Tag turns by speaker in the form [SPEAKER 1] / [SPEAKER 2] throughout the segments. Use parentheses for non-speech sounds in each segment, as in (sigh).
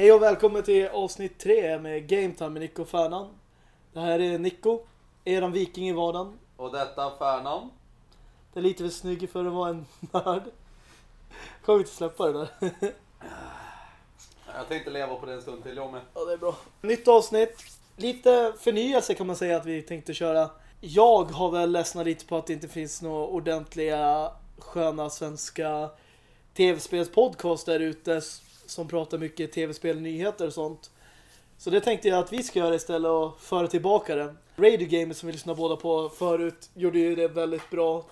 [SPEAKER 1] Hej och välkommen till avsnitt 3 med Game Time med Nico Färnan. Det här är Nico, eran viking i vardagen.
[SPEAKER 2] Och detta Färnan.
[SPEAKER 1] Det är lite för snygg för att vara en nörd. Kommer inte släppa det där.
[SPEAKER 2] Jag tänkte leva på det en stund till jag med.
[SPEAKER 1] ja, det är bra. Nytt avsnitt. Lite förnyelse kan man säga att vi tänkte köra. Jag har väl ledsnat lite på att det inte finns några ordentliga sköna svenska tv-spelspodcast där ute som pratar mycket tv-spel, nyheter och sånt. Så det tänkte jag att vi ska göra istället och föra tillbaka det. Radio Games som vi lyssnade båda på förut gjorde ju det väldigt bra.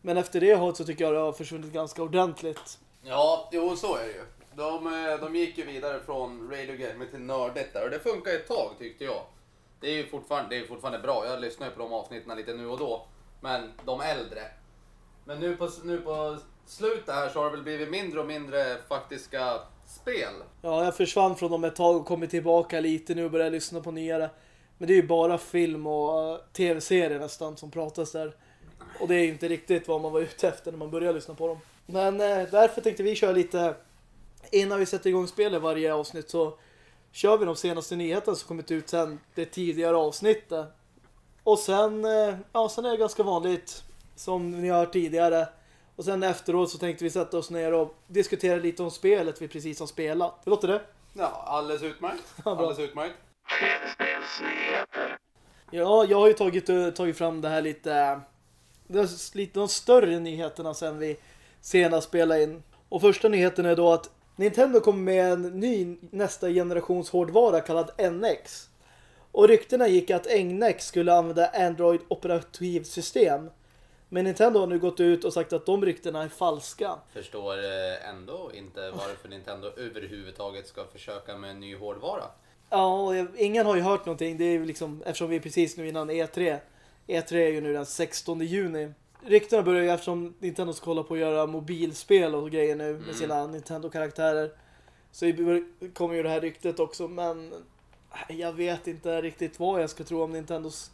[SPEAKER 1] Men efter det har så tycker jag det har försvunnit ganska ordentligt.
[SPEAKER 2] Ja, jo så är det ju. De, eh, de gick ju vidare från Radio Gamer till Nördigt där och det funkar ett tag tyckte jag. Det är ju fortfarande, det är fortfarande bra. Jag lyssnar ju på de avsnitten lite nu och då. Men de äldre. Men nu på, nu på slutet här så har det väl blivit mindre och mindre faktiska spel.
[SPEAKER 1] Ja, jag försvann från dem ett tag och kommit tillbaka lite nu och börjar lyssna på nyare. Men det är ju bara film och uh, tv-serier nästan som pratas där. Och det är ju inte riktigt vad man var ute efter när man började lyssna på dem. Men eh, därför tänkte vi köra lite innan vi sätter igång spelet varje avsnitt så kör vi de senaste nyheterna som kommit ut sen det tidigare avsnittet. Och sen, eh, ja, sen är det ganska vanligt som ni har hört tidigare. Och sen efteråt så tänkte vi sätta oss ner och diskutera lite om spelet vi precis har spelat. Hur låter det?
[SPEAKER 2] Ja, alldeles utmärkt. (laughs)
[SPEAKER 1] Ja,
[SPEAKER 2] alldeles utmärkt.
[SPEAKER 1] Ja, jag har ju tagit, eh, tagit fram det här lite, det är lite de större nyheterna sen vi senast spelade in. Och första nyheten är då att Nintendo kommer med en ny nästa generations hårdvara kallad NX. Och ryktena gick att NX skulle använda Android operativsystem. Men Nintendo har nu gått ut och sagt att de ryktena är falska.
[SPEAKER 2] Förstår eh, ändå inte varför Nintendo överhuvudtaget ska försöka med en ny hårdvara.
[SPEAKER 1] Ja, ingen har ju hört någonting. Det är ju liksom, eftersom vi är precis nu innan E3. E3 är ju nu den 16 juni. Ryktena börjar ju eftersom Nintendo ska hålla på att göra mobilspel och grejer nu med sina Nintendo-karaktärer. Så kommer ju det här ryktet också, men jag vet inte riktigt vad jag ska tro om Nintendos...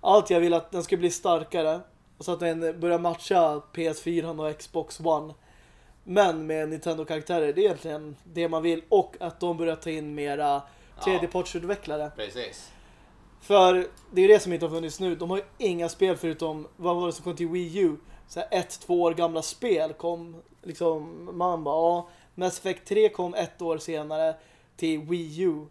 [SPEAKER 1] Allt jag vill att den ska bli starkare. Så att den börjar matcha PS4 och Xbox One. Men med Nintendo-karaktärer, det är egentligen det man vill. Och att de börjar ta in mera tredjepartsutvecklare.
[SPEAKER 2] Precis.
[SPEAKER 1] För det är det som inte har funnits nu. De har ju inga spel förutom, vad var det som kom till Wii U? Så här ett, två år gamla spel kom liksom, man bara, ja. Mass Effect 3 kom ett år senare till Wii U.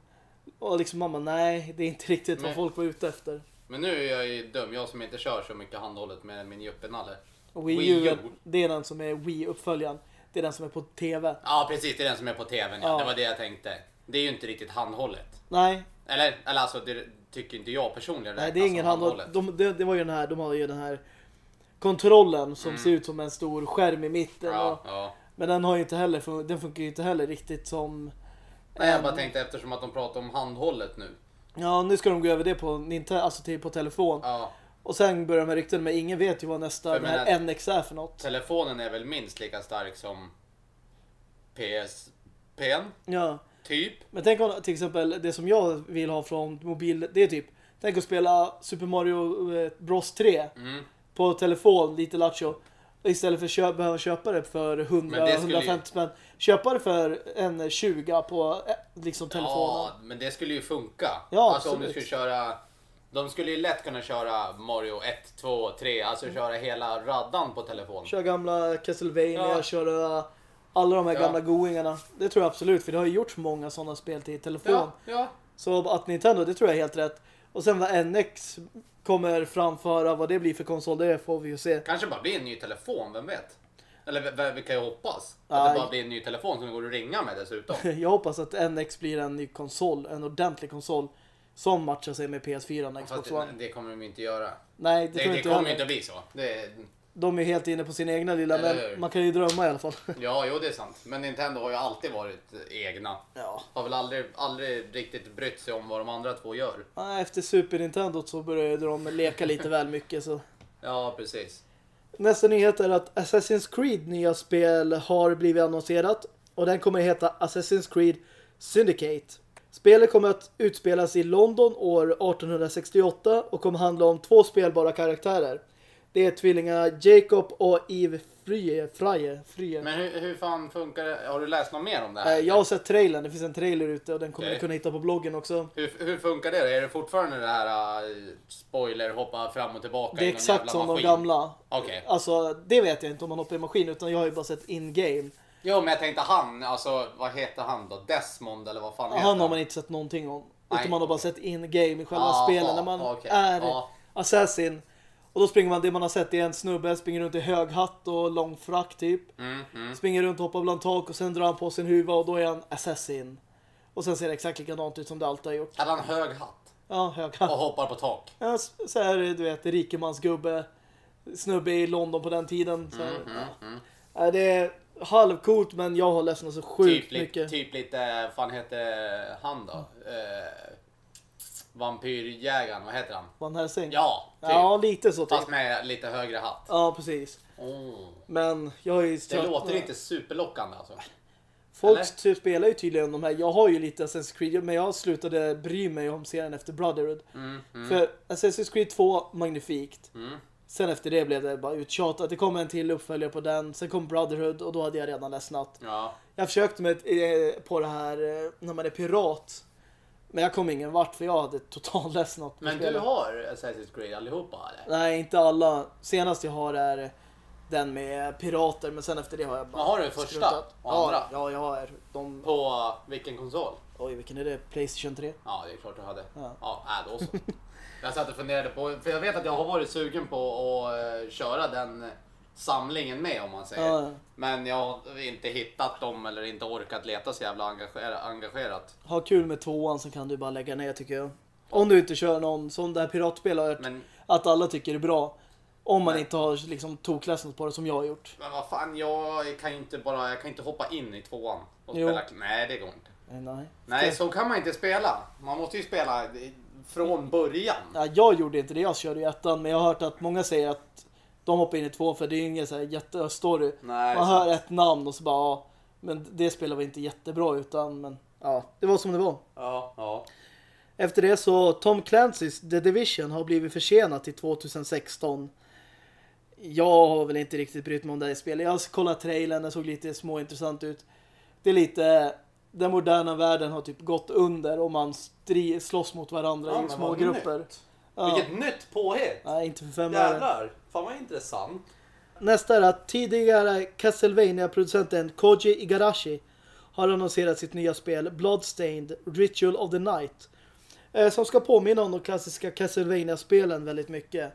[SPEAKER 1] Och liksom mamma, nej, det är inte riktigt vad
[SPEAKER 2] Nej.
[SPEAKER 1] folk var ute efter.
[SPEAKER 2] Men nu är jag ju dum, jag som inte kör så mycket handhållet med min juppinalle.
[SPEAKER 1] Och Wii,
[SPEAKER 2] Wii
[SPEAKER 1] U, det är den som är Wii-uppföljaren. Det är den som är på TV.
[SPEAKER 2] Ja precis, det är den som är på tvn ja.
[SPEAKER 1] Ja.
[SPEAKER 2] Det var det jag tänkte. Det är ju inte riktigt handhållet.
[SPEAKER 1] Nej,
[SPEAKER 2] Eller, eller alltså det tycker inte jag personligen
[SPEAKER 1] nej det är
[SPEAKER 2] räknas
[SPEAKER 1] ingen
[SPEAKER 2] som
[SPEAKER 1] handhåll. De, det, det var ju den här, de har ju den här kontrollen som ser ut som en stor skärm i mitten.
[SPEAKER 2] Mm. Ja,
[SPEAKER 1] Och,
[SPEAKER 2] ja.
[SPEAKER 1] Men den har ju inte heller, fun- den funkar ju inte heller riktigt som...
[SPEAKER 2] Nej, jag bara tänkte eftersom att de pratar om handhållet nu.
[SPEAKER 1] Ja, nu ska de gå över det på Nintendo, alltså till på telefon.
[SPEAKER 2] Ja,
[SPEAKER 1] Och sen börjar de med rykten, men ingen vet ju vad nästa den här NX är för något.
[SPEAKER 2] telefonen är väl minst lika stark som PSPn,
[SPEAKER 1] Ja.
[SPEAKER 2] typ.
[SPEAKER 1] Men tänk om till exempel det som jag vill ha från mobil, det är typ Tänk att spela Super Mario eh, Bros 3
[SPEAKER 2] Mm.
[SPEAKER 1] på telefon, lite lattjo. Istället för att köpa, behöva köpa det för
[SPEAKER 2] Men det skulle ju-
[SPEAKER 1] 100-150 spänn. Köpa det för en 20 på eh, liksom telefonen.
[SPEAKER 2] Ja, men det skulle ju funka.
[SPEAKER 1] Ja,
[SPEAKER 2] alltså om du
[SPEAKER 1] absolut.
[SPEAKER 2] skulle köra... De skulle ju lätt kunna köra Mario 1, 2, 3, alltså köra hela raddan på telefon.
[SPEAKER 1] Köra gamla Castlevania,
[SPEAKER 2] Ja.
[SPEAKER 1] köra alla de här
[SPEAKER 2] Ja.
[SPEAKER 1] gamla goingarna. Det tror jag absolut, för det har ju gjorts många sådana spel till telefon.
[SPEAKER 2] Ja, ja.
[SPEAKER 1] Så att Nintendo, det tror jag är helt rätt. Och sen vad NX kommer framföra, vad det blir för konsol, det får vi ju se.
[SPEAKER 2] Kanske bara blir en ny telefon, vem vet? Eller vi kan ju hoppas. Att det bara blir en ny telefon som går att ringa med dessutom. (laughs)
[SPEAKER 1] Jag hoppas att NX blir en ny konsol, en ordentlig konsol. Som matchar sig med PS4 och Xbox
[SPEAKER 2] det,
[SPEAKER 1] One.
[SPEAKER 2] det kommer de inte göra.
[SPEAKER 1] Nej, det,
[SPEAKER 2] Det, det
[SPEAKER 1] inte
[SPEAKER 2] kommer inte
[SPEAKER 1] heller.
[SPEAKER 2] att bli så. Det,
[SPEAKER 1] De är helt inne på sin egna lilla,
[SPEAKER 2] Eller hur?
[SPEAKER 1] men man kan ju drömma i alla fall. (laughs)
[SPEAKER 2] ja, jo det är sant. Men Nintendo har ju alltid varit egna.
[SPEAKER 1] Ja.
[SPEAKER 2] Har väl aldrig, aldrig riktigt brytt sig om vad de andra två gör.
[SPEAKER 1] Nej, Efter Super Nintendo så började de leka lite väl mycket så. (laughs)
[SPEAKER 2] Ja, precis.
[SPEAKER 1] Nästa nyhet är att Assassin's Creed nya spel har blivit annonserat och den kommer att heta Assassin's Creed Syndicate. Spelet kommer att utspelas i London år 1868 och kommer handla om två spelbara karaktärer. Det är tvillingarna Jacob och Eve Frye. Frye, Frye.
[SPEAKER 2] Men hur, hur fan funkar det? Har du läst något mer om det
[SPEAKER 1] Eh,
[SPEAKER 2] här?
[SPEAKER 1] Jag har sett trailern, det finns en trailer ute och den kommer
[SPEAKER 2] Okej.
[SPEAKER 1] ni kunna hitta på bloggen också.
[SPEAKER 2] Hur, hur funkar det? Är det fortfarande det här uh, spoiler, hoppa fram och tillbaka
[SPEAKER 1] Det är exakt som de
[SPEAKER 2] maskin?
[SPEAKER 1] gamla.
[SPEAKER 2] Okej.
[SPEAKER 1] Alltså, det vet jag inte om man hoppar i maskin utan jag har ju bara sett in-game.
[SPEAKER 2] Jo, men jag tänkte han, alltså vad heter han då? Desmond eller vad fan heter
[SPEAKER 1] Han har man inte sett någonting om.
[SPEAKER 2] Nej.
[SPEAKER 1] Utan man har bara sett in-game i själva
[SPEAKER 2] Aha,
[SPEAKER 1] spelen när man
[SPEAKER 2] okej.
[SPEAKER 1] är
[SPEAKER 2] Ja.
[SPEAKER 1] assassin. Och då springer man, det man har sett är en snubbe, springer runt i hög hatt och lång frack typ.
[SPEAKER 2] Mm, mm.
[SPEAKER 1] Springer runt och hoppar bland tak och sen drar han på sin huva och då är han assassin. Och sen ser det exakt likadant ut som det alltid har gjort.
[SPEAKER 2] Hade han hög hatt
[SPEAKER 1] Ja, hög
[SPEAKER 2] och
[SPEAKER 1] hatt.
[SPEAKER 2] hoppar på tak?
[SPEAKER 1] Ja, så här, du vet, rikemansgubbe. Snubbe i London på den tiden. Så här,
[SPEAKER 2] Mm,
[SPEAKER 1] ja.
[SPEAKER 2] mm.
[SPEAKER 1] Ja, det är halvcoolt men jag har ledsnat så sjukt
[SPEAKER 2] Typ,
[SPEAKER 1] mycket.
[SPEAKER 2] typ lite, fan heter han då? Eh, vampyrjägaren, vad heter han?
[SPEAKER 1] Van Helsing.
[SPEAKER 2] Ja, typ.
[SPEAKER 1] ja, lite så typ.
[SPEAKER 2] Fast med lite högre hatt.
[SPEAKER 1] Ja, precis.
[SPEAKER 2] Oh.
[SPEAKER 1] Men jag har ju...
[SPEAKER 2] Det låter inte superlockande alltså.
[SPEAKER 1] Folk typ spelar ju tydligen de här. Jag har ju lite Assassin's Creed men jag slutade bry mig om serien efter Brotherhood.
[SPEAKER 2] Mm, mm,
[SPEAKER 1] För Assassin's Creed 2, magnifikt.
[SPEAKER 2] mm.
[SPEAKER 1] Sen efter det blev det bara uttjatat. Det kom en till uppföljare på den. Sen kom Brotherhood och då hade jag redan ledsnat.
[SPEAKER 2] Ja.
[SPEAKER 1] Jag försökte med eh, på det här eh, när man är pirat. Men jag kom ingen vart för jag hade totalt ledsnat. på
[SPEAKER 2] Men du
[SPEAKER 1] spelet.
[SPEAKER 2] har Assassin's Creed allihopa eller?
[SPEAKER 1] Nej, inte alla. Senast jag har är den med pirater. Men sen efter det har jag bara...
[SPEAKER 2] Men har du första
[SPEAKER 1] skruttat.
[SPEAKER 2] och
[SPEAKER 1] ja,
[SPEAKER 2] andra?
[SPEAKER 1] Ja, jag har de...
[SPEAKER 2] På vilken konsol?
[SPEAKER 1] Oj, vilken är det? Playstation 3?
[SPEAKER 2] Ja, det är klart du hade.
[SPEAKER 1] Ja.
[SPEAKER 2] Ja, äh, då så. (laughs) Jag satt och funderade på, för jag vet att jag har varit sugen på att eh, köra den samlingen med om man säger.
[SPEAKER 1] Ja.
[SPEAKER 2] Men jag har inte hittat dem eller inte orkat leta så jävla engager- engagerat.
[SPEAKER 1] Ha kul med tvåan så kan du bara lägga ner tycker jag. Om du inte kör någon sån där piratspel har
[SPEAKER 2] Men,
[SPEAKER 1] att alla tycker är bra. Om man
[SPEAKER 2] Nej.
[SPEAKER 1] inte har liksom tokledsnat på det som jag har gjort.
[SPEAKER 2] men vad fan, jag kan ju inte bara, jag kan inte hoppa in i tvåan och
[SPEAKER 1] Jo.
[SPEAKER 2] spela. Nej, det går inte.
[SPEAKER 1] Eh, Nej.
[SPEAKER 2] Nej, så kan man inte spela. Man måste ju spela från början.
[SPEAKER 1] Ja, jag gjorde inte det, jag körde ju ettan. Men jag har hört att många säger att de hoppar in i tvåan för det är ju ingen så här jättestory.
[SPEAKER 2] Nej,
[SPEAKER 1] Man hör ett namn och så bara ja, men det spelar var inte jättebra utan men ja, det var som det var.
[SPEAKER 2] Ja, ja.
[SPEAKER 1] Efter det så Tom Clancy's The Division har blivit försenat till 2016. Jag har väl inte riktigt brytt mig om det här spelet. Jag har kollat trailern, den såg lite småintressant ut. Det är lite den moderna världen har typ gått under och man slåss mot varandra
[SPEAKER 2] Ja,
[SPEAKER 1] i små grupper.
[SPEAKER 2] nytt.
[SPEAKER 1] Ja.
[SPEAKER 2] Vilket nytt påhitt!
[SPEAKER 1] Nej, inte för fem.
[SPEAKER 2] Jävlar! Fan vad intressant.
[SPEAKER 1] Nästa är att tidigare Castlevania-producenten Koji Igarashi har annonserat sitt nya spel Bloodstained Ritual of the Night. Eh, som ska påminna om de klassiska Castlevania-spelen väldigt mycket.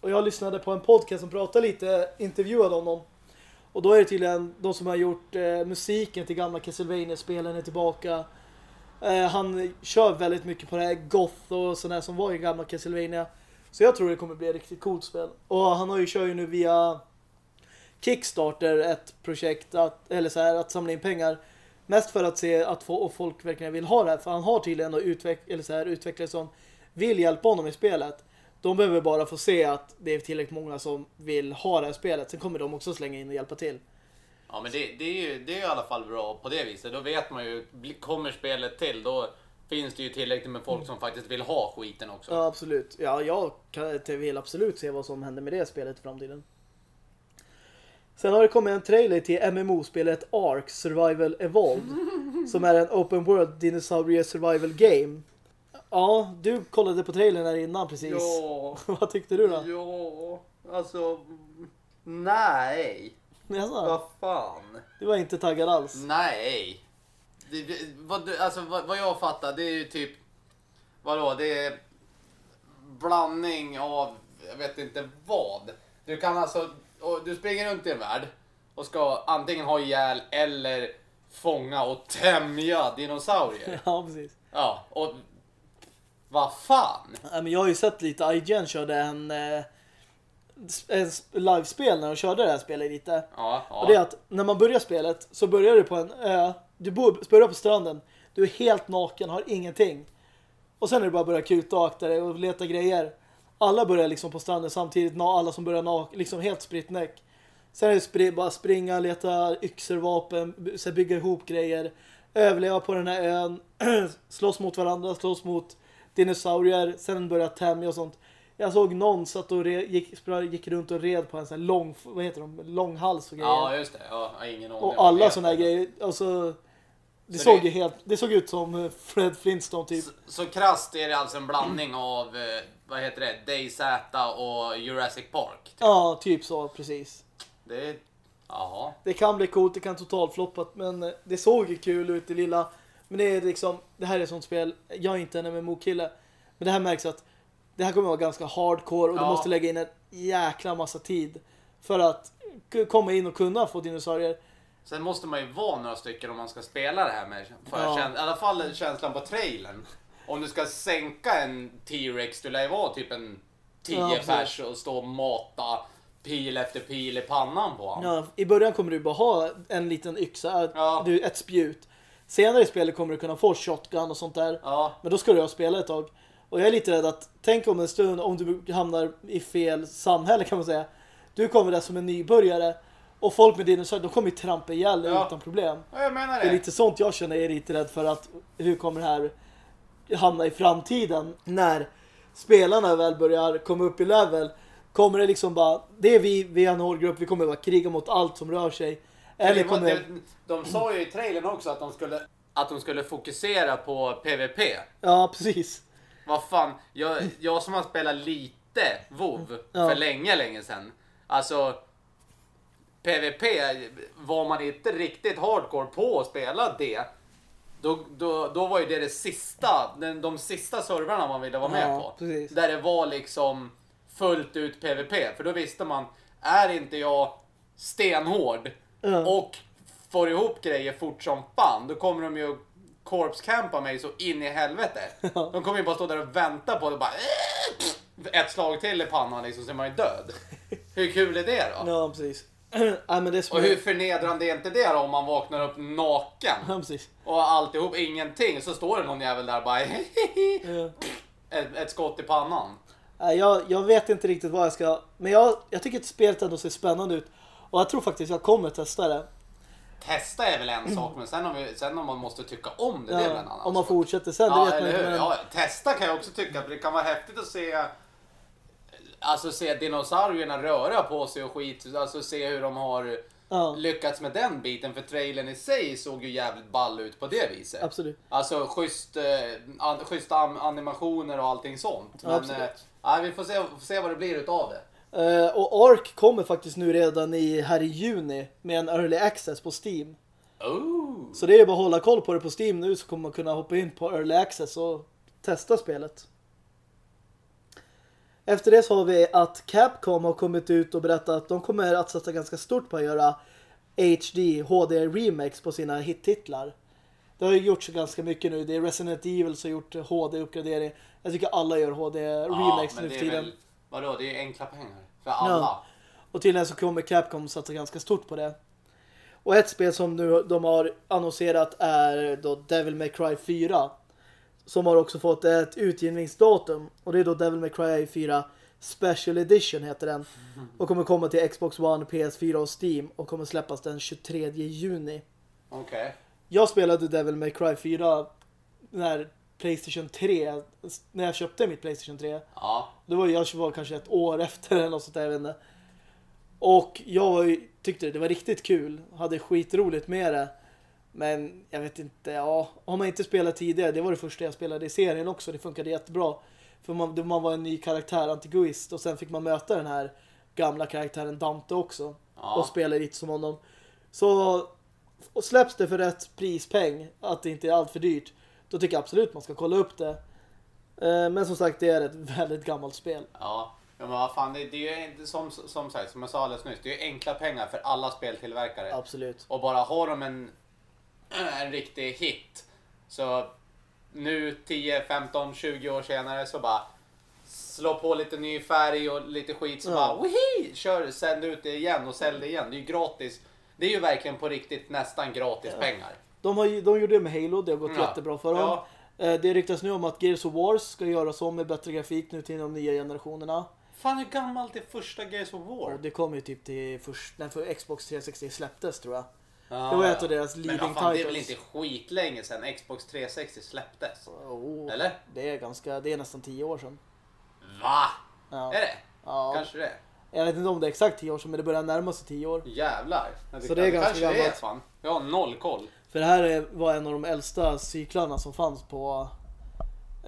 [SPEAKER 1] Och jag lyssnade på en podcast som pratade lite, intervjuade honom. Och då är det tydligen de som har gjort eh, musiken till gamla Castlevania-spelen är tillbaka. Eh, han kör väldigt mycket på det här goth och sådär som var i gamla Castlevania. Så jag tror det kommer bli ett riktigt coolt spel. Och han har ju kör ju nu via Kickstarter ett projekt att, eller så här, att samla in pengar. Mest för att se att få, och folk verkligen vill ha det här. För han har tydligen utveck, eller så här, utvecklare som vill hjälpa honom i spelet. De behöver bara få se att det är tillräckligt många som vill ha det här spelet. Sen kommer de också slänga in och hjälpa till.
[SPEAKER 2] Ja men det, det, är ju, det är i alla fall bra på det viset. Då vet man ju, kommer spelet till då finns det ju tillräckligt med folk som faktiskt vill ha skiten också.
[SPEAKER 1] Ja, absolut. Ja, jag kan, vill absolut se vad som händer med det spelet i framtiden. Sen har det kommit en trailer till MMO-spelet Ark Survival Evolved. (laughs) som är en open world dinosaurier survival game. Ja, du kollade på trailern här innan precis.
[SPEAKER 2] Ja, (laughs)
[SPEAKER 1] vad tyckte du då?
[SPEAKER 2] ja, alltså nej.
[SPEAKER 1] Jaså?
[SPEAKER 2] Vad fan.
[SPEAKER 1] Du var inte taggad alls.
[SPEAKER 2] Nej. Det, det, vad, alltså, vad, vad jag fattar det är ju typ, vadå, det är blandning av, jag vet inte vad. Du kan alltså, du springer runt i en värld och ska antingen ha ihjäl eller fånga och tämja dinosaurier. (laughs)
[SPEAKER 1] Ja, precis.
[SPEAKER 2] Ja, och vad fan?
[SPEAKER 1] Ja, men jag har ju sett lite, IGN körde en, eh, en livespel när de körde det här spelet lite.
[SPEAKER 2] Ja, ja.
[SPEAKER 1] Och det är att när man börjar spelet så börjar du på en ö. Du bor, börjar på stranden. Du är helt naken, har ingenting. Och sen är det bara att börja kuta och akta dig och leta grejer. Alla börjar liksom på stranden samtidigt. Alla som börjar nak, liksom helt spritt näck. Sen är det spri, bara springa, leta yxor, vapen, bygga ihop grejer. Överleva på den här ön. (clears throat) slåss mot varandra, slåss mot dinosaurier. Sen börja tämja och sånt. Jag såg någon satt och gick, gick runt och red på en sån här lång, vad heter de, långhals och grejer.
[SPEAKER 2] Ja, just det. Ja, ingen aning.
[SPEAKER 1] och alla såna här grejer. Alltså, det
[SPEAKER 2] Så
[SPEAKER 1] såg
[SPEAKER 2] det-
[SPEAKER 1] ju helt, det såg ut som eh, Fred Flintstone typ.
[SPEAKER 2] Så, så krasst är det alltså en blandning av, eh, vad heter det, DayZ och Jurassic Park. Typ.
[SPEAKER 1] Ja, typ så, precis.
[SPEAKER 2] Det är, jaha.
[SPEAKER 1] Det kan bli coolt, det kan totalfloppa, men eh, det såg ju kul ut det lilla. Men det är liksom, det här är ett sånt spel, jag är inte en MMO-kille, men det här märks att det här kommer vara ganska hardcore och du
[SPEAKER 2] Ja.
[SPEAKER 1] måste lägga in en jäkla massa tid för att komma in och kunna få dinosaurier.
[SPEAKER 2] Sen måste man ju vara några stycken om man ska spela det här med. För
[SPEAKER 1] Ja.
[SPEAKER 2] kän- I alla fall känslan på trailern. Om du ska sänka en T-Rex, du lär ju vara typ en 10
[SPEAKER 1] Ja,
[SPEAKER 2] pers och stå och mata pil efter pil i pannan på honom.
[SPEAKER 1] Ja, I början kommer du bara ha en liten yxa,
[SPEAKER 2] Ja.
[SPEAKER 1] du, ett spjut. Senare i spelet kommer du kunna få shotgun och sånt där.
[SPEAKER 2] Ja,
[SPEAKER 1] Men då ska du ha spelat ett tag. Och jag är lite rädd att, tänk om en stund, om du hamnar i fel samhälle kan man säga. Du kommer där som en nybörjare och folk med dinosaurier, de kommer ju trampa ihjäl
[SPEAKER 2] Ja.
[SPEAKER 1] utan problem.
[SPEAKER 2] ja, jag menar
[SPEAKER 1] Det är
[SPEAKER 2] det.
[SPEAKER 1] lite sånt jag känner, jag är lite rädd för att hur kommer det här hamna i framtiden när spelarna väl börjar komma upp i level. Kommer det liksom bara, det är vi, vi är en målgrupp, vi kommer bara kriga mot allt som rör sig. Eller kommer,
[SPEAKER 2] det, de sa ju i trailern också att de skulle, att de skulle fokusera på PVP.
[SPEAKER 1] ja precis.
[SPEAKER 2] Vad fan, jag, jag som har spelat lite WoW
[SPEAKER 1] Ja.
[SPEAKER 2] för länge, länge sedan. Alltså, PVP, var man inte riktigt hardcore på att spela det, då, då, då var ju det det sista, den, de sista servrarna man ville vara med
[SPEAKER 1] Ja,
[SPEAKER 2] på.
[SPEAKER 1] precis.
[SPEAKER 2] Där det var liksom fullt ut PVP. För då visste man, är inte jag stenhård
[SPEAKER 1] Ja.
[SPEAKER 2] och får ihop grejer fort som fan, då kommer de ju corpse-campa mig så in i helvete. (laughs) De kommer ju bara stå där och vänta på det och bara ett slag till i pannan liksom så är man ju död. (laughs) Hur kul är det då?
[SPEAKER 1] Ja, precis. Ja, men det är
[SPEAKER 2] Och hur förnedrande är inte det då om man vaknar upp naken
[SPEAKER 1] Ja, precis.
[SPEAKER 2] och alltihop ingenting så står det någon jävel där och bara (laughs)
[SPEAKER 1] Ja.
[SPEAKER 2] ett, ett skott i pannan.
[SPEAKER 1] Nej, Jag, jag vet inte riktigt vad jag ska... Men jag, jag tycker att spelet ändå ser spännande ut. Och jag tror faktiskt jag kommer testa det.
[SPEAKER 2] Testa är väl en (clears throat) sak men sen om, vi, sen om man måste tycka om det, det är väl en
[SPEAKER 1] Ja,
[SPEAKER 2] annan
[SPEAKER 1] om man
[SPEAKER 2] sak.
[SPEAKER 1] fortsätter sen, det
[SPEAKER 2] Ja,
[SPEAKER 1] vet man inte. Men,
[SPEAKER 2] Ja, testa kan jag också tycka, för det kan vara häftigt att se Alltså se dinosaurierna röra på sig och skit, alltså se hur de har
[SPEAKER 1] ja,
[SPEAKER 2] lyckats med den biten. För trailern i sig såg ju jävligt ball ut på det viset.
[SPEAKER 1] absolut.
[SPEAKER 2] Alltså schysst, eh, an, schyssta animationer och allting sånt. Men
[SPEAKER 1] absolut.
[SPEAKER 2] eh, vi får se, får se vad det blir utav det.
[SPEAKER 1] Eh, och Ark kommer faktiskt nu redan i, här i juni med en early access på Steam.
[SPEAKER 2] Oh.
[SPEAKER 1] Så det är bara att hålla koll på det på Steam nu så kommer man kunna hoppa in på early access och testa spelet. Efter det så har vi att Capcom har kommit ut och berättat att de kommer att satsa ganska stort på att göra HD, HD remakes på sina hittitlar. Det har ju gjorts ganska mycket nu. Det är Resident Evil som har gjort HD-uppgradering. Jag tycker alla gör HD-remakes
[SPEAKER 2] men
[SPEAKER 1] nu för tiden.
[SPEAKER 2] väl, vadå, det är ju enkla pengar. För alla.
[SPEAKER 1] Och tydligen så kommer Capcom satsa ganska stort på det. Och ett spel som nu de har annonserat är då Devil May Cry 4. Som har också fått ett utgivningsdatum. Och det är då Devil May Cry 4 Special Edition heter den. Och kommer komma till Xbox One, PS4 och Steam. Och kommer släppas den 23 juni.
[SPEAKER 2] Okej.
[SPEAKER 1] Jag spelade Devil May Cry 4 när Playstation 3, när jag köpte mitt Playstation 3.
[SPEAKER 2] Ja.
[SPEAKER 1] Det var, jag var kanske ett år efter eller något sånt där, jag vet inte. Och jag tyckte det var riktigt kul. Hade skitroligt med det. Men jag vet inte, ja. Har man inte spelat tidigare, det var det första jag spelade i serien också. Det funkade jättebra. För man, man var en ny karaktär, antiguist. Och sen fick man möta den här gamla karaktären Dante också.
[SPEAKER 2] Ja.
[SPEAKER 1] Och spela lite som honom. Så och släpps det för rätt prispeng, att det inte är allt för dyrt. Då tycker jag absolut man ska kolla upp det. Eh, Men som sagt, det är ett väldigt gammalt spel.
[SPEAKER 2] Ja. Men vad fan, det, det är ju som, som sagt, som jag sa alldeles nyss, det är ju enkla pengar för alla speltillverkare.
[SPEAKER 1] Absolut.
[SPEAKER 2] Och bara har de en, en riktig hit så nu 10, 15, 20 år senare så bara slå på lite ny färg och lite skit så
[SPEAKER 1] Ja.
[SPEAKER 2] bara wihi, kör, sänd ut det igen och sälj det igen. Det är ju gratis. Det är ju verkligen på riktigt nästan gratis pengar.
[SPEAKER 1] De, har, de gjorde det med Halo, det har gått
[SPEAKER 2] Ja.
[SPEAKER 1] jättebra för dem.
[SPEAKER 2] Ja.
[SPEAKER 1] Eh, Det ryktas nu om att Gears of Wars ska göras om med bättre grafik nu till de nya generationerna.
[SPEAKER 2] Fan hur gammalt är första Gears of War?
[SPEAKER 1] Och det kom ju typ till först, när för Xbox 360 släpptes tror jag.
[SPEAKER 2] Ja,
[SPEAKER 1] det var ett av deras
[SPEAKER 2] Men
[SPEAKER 1] leading
[SPEAKER 2] vad fan, det är väl
[SPEAKER 1] titles.
[SPEAKER 2] inte skitlänge sedan Xbox 360 släpptes?
[SPEAKER 1] Oh,
[SPEAKER 2] Eller?
[SPEAKER 1] Det är ganska, det är nästan tio år sedan.
[SPEAKER 2] Va?
[SPEAKER 1] Ja.
[SPEAKER 2] kanske det är.
[SPEAKER 1] Jag vet inte om det är exakt 10 år sedan men det börjar närma sig 10 år.
[SPEAKER 2] Jävlar.
[SPEAKER 1] Så det är ganska
[SPEAKER 2] kanske det är
[SPEAKER 1] gammalt.
[SPEAKER 2] fan. Jag har noll koll.
[SPEAKER 1] För det här är- var en av de äldsta cyklarna som fanns på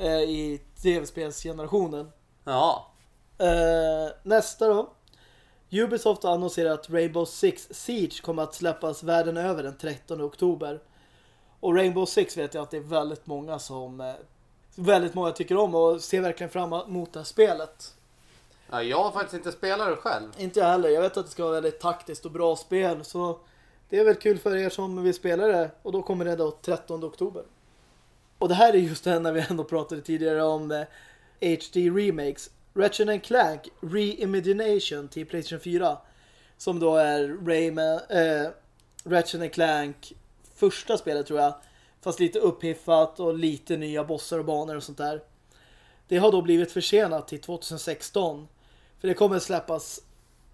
[SPEAKER 1] eh, i tv-spelsgenerationen.
[SPEAKER 2] Ja.
[SPEAKER 1] Eh, nästa då. Ubisoft har annonserat att Rainbow Six Siege kommer att släppas världen över den 13 oktober. Och Rainbow Six vet jag att det är väldigt många som eh, väldigt många tycker om och ser verkligen fram emot det här spelet.
[SPEAKER 2] ja. Jag har faktiskt inte spelat det själv.
[SPEAKER 1] Inte jag heller. Jag vet att det ska vara väldigt taktiskt och bra spel så det är väl kul för er som vill spela det och då kommer det då 13 oktober. Och det här är just det när vi ändå pratade tidigare om eh, HD remakes. Ratchet Clank Reimagination till Playstation 4 som då är Rayman, eh, Ratchet Clank första spelet tror jag fast lite upphiffat och lite nya bossar och banor och sånt där. Det har då blivit försenat till 2016 för det kommer släppas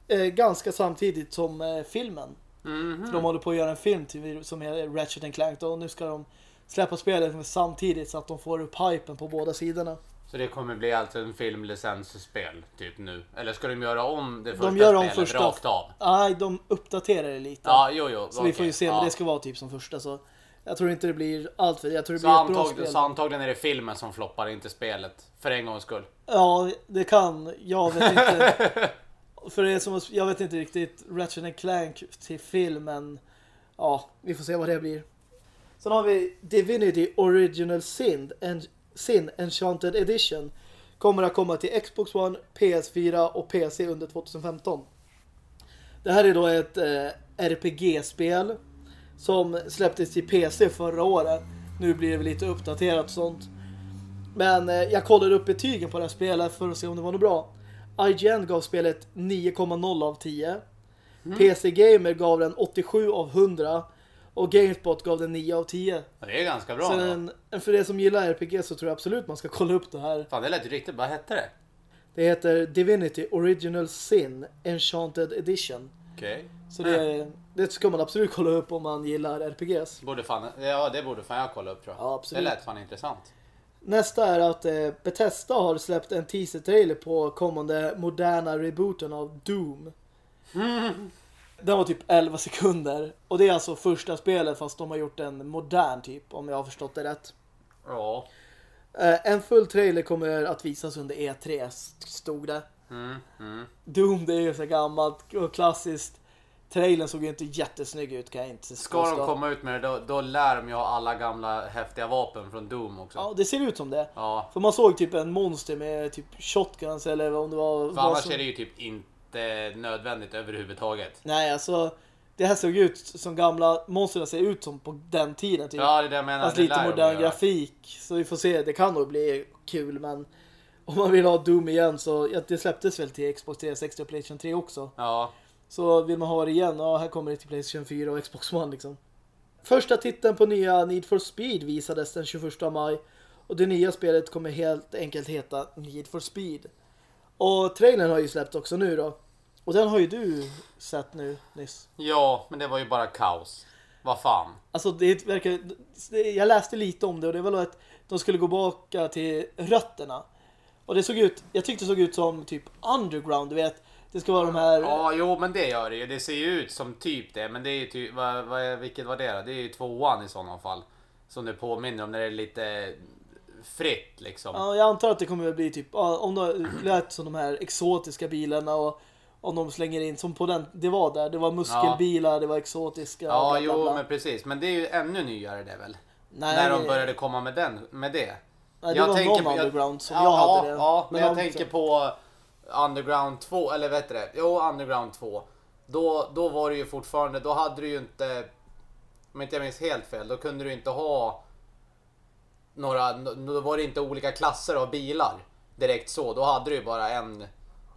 [SPEAKER 1] eh, ganska samtidigt som eh, filmen.
[SPEAKER 2] Mhm.
[SPEAKER 1] För de håller på att göra en film till, som heter Ratchet Clank och nu ska de släppa spelet samtidigt så att de får upp hypen på båda sidorna.
[SPEAKER 2] Så det kommer bli alltså en filmlicensspel typ nu? Eller ska de göra om det första
[SPEAKER 1] De gör om
[SPEAKER 2] spelet
[SPEAKER 1] första.
[SPEAKER 2] rakt av?
[SPEAKER 1] Nej, de uppdaterar det lite.
[SPEAKER 2] Ja, jo, jo.
[SPEAKER 1] så vi får ju se, men
[SPEAKER 2] ja.
[SPEAKER 1] det ska vara typ som första så jag tror inte det blir allt för jag tror det
[SPEAKER 2] Så,
[SPEAKER 1] blir ett bra
[SPEAKER 2] antag,
[SPEAKER 1] spel.
[SPEAKER 2] så antagligen är det filmen som floppar, inte spelet. För en gångs skull.
[SPEAKER 1] Ja, det kan. Jag vet inte. (laughs) för det är som jag vet inte riktigt Ratchet Clank till filmen. Ja, vi får se vad det blir. Sen har vi Divinity Original Sin, en, Sin Enchanted Edition. Kommer att komma till Xbox One, PS4 och PC under 2015. Det här är då ett eh, RPG-spel som släpptes till PC förra året. Nu blir det väl lite uppdaterat och sånt. Men eh, jag kollade upp betygen på det här spelet för att se om det var något bra. IGN gav spelet 9,0 av 10. PC Gamer gav den 87 av 100. Och GameSpot gav den 9 av 10.
[SPEAKER 2] Ja, Det är ganska bra.
[SPEAKER 1] Så
[SPEAKER 2] då.
[SPEAKER 1] en, för det som gillar RPG så tror jag absolut man ska kolla upp det här.
[SPEAKER 2] Fan, det lät ju riktigt. Vad hette det?
[SPEAKER 1] Det heter Divinity Original Sin Enchanted Edition.
[SPEAKER 2] Okej.
[SPEAKER 1] Så det, det ska man absolut kolla upp om man gillar RPGs.
[SPEAKER 2] Borde fan, ja, det borde fan jag kolla upp tror jag.
[SPEAKER 1] Ja, absolut.
[SPEAKER 2] Det lät fan intressant.
[SPEAKER 1] Nästa är att eh, Bethesda har släppt en teaser-trailer på kommande moderna rebooten av Doom. Den var typ 11 sekunder. Och det är alltså första spelet fast de har gjort en modern typ, om jag har förstått det rätt.
[SPEAKER 2] Ja.
[SPEAKER 1] Eh, en full trailer kommer att visas under E3, stod det.
[SPEAKER 2] Mm, mm.
[SPEAKER 1] Doom, det är ju så gammalt och klassiskt. Trailern såg ju inte jättesnygg ut kan jag inte
[SPEAKER 2] Ska de komma ut med det då, då lär de ju ha alla gamla häftiga vapen från Doom också.
[SPEAKER 1] Ja, det ser ut som det.
[SPEAKER 2] Ja.
[SPEAKER 1] För man såg typ en monster med typ shotguns eller om det var...
[SPEAKER 2] För annars
[SPEAKER 1] som-
[SPEAKER 2] är det ju typ inte nödvändigt överhuvudtaget.
[SPEAKER 1] Nej, alltså det här såg ut som gamla monster ser ut som på den tiden typ.
[SPEAKER 2] Ja, det är det jag menar. Det
[SPEAKER 1] lite modern grafik. Så vi får se, det kan nog bli kul men om man vill ha Doom igen så ja, det släpptes väl till Xbox 360 och Playstation 3 också.
[SPEAKER 2] Ja.
[SPEAKER 1] Så vill man ha det igen, ja här kommer det till Playstation 4 och Xbox One liksom. Första titeln på nya Need for Speed visades den 21 maj. Och det nya spelet kommer helt enkelt heta Need for Speed. Och trailern har ju släppts också nu då. Och den har ju du sett nu nyss.
[SPEAKER 2] ja, men det var ju bara kaos. Vad fan.
[SPEAKER 1] Alltså det verkar... Jag läste lite om det och det var att de skulle gå tillbaka till rötterna. Och det såg ut... Jag tyckte det såg ut som typ underground, du vet. Det ska vara de här...
[SPEAKER 2] Ja, jo, men det gör det ju. Det ser ju ut som typ det, men det är ju typ, vad, vad, vilket var det då? Det är ju tvåan i sådana fall. Som det påminner om när det är lite fritt liksom.
[SPEAKER 1] Ja, jag antar att det kommer att bli typ, ja, om de lät som de här exotiska bilarna och om de slänger in som på den, det var där, det var muskelbilar, det var exotiska.
[SPEAKER 2] Ja,
[SPEAKER 1] bla, bla,
[SPEAKER 2] jo,
[SPEAKER 1] bla.
[SPEAKER 2] men precis. Men det är ju ännu nyare det väl?
[SPEAKER 1] Nej,
[SPEAKER 2] när de började komma med, den, med det.
[SPEAKER 1] Nej, det var någon underground som
[SPEAKER 2] ja,
[SPEAKER 1] jag
[SPEAKER 2] ja,
[SPEAKER 1] hade det.
[SPEAKER 2] Ja, men, jag tänker på Underground 2, eller vet du det? Jo, Underground 2. Då, då var det ju fortfarande, då hade du ju inte, om inte jag minns helt fel, då kunde du inte ha några, då var det inte olika klasser av bilar direkt så. Då hade du ju bara en,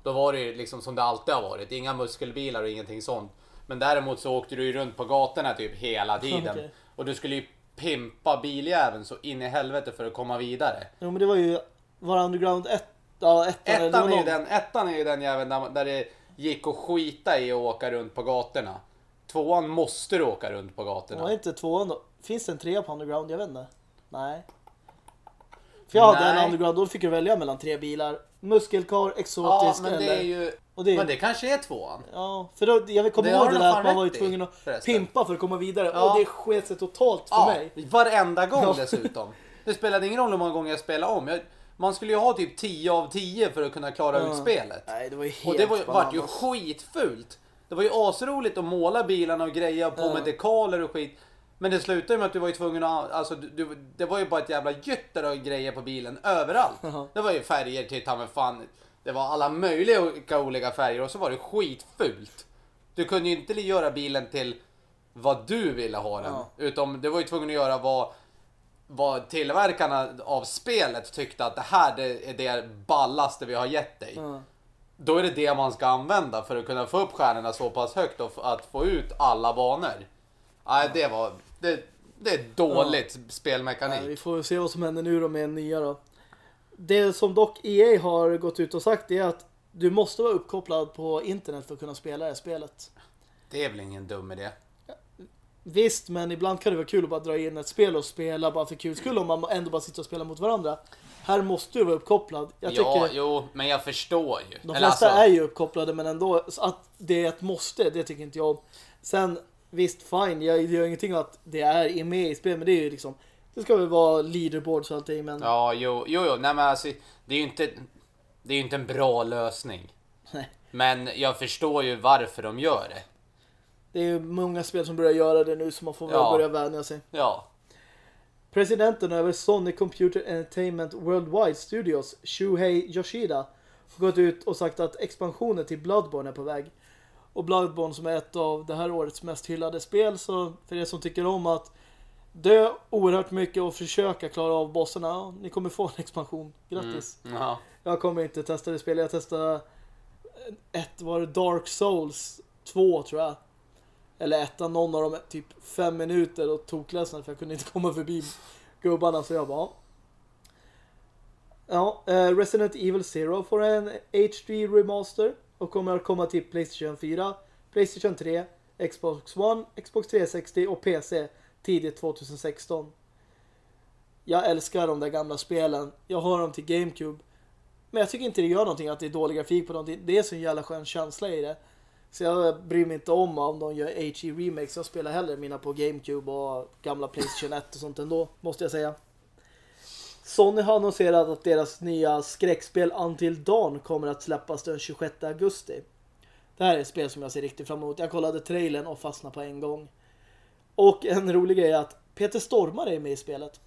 [SPEAKER 2] då var det ju liksom som det alltid har varit, inga muskelbilar och ingenting sånt. Men däremot så åkte du ju runt på gatorna typ hela tiden.
[SPEAKER 1] Okej.
[SPEAKER 2] Och du skulle ju pimpa biljäveln så in i helvete för att komma vidare.
[SPEAKER 1] Jo, men det var ju, var underground 1, ja ettan, det
[SPEAKER 2] Ettan är, ju
[SPEAKER 1] någon.
[SPEAKER 2] den, ettan är ju den jäveln där, där det gick att skita i att åka runt på gatorna. Tvåan måste du åka runt på gatorna.
[SPEAKER 1] Var inte tvåan då? Finns det en trea på underground? Jag vet inte. Nej. För jag hade en underground, då fick du välja mellan tre bilar. muskelkar,
[SPEAKER 2] Ja,
[SPEAKER 1] exotisk
[SPEAKER 2] men det
[SPEAKER 1] eller...
[SPEAKER 2] är ju...
[SPEAKER 1] och det,
[SPEAKER 2] Men det kanske är tvåan.
[SPEAKER 1] Ja, för då, jag kommer
[SPEAKER 2] Det
[SPEAKER 1] ihåg det där att man var ju tvungen att
[SPEAKER 2] förresten.
[SPEAKER 1] pimpa för att komma vidare.
[SPEAKER 2] Ja.
[SPEAKER 1] Och det sket sig totalt för
[SPEAKER 2] Ja,
[SPEAKER 1] mig.
[SPEAKER 2] varenda gång
[SPEAKER 1] Ja.
[SPEAKER 2] dessutom. Det spelade ingen roll hur många gånger jag spelade om. Jag, man skulle ju ha typ 10 av 10 för att kunna klara
[SPEAKER 1] Ja.
[SPEAKER 2] ut spelet.
[SPEAKER 1] Nej, det var ju helt
[SPEAKER 2] Och det var, ju- vart ju skitfult. Det var ju asroligt att måla bilarna och greja på
[SPEAKER 1] Ja.
[SPEAKER 2] med dekaler och skit. Men det slutade med att du var ju tvungen att... Alltså, du, du, det var ju bara ett jävla gytter av grejer på bilen överallt.
[SPEAKER 1] Ja.
[SPEAKER 2] Det var ju färger till ta fan. Det var alla möjliga olika, olika färger och så var det skitfult. Du kunde ju inte göra bilen till vad du ville ha den.
[SPEAKER 1] Ja.
[SPEAKER 2] Utan det var ju tvungen att göra vad, vad tillverkarna av spelet tyckte att det här det är det ballaste vi har gett dig.
[SPEAKER 1] Ja.
[SPEAKER 2] Då är det det man ska använda för att kunna få upp stjärnorna så pass högt och f- att få ut alla banor. Nej, det var... Det, det är dåligt
[SPEAKER 1] Nej,
[SPEAKER 2] spelmekanik.
[SPEAKER 1] vi får se vad som händer nu då med en nya då. Det som dock EA har gått ut och sagt är att du måste vara uppkopplad på internet för att kunna spela det här spelet.
[SPEAKER 2] Det är väl ingen dum idé.
[SPEAKER 1] Visst, men ibland kan det vara kul att bara dra in ett spel och spela bara för kul skull om man ändå bara sitter och spelar mot varandra. Här måste du vara uppkopplad. Jag tycker
[SPEAKER 2] Ja, jo, men jag förstår ju.
[SPEAKER 1] de flesta
[SPEAKER 2] alltså,
[SPEAKER 1] är ju uppkopplade men ändå att det är ett måste, det tycker inte jag om. Sen, visst fine, jag gör ingenting att det är med i spel, men det är ju liksom det ska väl vara leaderboards och allting, men
[SPEAKER 2] Ja, jo, jo, jo. Nej, men alltså, det är ju inte... Det är ju inte en bra lösning.
[SPEAKER 1] nej.
[SPEAKER 2] Men jag förstår ju varför de gör det.
[SPEAKER 1] Det är ju många spel som börjar göra det nu så man får väl
[SPEAKER 2] Ja.
[SPEAKER 1] börja vänja sig.
[SPEAKER 2] Ja.
[SPEAKER 1] Presidenten över Sony Computer Entertainment Worldwide Studios, Shuhei Yoshida, har gått ut och sagt att expansionen till Bloodborne är på väg. Och Bloodborne som är ett av det här årets mest hyllade spel, så för er som tycker om att dö oerhört mycket och försöka klara av bossarna, ja, ni kommer få en expansion. Grattis!
[SPEAKER 2] Ja.
[SPEAKER 1] Jag kommer inte testa det spelet, jag testade ett, var det Dark Souls 2 tror jag. Eller ettan, någon av dem, typ fem minuter och tokledsnade för jag kunde inte komma förbi gubbarna så jag bara ja. Ja, eh, Resident Evil Zero får en HD remaster och kommer att komma till Playstation 4, Playstation 3, Xbox One, Xbox 360 och PC tidigt 2016. Jag älskar de där gamla spelen. Jag har dem till GameCube. Men jag tycker inte det gör någonting att det är dålig grafik på någonting. Det är så en jävla skön känsla i det. Så jag bryr mig inte om om de gör HE remakes. Jag spelar hellre mina på GameCube och gamla Playstation 1 och sånt ändå, måste jag säga. Sony har annonserat att deras nya skräckspel Until Dawn kommer att släppas den 26 augusti. Det här är ett spel som jag ser riktigt fram emot. Jag kollade trailern och fastnade på en gång. Och en rolig grej är att Peter Stormare är med i spelet.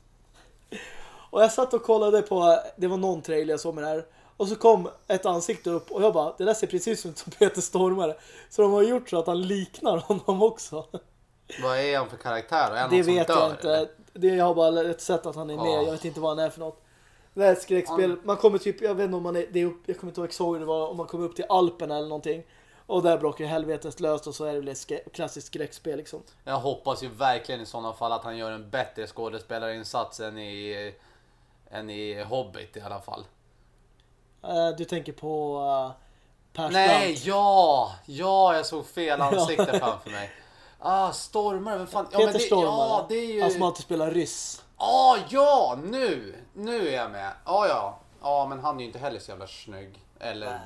[SPEAKER 1] Och jag satt och kollade på, det var någon trailer jag såg med det här. Och så kom ett ansikte upp och jag bara, det där ser precis ut som Peter Stormare. Så de har gjort så att han liknar honom också.
[SPEAKER 2] Vad är han för karaktär? Är
[SPEAKER 1] Det vet
[SPEAKER 2] dör,
[SPEAKER 1] jag inte.
[SPEAKER 2] eller?
[SPEAKER 1] Det, jag har bara ett sett att han är med.
[SPEAKER 2] Ja.
[SPEAKER 1] Jag vet inte vad han är för något. Det är ett skräckspel. Man kommer typ, jag vet inte om man är, det är upp, jag kommer inte ihåg exakt det var, om man kommer upp till Alperna eller någonting. Och där bråkar helvetet löst och så är det väl ett klassiskt skräckspel liksom.
[SPEAKER 2] Jag hoppas ju verkligen i sådana fall att han gör en bättre skådespelarinsats än i, än i Hobbit i alla fall.
[SPEAKER 1] Eh, du tänker på uh, Persbrandt.
[SPEAKER 2] Nej, ja! Ja, jag såg fel (laughs) ansikte framför mig. Ah, Stormare, vem fan? Ja,
[SPEAKER 1] Peter
[SPEAKER 2] det,
[SPEAKER 1] Stormare.
[SPEAKER 2] Ja, det är ju...
[SPEAKER 1] Han som alltid spelar ryss.
[SPEAKER 2] Ah, ja! Nu! Nu är jag med. Ah, ja, ja. men han är ju inte heller så jävla snygg. Eller...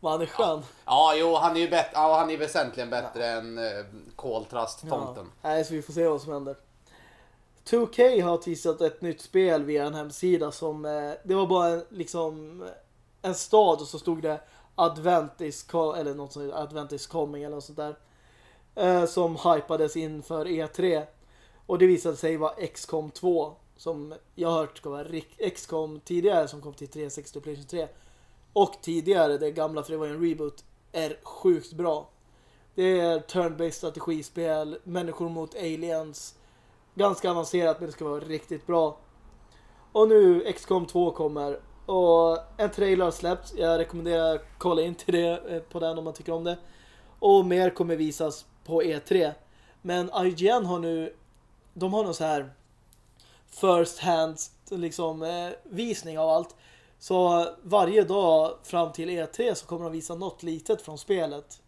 [SPEAKER 1] Men han är skön.
[SPEAKER 2] Ja, jo, han är ju bättre. Ja, han är väsentligen bättre än uh, Koltrast-tomten.
[SPEAKER 1] Ja. Nej, så vi får se vad som händer. 2K har teasat ett nytt spel via en hemsida som eh, det var bara en, liksom en stad och så stod det Adventis co- eller något sånt Adventis coming eller något sånt där. Eh, som hypades inför E3. Och det visade sig vara XCOM 2 som jag har hört ska vara XCOM tidigare som kom till 360 och PlayStation 3. Och tidigare, det gamla för det var en reboot, är sjukt bra. Det är turn-based strategispel, människor mot aliens. Ganska avancerat men det ska vara riktigt bra. Och nu XCOM 2 kommer. Och en trailer har släppts. Jag rekommenderar att kolla in till det eh, på den om man tycker om det. Och mer kommer visas på E3. Men IGN har nu de har någon så här first hand liksom eh, visning av allt. Så varje dag fram till E3 så kommer de visa något litet från spelet.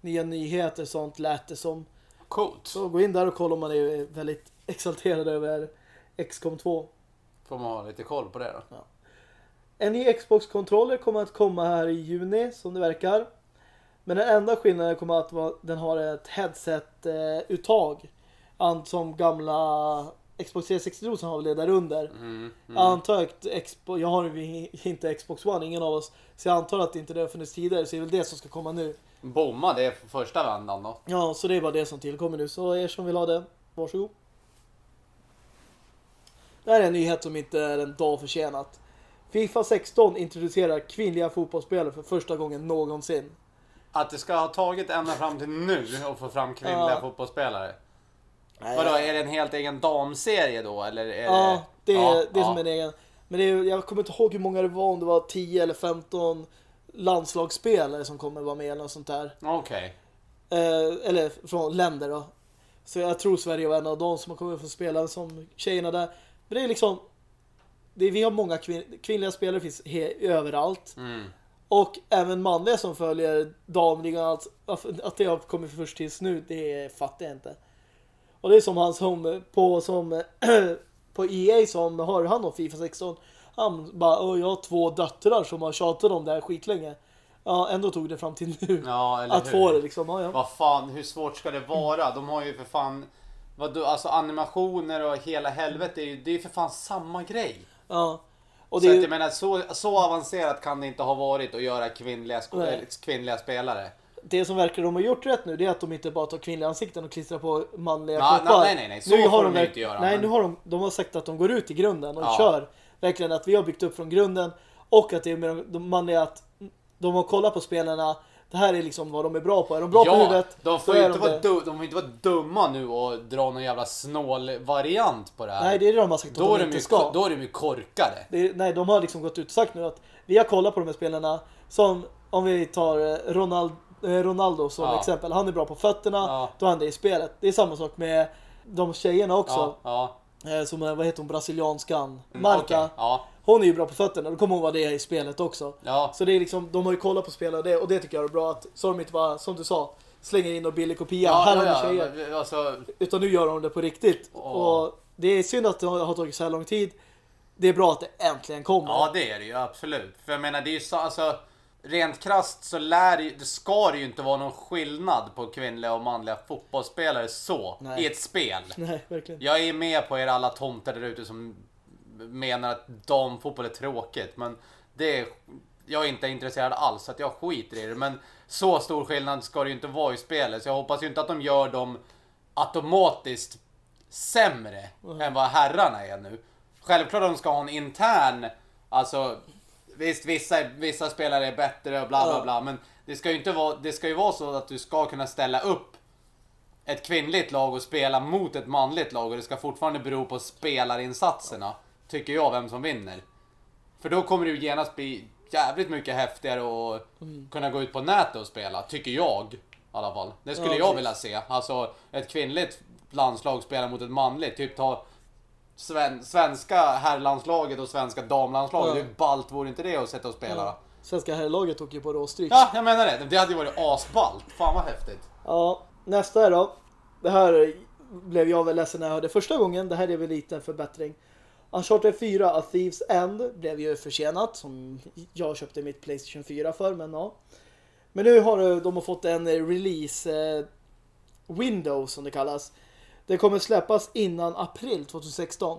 [SPEAKER 1] Nya nyheter, sånt lät det som.
[SPEAKER 2] Coolt.
[SPEAKER 1] Så gå in där och kolla om man är väldigt exalterad över XCOM 2.
[SPEAKER 2] Får man ha lite koll på det då.
[SPEAKER 1] En ny Xbox-kontroller kommer att komma här i juni som det verkar. Men den enda skillnaden kommer att vara att den har ett headset-uttag. som gamla Xbox 360 som har väl det där under.
[SPEAKER 2] Mm,
[SPEAKER 1] Jag antar att Xbox, jag har inte Xbox One, ingen av oss. Så jag antar att det inte det har funnits tidigare. Så det är väl det som ska komma nu.
[SPEAKER 2] Bomma det är första vändan då.
[SPEAKER 1] Ja, så det är bara det som tillkommer nu. Så er som vill ha det, varsågod. Det här är en nyhet som inte är en dag försenat. Fifa 16 introducerar kvinnliga fotbollsspelare för första gången någonsin.
[SPEAKER 2] Att det ska ha tagit ända fram till nu att få fram kvinnliga
[SPEAKER 1] Ja.
[SPEAKER 2] fotbollsspelare.
[SPEAKER 1] Nej.
[SPEAKER 2] Vadå, är det en helt egen damserie då? Eller är
[SPEAKER 1] Ja, det är,
[SPEAKER 2] Ja,
[SPEAKER 1] det är
[SPEAKER 2] ja.
[SPEAKER 1] som en egen. Men det är, jag kommer inte ihåg hur många det var, om det var 10 eller 15 landslagsspelare som kommer vara med eller något sånt där.
[SPEAKER 2] Okej.
[SPEAKER 1] Eh, eller från länder då. Så jag tror Sverige var en av dem som kommer få spela som tjejerna där. Men det är liksom det är, vi har många kvin kvinnliga spelare finns överallt.
[SPEAKER 2] Mm.
[SPEAKER 1] Och även manliga som följer damligan att, att det har kommit först tills nu, det fattar jag inte. Och det är som han som på som (clears throat) på EA som har hand om FIFA 16. Han bara, "Åh, jag har två döttrar som har tjatat om det här skitlänge. Ja, ändå tog det fram till nu.
[SPEAKER 2] Ja,
[SPEAKER 1] att
[SPEAKER 2] hur?
[SPEAKER 1] få det liksom. Ja, ja.
[SPEAKER 2] Vad fan, hur svårt ska det vara? De har ju för fan... Vad, alltså animationer och hela helvete, det är ju det är ju för fan samma grej.
[SPEAKER 1] ja. Och
[SPEAKER 2] så
[SPEAKER 1] det är
[SPEAKER 2] att
[SPEAKER 1] ju,
[SPEAKER 2] jag menar, så, så avancerat kan det inte ha varit att göra kvinnliga,
[SPEAKER 1] Nej.
[SPEAKER 2] kvinnliga spelare.
[SPEAKER 1] det som verkar de har gjort rätt nu det är att de inte bara tar kvinnliga ansikten och klistrar på manliga
[SPEAKER 2] Ja,
[SPEAKER 1] kroppar.
[SPEAKER 2] nej, nej, nej, så
[SPEAKER 1] nu
[SPEAKER 2] får de
[SPEAKER 1] verk-
[SPEAKER 2] inte göra,
[SPEAKER 1] Nej,
[SPEAKER 2] men-
[SPEAKER 1] nu har de, de har sagt att de går ut i grunden och
[SPEAKER 2] Ja.
[SPEAKER 1] kör verkligen att vi har byggt upp från grunden och att det är med de, de manliga att de har kollat på spelarna. Det här är liksom vad de är bra på. Är de bra på
[SPEAKER 2] ja,
[SPEAKER 1] huvudet?
[SPEAKER 2] de får ju inte
[SPEAKER 1] de
[SPEAKER 2] vara du, de får inte vara dumma nu och dra någon jävla snål variant på det här.
[SPEAKER 1] Nej, det är det de har sagt att
[SPEAKER 2] då, är
[SPEAKER 1] de
[SPEAKER 2] de
[SPEAKER 1] inte
[SPEAKER 2] ju,
[SPEAKER 1] ska.
[SPEAKER 2] då är de ju korkade.
[SPEAKER 1] Är, nej, de har liksom gått ut och sagt nu att vi har kollat på de här spelarna som om vi tar eh, Ronald, eh, Ronaldo som
[SPEAKER 2] Ja.
[SPEAKER 1] exempel. Han är bra på fötterna,
[SPEAKER 2] Ja.
[SPEAKER 1] då är han det i spelet. Det är samma sak med de tjejerna också.
[SPEAKER 2] Ja,
[SPEAKER 1] Som, eh, vad heter hon, brasilianskan?
[SPEAKER 2] Mm,
[SPEAKER 1] Marca.
[SPEAKER 2] okej, Ja,
[SPEAKER 1] Hon är ju bra på fötterna, då kommer hon vara det i spelet också.
[SPEAKER 2] ja.
[SPEAKER 1] Så det är liksom, de har ju kollat på spelare och det, och det tycker jag är bra att så de inte bara, som du sa, slänger in och billig kopia.
[SPEAKER 2] Ja,
[SPEAKER 1] här har
[SPEAKER 2] ja,
[SPEAKER 1] ni tjejer.
[SPEAKER 2] men Alltså,
[SPEAKER 1] Utan nu gör de det på riktigt.
[SPEAKER 2] Åh.
[SPEAKER 1] Och det är synd att det har har tagit så här lång tid. Det är bra att det äntligen kommer.
[SPEAKER 2] ja, det är det ju absolut. För jag menar, det är ju så, alltså, rent krasst så lär det, ska det ju inte vara någon skillnad på kvinnliga och manliga fotbollsspelare så,
[SPEAKER 1] Nej.
[SPEAKER 2] i ett spel.
[SPEAKER 1] Nej, verkligen.
[SPEAKER 2] Jag är med på er alla tomter där ute som menar att damfotboll är tråkigt, men det är, jag är inte intresserad alls, så att jag skiter i det. Men så stor skillnad ska det ju inte vara i spelet, så jag hoppas ju inte att de gör dem automatiskt sämre än vad herrarna är nu. Självklart de ska ha en intern, alltså visst vissa, vissa spelare är bättre och bla bla bla, men det ska ju inte vara, det ska ju vara så att du ska kunna ställa upp ett kvinnligt lag och spela mot ett manligt lag och det ska fortfarande bero på spelarinsatserna. Tycker jag, vem som vinner. För då kommer det ju genast bli jävligt mycket häftigare att kunna gå ut på nätet och spela, tycker jag. I alla fall. Det skulle
[SPEAKER 1] Ja,
[SPEAKER 2] jag
[SPEAKER 1] precis.
[SPEAKER 2] vilja se. Alltså ett kvinnligt landslag spela mot ett manligt. Typ ta sven svenska herrlandslaget och svenska damlandslaget.
[SPEAKER 1] Ja.
[SPEAKER 2] Hur ballt vore inte det att sätta och spela?
[SPEAKER 1] Ja. Svenska herrlaget åker ju på råstryk.
[SPEAKER 2] Ja, jag menar det. Det hade ju varit asballt. Fan vad häftigt.
[SPEAKER 1] Ja, nästa är då. Det här blev jag väl ledsen när jag hörde första gången. Det här är väl lite en förbättring. Uncharted 4 A Thieves End blev ju försenat som jag köpte mitt Playstation 4 för, men ja. Men nu har de fått en release eh, window som det kallas. Det kommer släppas innan april 2016.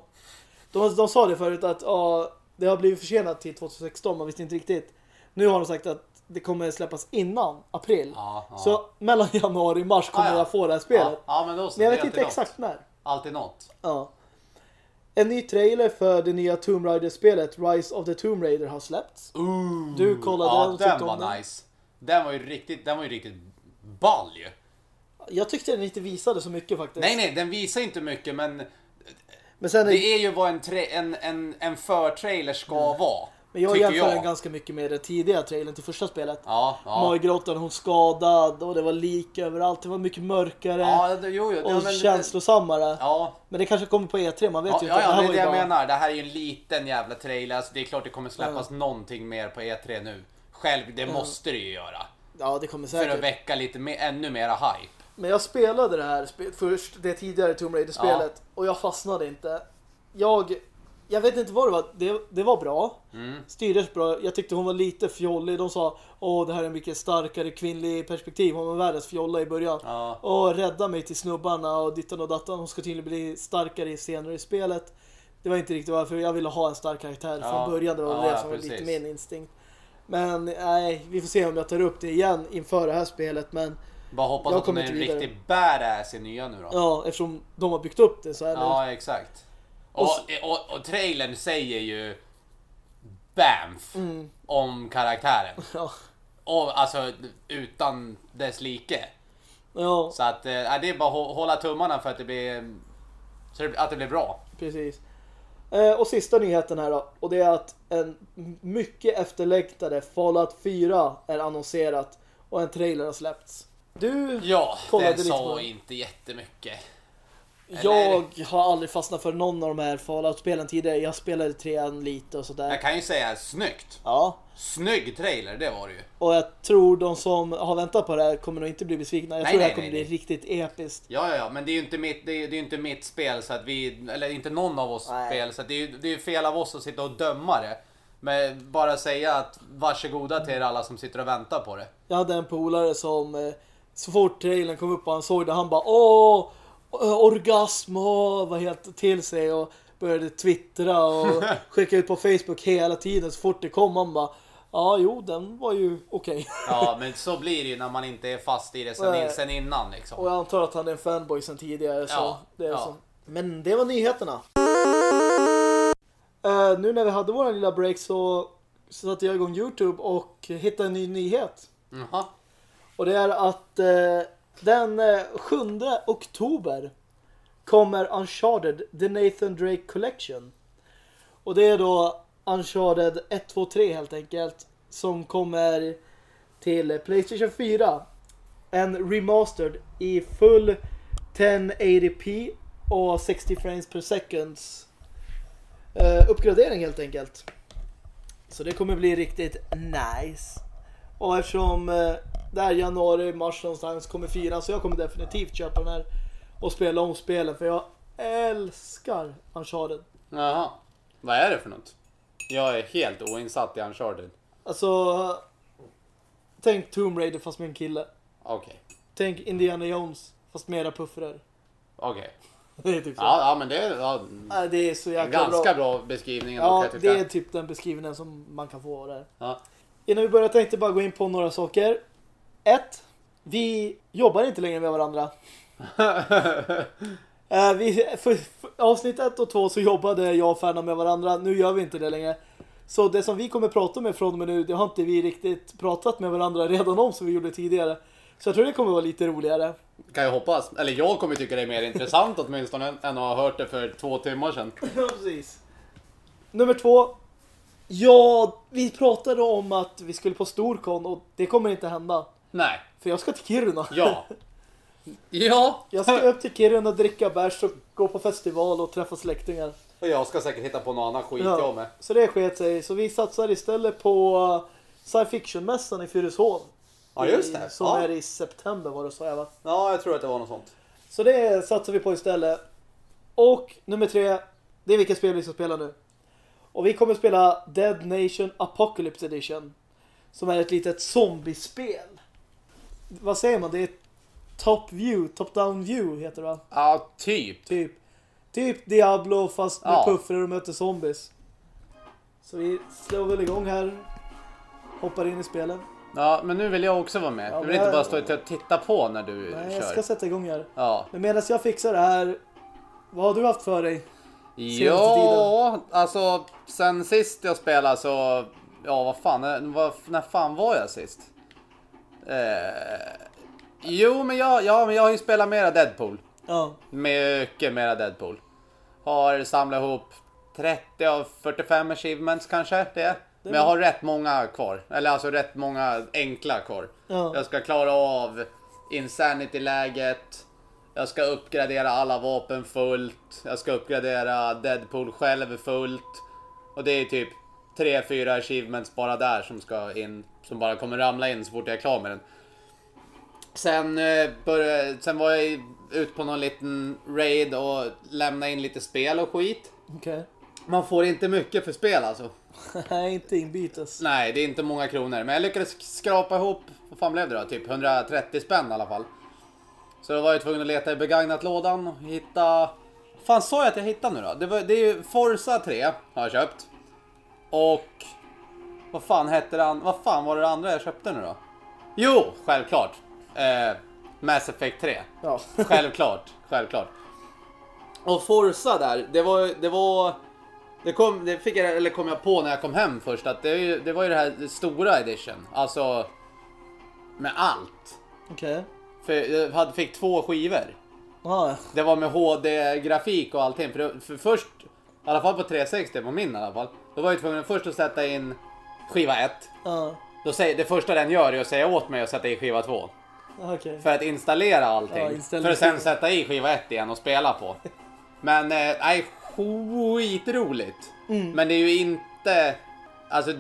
[SPEAKER 1] De, de sa det förut att ja, det har blivit försenat till 2016, man visste inte riktigt. Nu har de sagt att det kommer släppas innan april.
[SPEAKER 2] Ja, ja.
[SPEAKER 1] Så mellan januari och mars kommer
[SPEAKER 2] ja.
[SPEAKER 1] jag få det här spelet.
[SPEAKER 2] Men då.
[SPEAKER 1] Men jag vet inte
[SPEAKER 2] något.
[SPEAKER 1] exakt när.
[SPEAKER 2] Alltid något.
[SPEAKER 1] Ja. En ny trailer för det nya Tomb Raider-spelet Rise of the Tomb Raider har släppts.
[SPEAKER 2] Ooh.
[SPEAKER 1] Du kollade
[SPEAKER 2] ja,
[SPEAKER 1] den
[SPEAKER 2] den var nice. Den var ju riktigt, den var ju riktigt ball ju.
[SPEAKER 1] Jag tyckte den inte visade så mycket faktiskt.
[SPEAKER 2] Nej, nej, den visar inte mycket men
[SPEAKER 1] Men sen är,
[SPEAKER 2] det är ju vad en, tra- en, en, en förtrailer ska vara.
[SPEAKER 1] men jag
[SPEAKER 2] tycker
[SPEAKER 1] jämför
[SPEAKER 2] jag.
[SPEAKER 1] den ganska mycket med den tidiga trailern till första spelet.
[SPEAKER 2] Ja, ja.
[SPEAKER 1] Majgrottan, hon skadad och det var lik överallt. Det var mycket mörkare
[SPEAKER 2] Ja, det, jo, jo.
[SPEAKER 1] och
[SPEAKER 2] ja, men,
[SPEAKER 1] känslosammare.
[SPEAKER 2] Ja,
[SPEAKER 1] Men det kanske kommer på E3, man vet
[SPEAKER 2] ja,
[SPEAKER 1] ju
[SPEAKER 2] ja,
[SPEAKER 1] inte.
[SPEAKER 2] ja, det
[SPEAKER 1] här
[SPEAKER 2] är
[SPEAKER 1] var
[SPEAKER 2] det jag
[SPEAKER 1] bara-
[SPEAKER 2] menar. Det här är ju en liten jävla trailer. Alltså, det är klart det kommer släppas någonting mer på E3 nu. Själv, det måste det ju göra.
[SPEAKER 1] Ja, det kommer
[SPEAKER 2] För att
[SPEAKER 1] säkert.
[SPEAKER 2] väcka lite mer, ännu mera hype.
[SPEAKER 1] Men jag spelade det här spe- först, det tidigare Tomb Raider-spelet och jag fastnade inte. Jag jag vet inte vad det var. Det, det var bra.
[SPEAKER 2] Mm.
[SPEAKER 1] Styrdes bra. Jag tyckte hon var lite fjollig. De sa, åh det här är en mycket starkare kvinnlig perspektiv. Hon var världens fjolla i början.
[SPEAKER 2] Ja.
[SPEAKER 1] Och rädda mig till snubbarna och dittan och dattan. Hon ska tydligen bli starkare senare i spelet. Det var inte riktigt varför jag ville ha en stark karaktär
[SPEAKER 2] Ja.
[SPEAKER 1] från början. Det var
[SPEAKER 2] Ja,
[SPEAKER 1] det
[SPEAKER 2] ja,
[SPEAKER 1] som var
[SPEAKER 2] precis.
[SPEAKER 1] lite min instinkt. Men nej, vi får se om jag tar upp det igen inför det här spelet. Men
[SPEAKER 2] Bara hoppas
[SPEAKER 1] Jag
[SPEAKER 2] att hon
[SPEAKER 1] kommer
[SPEAKER 2] är en
[SPEAKER 1] vidare.
[SPEAKER 2] riktig badass i nya nu då.
[SPEAKER 1] ja, eftersom de har byggt upp det så är det...
[SPEAKER 2] Ja, exakt.
[SPEAKER 1] Och
[SPEAKER 2] Och, och, och, trailern säger ju BAMF
[SPEAKER 1] Mm.
[SPEAKER 2] om karaktären. (laughs)
[SPEAKER 1] Ja.
[SPEAKER 2] Och alltså utan dess like.
[SPEAKER 1] ja,
[SPEAKER 2] Så att eh, det är bara att hå- hålla tummarna för att det blir, att det blir bra.
[SPEAKER 1] precis. Eh, och sista nyheten här då. Och det är att en mycket efterlängtade Fallout 4 är annonserat. Och en trailer har släppts. Du,
[SPEAKER 2] Ja,
[SPEAKER 1] Kollade lite på
[SPEAKER 2] sa
[SPEAKER 1] den.
[SPEAKER 2] inte jättemycket.
[SPEAKER 1] jag har aldrig fastnat för någon av de här Fallout-spelen tidigare. Jag spelade trean lite och sådär.
[SPEAKER 2] Jag kan ju säga snyggt.
[SPEAKER 1] Ja,
[SPEAKER 2] Snygg trailer, det var det ju.
[SPEAKER 1] och jag tror de som har väntat på det här kommer nog inte bli besvikna. Jag
[SPEAKER 2] Nej,
[SPEAKER 1] tror det
[SPEAKER 2] nej,
[SPEAKER 1] här kommer
[SPEAKER 2] nej,
[SPEAKER 1] bli riktigt episkt.
[SPEAKER 2] Ja, ja, ja, men det är ju inte mitt, det är, det är inte mitt spel så att vi, eller inte någon av oss
[SPEAKER 1] Nej.
[SPEAKER 2] spel så att det är ju det är fel av oss att sitta och döma det. Men bara säga att varsågoda till er alla som sitter och väntar på det.
[SPEAKER 1] Jag hade en polare som eh, så fort trailern kom upp och han såg det, han bara åh, eh, orgasm och var helt till sig och började twittra och (laughs) skicka ut på Facebook hela tiden så fort det kom. Han bara ja, jo, den var ju okej.
[SPEAKER 2] Ja, men så blir det ju när man inte är fast i det sen,
[SPEAKER 1] Nej.
[SPEAKER 2] sen innan liksom.
[SPEAKER 1] och jag antar att han är en fanboy sen tidigare. Så
[SPEAKER 2] Ja,
[SPEAKER 1] det är
[SPEAKER 2] ja.
[SPEAKER 1] så. Men det var nyheterna. Eh, nu när vi hade våran lilla break så satte jag igång Youtube och hittade en ny nyhet.
[SPEAKER 2] Jaha.
[SPEAKER 1] Och det är att eh, den eh, 7 oktober kommer Uncharted The Nathan Drake Collection. Och det är då Uncharted 1, 2, 3 helt enkelt. Som kommer till Playstation 4. En remastered i full 1080p och 60 frames per seconds. Eh, uppgradering helt enkelt. Så det kommer bli riktigt nice. Och eftersom eh, det är januari, mars någonstans kommer fyran så jag kommer definitivt köpa den här och spela om spelen för jag älskar Uncharted.
[SPEAKER 2] Jaha. Vad är det för något? Jag är helt oinsatt i Uncharted.
[SPEAKER 1] Alltså, tänk Tomb Raider fast med en kille.
[SPEAKER 2] Okej.
[SPEAKER 1] Tänk Indiana Jones fast mera puffrar.
[SPEAKER 2] Okej. (laughs)
[SPEAKER 1] Det är typ så.
[SPEAKER 2] Ja, ja, men det är ja,
[SPEAKER 1] det är så jäkla
[SPEAKER 2] ganska
[SPEAKER 1] bra.
[SPEAKER 2] bra, beskrivning
[SPEAKER 1] Ja,
[SPEAKER 2] jag
[SPEAKER 1] det är typ den beskrivningen som man kan få där.
[SPEAKER 2] Ja.
[SPEAKER 1] Innan vi börjar tänkte jag bara gå in på några saker. Ett, vi jobbar inte längre med varandra. (laughs) Eh, vi, för, för avsnitt ett och två så jobbade jag och Färna med varandra. Nu gör vi inte det längre. Så det som vi kommer prata med från och med nu, det har inte vi riktigt pratat med varandra redan om som vi gjorde tidigare. Så jag tror det kommer vara lite roligare.
[SPEAKER 2] Kan jag hoppas. Eller jag kommer tycka det är mer intressant (laughs) åtminstone än än att ha hört det för två timmar sedan. (laughs)
[SPEAKER 1] Ja, precis. Nummer två. Ja, vi pratade om att vi skulle på Storkon och det kommer inte hända.
[SPEAKER 2] Nej.
[SPEAKER 1] För jag ska till Kiruna.
[SPEAKER 2] Ja. Ja.
[SPEAKER 1] Jag ska upp till Kiruna, dricka bärs och gå på festival och träffa släktingar.
[SPEAKER 2] Och jag ska säkert hitta på någon annan skit
[SPEAKER 1] Ja.
[SPEAKER 2] jag med.
[SPEAKER 1] Så det sket sig. Så vi satsar istället på uh, science fiction-mässan i Fyrishov.
[SPEAKER 2] Ja, just det.
[SPEAKER 1] I, som
[SPEAKER 2] Ja.
[SPEAKER 1] är i september var det så jag va?
[SPEAKER 2] Ja, jag tror att det var något sånt.
[SPEAKER 1] Så det satsar vi på istället. Och nummer tre, det är vilka spel vi ska spela nu. Och vi kommer spela Dead Nation Apocalypse Edition. Som är ett litet zombiespel. Vad säger man? Det är Top View, Top Down View heter det va?
[SPEAKER 2] Ja, typ.
[SPEAKER 1] Typ. Typ Diablo fast med
[SPEAKER 2] Ja.
[SPEAKER 1] puffrar och möter zombies. Så vi slår väl igång här. Hoppar in i spelen.
[SPEAKER 2] Ja, men nu vill jag också vara med.
[SPEAKER 1] Ja,
[SPEAKER 2] jag vill inte bara stå och titta på när du
[SPEAKER 1] Nej,
[SPEAKER 2] kör.
[SPEAKER 1] jag ska sätta igång här.
[SPEAKER 2] Ja.
[SPEAKER 1] Men medan jag fixar det här. Vad har du haft för dig?
[SPEAKER 2] Ja, alltså sen sist jag spelade så... Ja, vad fan, när fan var jag sist? Eh, jo, men jag, ja, men jag har ju spelat mera Deadpool.
[SPEAKER 1] Ja.
[SPEAKER 2] Mycket mera Deadpool. Har samlat ihop 30 av 45 achievements kanske det. Men jag har rätt många kvar. Eller alltså rätt många enkla kvar.
[SPEAKER 1] Ja.
[SPEAKER 2] Jag ska klara av Insanity-läget. Jag ska uppgradera alla vapen fullt. Jag ska uppgradera Deadpool själv fullt. Och det är typ 3-4 achievements bara där som ska in. Som bara kommer ramla in så fort jag är klar med den. Sen, eh, började, sen var jag ut på någon liten raid och lämna in lite spel och skit.
[SPEAKER 1] Okej.
[SPEAKER 2] Man får inte mycket för spel alltså. (laughs)
[SPEAKER 1] Nej, inte inbytes.
[SPEAKER 2] Nej, det är inte många kronor. Men jag lyckades skrapa ihop, vad fan blev det då? Typ 130 spänn i alla fall. Så då var jag tvungen att leta i begagnat-lådan och hitta... Vad fan sa jag att jag hittade nu då? Det, var, det är ju Forza 3 har jag köpt. Och... Vad fan hette den? Vad fan var det andra jag köpte nu då? Jo, självklart. Eh, Mass Effect 3.
[SPEAKER 1] Ja. (laughs)
[SPEAKER 2] Självklart, självklart. Och Forza där, det var... Det var det kom, det fick jag, eller kom jag på när jag kom hem först att det, ju- det var ju det här stora edition. Alltså med allt.
[SPEAKER 1] Okej.
[SPEAKER 2] För jag hade, fick två skivor.
[SPEAKER 1] Ja,
[SPEAKER 2] Det var med HD-grafik och allting. För, det- för först, i alla fall på 360 på min i alla fall. Då var jag tvungen först att sätta in skiva 1.
[SPEAKER 1] ja.
[SPEAKER 2] Då säger, det första den gör är att säga åt mig att sätta in skiva 2.
[SPEAKER 1] Okej.
[SPEAKER 2] För att installera allting.
[SPEAKER 1] Ja, installera
[SPEAKER 2] för att sen sätta i skiva 1 igen och spela på. Men eh, nej, skitroligt.
[SPEAKER 1] Mm.
[SPEAKER 2] Men det är ju inte... Alltså,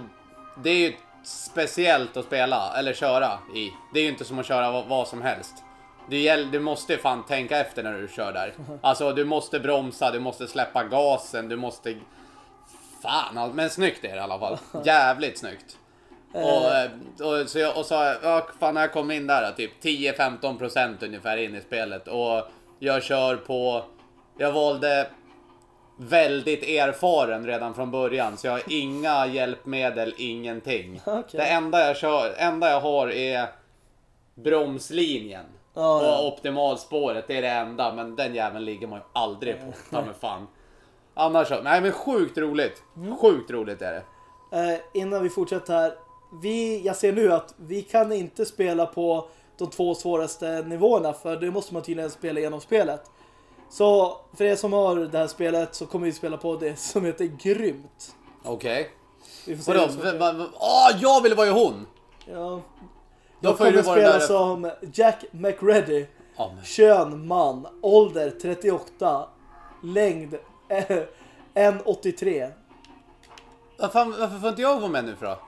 [SPEAKER 2] det är ju speciellt att spela eller köra i. Det är ju inte som att köra vad, vad som helst. Du, gäll, du måste fan tänka efter när du kör där. (laughs) Alltså du måste bromsa, du måste släppa gasen, du måste... Fan, men snyggt är det i alla fall. (laughs) Jävligt snyggt. Och, eh, och, så jag, och så, ja, fan när jag kom in där, typ 10-15% ungefär in i spelet. Och jag kör på, jag valde väldigt erfaren redan från början. Så jag har inga hjälpmedel, ingenting. (laughs)
[SPEAKER 1] Okej.
[SPEAKER 2] Det enda jag, kör, enda jag har är bromslinjen.
[SPEAKER 1] Ja, ja.
[SPEAKER 2] Och optimalspåret, det är det enda. Men den jäveln ligger man ju aldrig på. Ta mig fan. Annars så, nej men sjukt roligt.
[SPEAKER 1] Mm.
[SPEAKER 2] Sjukt roligt är det.
[SPEAKER 1] Eh, innan vi fortsätter här. Vi, jag ser nu att vi kan inte spela på de två svåraste nivåerna för det måste man tydligen spela igenom spelet. Så för er som har det här spelet så kommer vi spela på det som heter Grymt.
[SPEAKER 2] Okej.
[SPEAKER 1] Se
[SPEAKER 2] Vadå? Åh, jag ville vara ju hon!
[SPEAKER 1] Ja.
[SPEAKER 2] Då
[SPEAKER 1] Jag kommer
[SPEAKER 2] du
[SPEAKER 1] spela
[SPEAKER 2] där-
[SPEAKER 1] som Jack McReady.
[SPEAKER 2] Men-
[SPEAKER 1] Kön man. Ålder 38. Längd 1,83.
[SPEAKER 2] Vad fan, varför får inte jag vara med nu för då?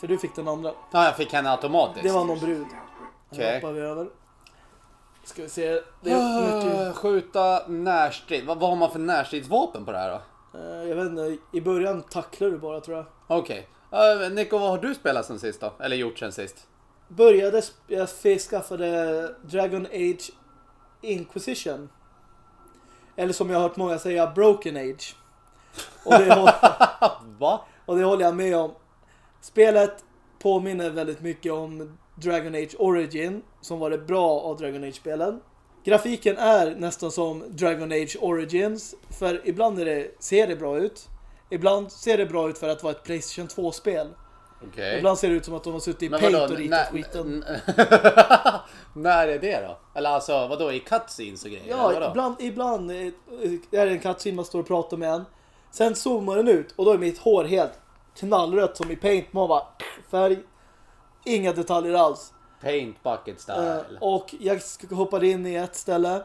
[SPEAKER 1] För du fick den andra.
[SPEAKER 2] Ja, jag fick henne automatiskt.
[SPEAKER 1] Det var någon brud.
[SPEAKER 2] Okej.
[SPEAKER 1] Okay. hoppar vi över. Ska vi se. Det är mycket...
[SPEAKER 2] Ah, Skjuta närstrid. Vad, vad har man för närstridsvapen på det här då?
[SPEAKER 1] Eh, jag vet inte, i början tacklar du bara tror jag.
[SPEAKER 2] Okej. Okay. Nico, vad har du spelat sen sist då? Eller gjort sen sist?
[SPEAKER 1] Började, sp- jag skaffade Dragon Age Inquisition. Eller som jag har hört många säga, Broken Age. Och det, håller, (laughs)
[SPEAKER 2] Va?
[SPEAKER 1] och det håller jag med om. Spelet påminner väldigt mycket om Dragon Age Origin, som var det bra av Dragon Age-spelen. Grafiken är nästan som Dragon Age Origins, för ibland är det, ser det bra ut. Ibland ser det bra ut för att vara ett Playstation 2-spel.
[SPEAKER 2] Okej.
[SPEAKER 1] Ibland ser det ut som att de har suttit i
[SPEAKER 2] Men
[SPEAKER 1] Paint
[SPEAKER 2] vadå,
[SPEAKER 1] och ritat skiten. (laughs)
[SPEAKER 2] När är det då? Eller alltså, vadå, i cutscenes och grejer?
[SPEAKER 1] Ja, ibland, ibland eh, är det en cutscene man står och pratar med en. Sen zoomar den ut och då är mitt hår helt knallrött som i Paint. Man bara färg. Inga detaljer alls.
[SPEAKER 2] Paint bucket style.
[SPEAKER 1] Eh, och jag hoppade in i ett ställe.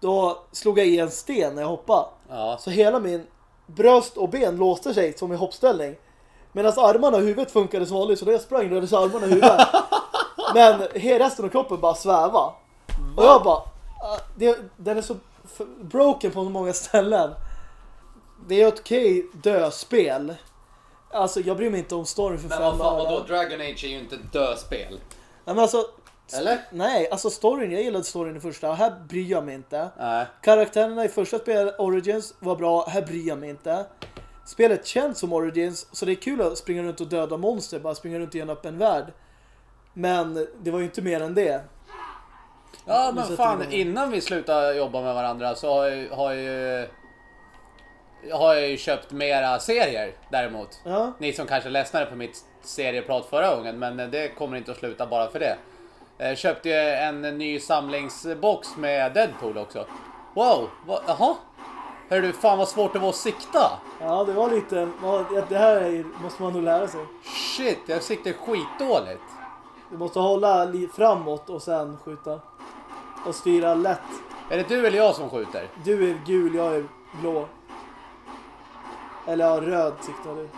[SPEAKER 1] Då slog jag i en sten när jag hoppade.
[SPEAKER 2] Ja.
[SPEAKER 1] Så hela min bröst och ben låste sig som i hoppställning. Medan armarna och huvudet funkade som vanligt så när jag sprang rörde sig armarna och huvudet. (laughs) Men resten av kroppen bara sväva. Och jag bara, ah, det, den är så broken på så många ställen. Det är ett okej döspel. Alltså jag bryr mig inte om storyn för
[SPEAKER 2] Men
[SPEAKER 1] fem
[SPEAKER 2] vad fan, vadå? Dragon Age är ju inte döspel.
[SPEAKER 1] Nej, men alltså,
[SPEAKER 2] Eller?
[SPEAKER 1] nej, alltså storyn, jag gillade storyn i första. Här bryr jag mig inte.
[SPEAKER 2] Nej.
[SPEAKER 1] Karaktärerna i första spelet, Origins, var bra. Här bryr jag mig inte. Spelet känns som Origins, så det är kul att springa runt och döda monster, bara springa runt i en öppen värld. Men det var ju inte mer än det.
[SPEAKER 2] Ja men fan, innan vi slutar jobba med varandra så har jag, har jag ju... Har jag ju köpt mera serier däremot.
[SPEAKER 1] Ja,
[SPEAKER 2] Ni som kanske ledsnade på mitt serieprat förra gången, men det kommer inte att sluta bara för det. Jag köpte ju en ny samlingsbox med Deadpool också. Wow, jaha? Hör du, fan vad svårt det var att sikta.
[SPEAKER 1] ja det var lite... Det här är, måste man nog lära sig.
[SPEAKER 2] Shit, jag siktar skitdåligt.
[SPEAKER 1] Du måste hålla framåt och sen skjuta. Och styra lätt.
[SPEAKER 2] Är det du eller jag som skjuter?
[SPEAKER 1] Du är gul, jag är blå. Eller ja, röd siktar du.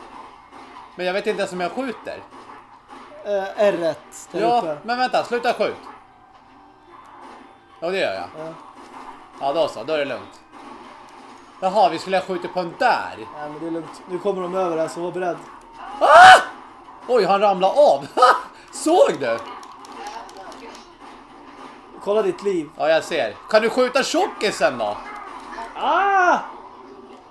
[SPEAKER 2] Men jag vet inte ens om jag skjuter.
[SPEAKER 1] Eh, R1 där
[SPEAKER 2] Ja,
[SPEAKER 1] uppe.
[SPEAKER 2] men vänta, sluta skjut. Ja, det gör jag.
[SPEAKER 1] Ja.
[SPEAKER 2] Ja, då så, då är det lugnt. Jaha, vi skulle ha skjutit på en där.
[SPEAKER 1] Nej, men det är lugnt. Nu kommer de över här, så var beredd.
[SPEAKER 2] Oj, han ramlade av. Såg du?
[SPEAKER 1] Kolla ditt liv.
[SPEAKER 2] Ja, jag ser. Kan du skjuta tjockisen då?
[SPEAKER 1] Ah!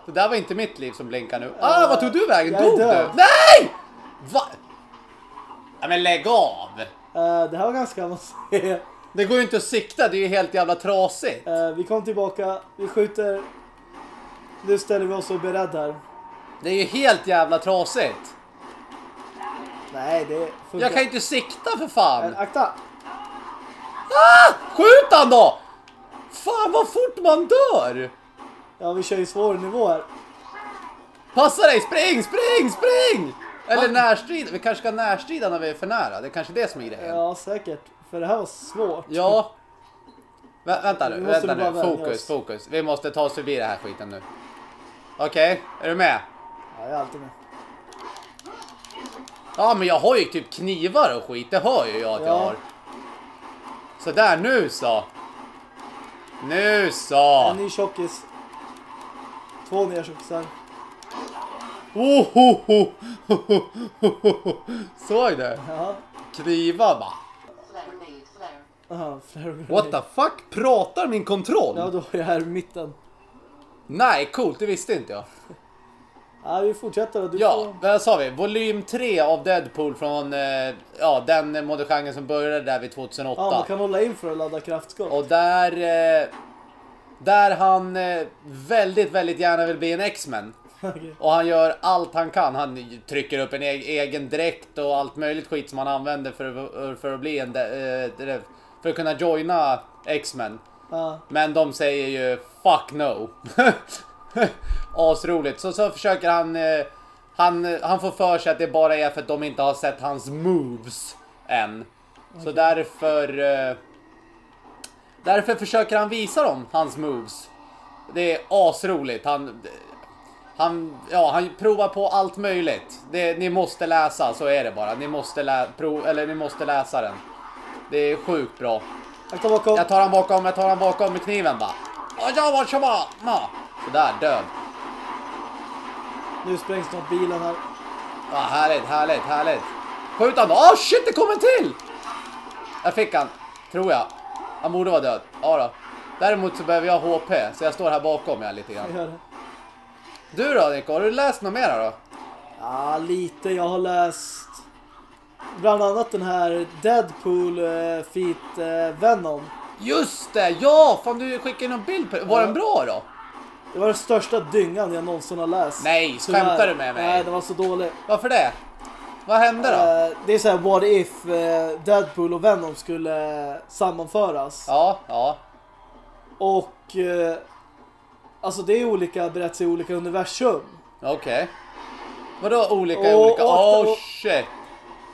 [SPEAKER 2] Det där var inte mitt liv som blinkar nu. Ah, vad tog du vägen? Dog du? Nej! Va? Ja, men lägg av!
[SPEAKER 1] Eh, det här var ganska avancerat.
[SPEAKER 2] Det går ju inte att sikta, det är ju helt jävla trasigt.
[SPEAKER 1] Eh, vi kom tillbaka, vi skjuter. Nu ställer vi oss och beredd här.
[SPEAKER 2] Det är ju helt jävla trasigt.
[SPEAKER 1] Nej, det funkar.
[SPEAKER 2] Jag kan ju inte sikta för fan.
[SPEAKER 1] Eh, akta!
[SPEAKER 2] Skjut han då! Fan vad fort man dör!
[SPEAKER 1] Ja, vi kör ju svår nivå här.
[SPEAKER 2] Passa dig, spring, spring, spring! Eller närstrid. Vi kanske ska närstrida när vi är för nära. Det är kanske det som är grejen.
[SPEAKER 1] Ja, säkert. För det här var svårt.
[SPEAKER 2] Ja. Vä vänta nu, vänta nu. Fokus, fokus. Vi måste ta oss förbi den här skiten nu. Okej, är du med?
[SPEAKER 1] Ja, jag är alltid med.
[SPEAKER 2] Ja, men jag har ju typ knivar och skit. Det hör ju jag att jag
[SPEAKER 1] Ja.
[SPEAKER 2] har. Så där, nu så. Nu så.
[SPEAKER 1] En ny tjockis. Två nya tjockisar.
[SPEAKER 2] Oh, ho, ho, ho, ho, ho. Såg du?
[SPEAKER 1] Ja.
[SPEAKER 2] Knivar bara.
[SPEAKER 1] Aha, flare
[SPEAKER 2] What the fuck? Pratar min kontroll?
[SPEAKER 1] Ja, då är jag här i mitten.
[SPEAKER 2] Nej, coolt. Det visste inte jag.
[SPEAKER 1] Ja, vi fortsätter. Du
[SPEAKER 2] Ja,
[SPEAKER 1] får...
[SPEAKER 2] vad sa vi? Volym 3 av Deadpool från eh, ja, den modegenren som började där vid 2008.
[SPEAKER 1] Ja, man kan hålla in för att ladda kraftskott.
[SPEAKER 2] Och där, eh, där han eh, väldigt, väldigt gärna vill bli en X-Men. (laughs)
[SPEAKER 1] Okej.
[SPEAKER 2] Och han gör allt han kan. Han trycker upp en e- egen dräkt och allt möjligt skit som han använder för, för att bli en... eh, för att kunna joina X-Men.
[SPEAKER 1] Ja.
[SPEAKER 2] Men de säger ju fuck no. (laughs) Asroligt. Så, så försöker han, eh, han... Han får för sig att det bara är för att de inte har sett hans moves än. Så därför... eh, Därför försöker han visa dem hans moves. Det är asroligt. Han... Han, ja, han provar på allt möjligt. Det, ni måste läsa, så är det bara. Ni måste, lä, prov, eller ni måste läsa den. Det är sjukt bra.
[SPEAKER 1] Akta bakom.
[SPEAKER 2] Jag tar han bakom, jag tar han bakom med kniven bara. Ja, vad tjaba. Sådär, död.
[SPEAKER 1] Nu sprängs snart bilen här.
[SPEAKER 2] Ja, härligt, härligt, härligt. Skjut han. Åh shit, det kom en till! Jag fick han, tror jag. Han borde vara död. Ja då. Däremot så behöver jag HP, så jag står här bakom jag lite
[SPEAKER 1] Jag
[SPEAKER 2] grann. Du då Nico, har du läst något mera då?
[SPEAKER 1] Ja, lite. Jag har läst bland annat den här Deadpool uh, Feet eh, Venom.
[SPEAKER 2] Just det, ja! Fan du skickade en bild på det. Var
[SPEAKER 1] Ja.
[SPEAKER 2] den bra då?
[SPEAKER 1] Det var den största dyngan jag någonsin har läst.
[SPEAKER 2] Nej, skämtar du med mig?
[SPEAKER 1] Nej, det var så dålig.
[SPEAKER 2] Varför det? Vad hände då?
[SPEAKER 1] Eh, det är så här what if eh, Deadpool och Venom skulle eh, sammanföras.
[SPEAKER 2] Ja, ja.
[SPEAKER 1] Och eh, alltså det är olika berättelser i olika universum.
[SPEAKER 2] Okej. Vadå olika
[SPEAKER 1] Och-
[SPEAKER 2] olika?
[SPEAKER 1] och-
[SPEAKER 2] Oh shit.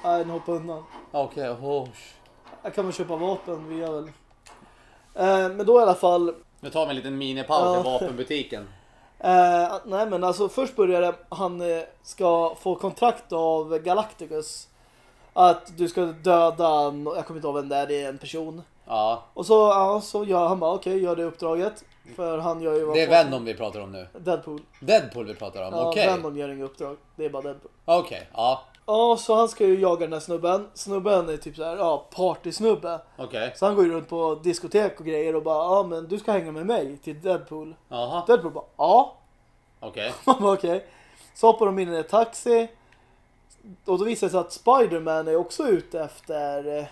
[SPEAKER 1] Nej, den hoppar undan.
[SPEAKER 2] Okej, oh sh-
[SPEAKER 1] Här kan man köpa vapen, vi gör väl. Eh, men då i alla fall.
[SPEAKER 2] Nu tar vi en liten minipaus i vapenbutiken. (laughs)
[SPEAKER 1] Eh, nej men alltså först börjar det, han eh, ska få kontrakt av Galacticus. Att du ska döda, no- jag kommer inte ihåg vem det är, det är en person.
[SPEAKER 2] Ja,
[SPEAKER 1] Och så, ja, så gör han bara okej, gör det uppdraget. För han gör ju vad
[SPEAKER 2] det är Venom vi pratar om nu.
[SPEAKER 1] Deadpool.
[SPEAKER 2] Deadpool vi pratar om,
[SPEAKER 1] Ja,
[SPEAKER 2] okej.
[SPEAKER 1] Venom gör inget uppdrag. Det är bara Deadpool.
[SPEAKER 2] Okej, ja.
[SPEAKER 1] Ja, så han ska ju jaga den här snubben. Snubben är typ så här, ja, partysnubbe.
[SPEAKER 2] Okej.
[SPEAKER 1] Så han går ju runt på diskotek och grejer och bara, ja men du ska hänga med mig till Deadpool.
[SPEAKER 2] Jaha,
[SPEAKER 1] Deadpool bara, ja.
[SPEAKER 2] okej. (laughs)
[SPEAKER 1] Man bara, okej. Så hoppar de in i en taxi. Och då visar det sig att Spider-Man är också ute efter eh,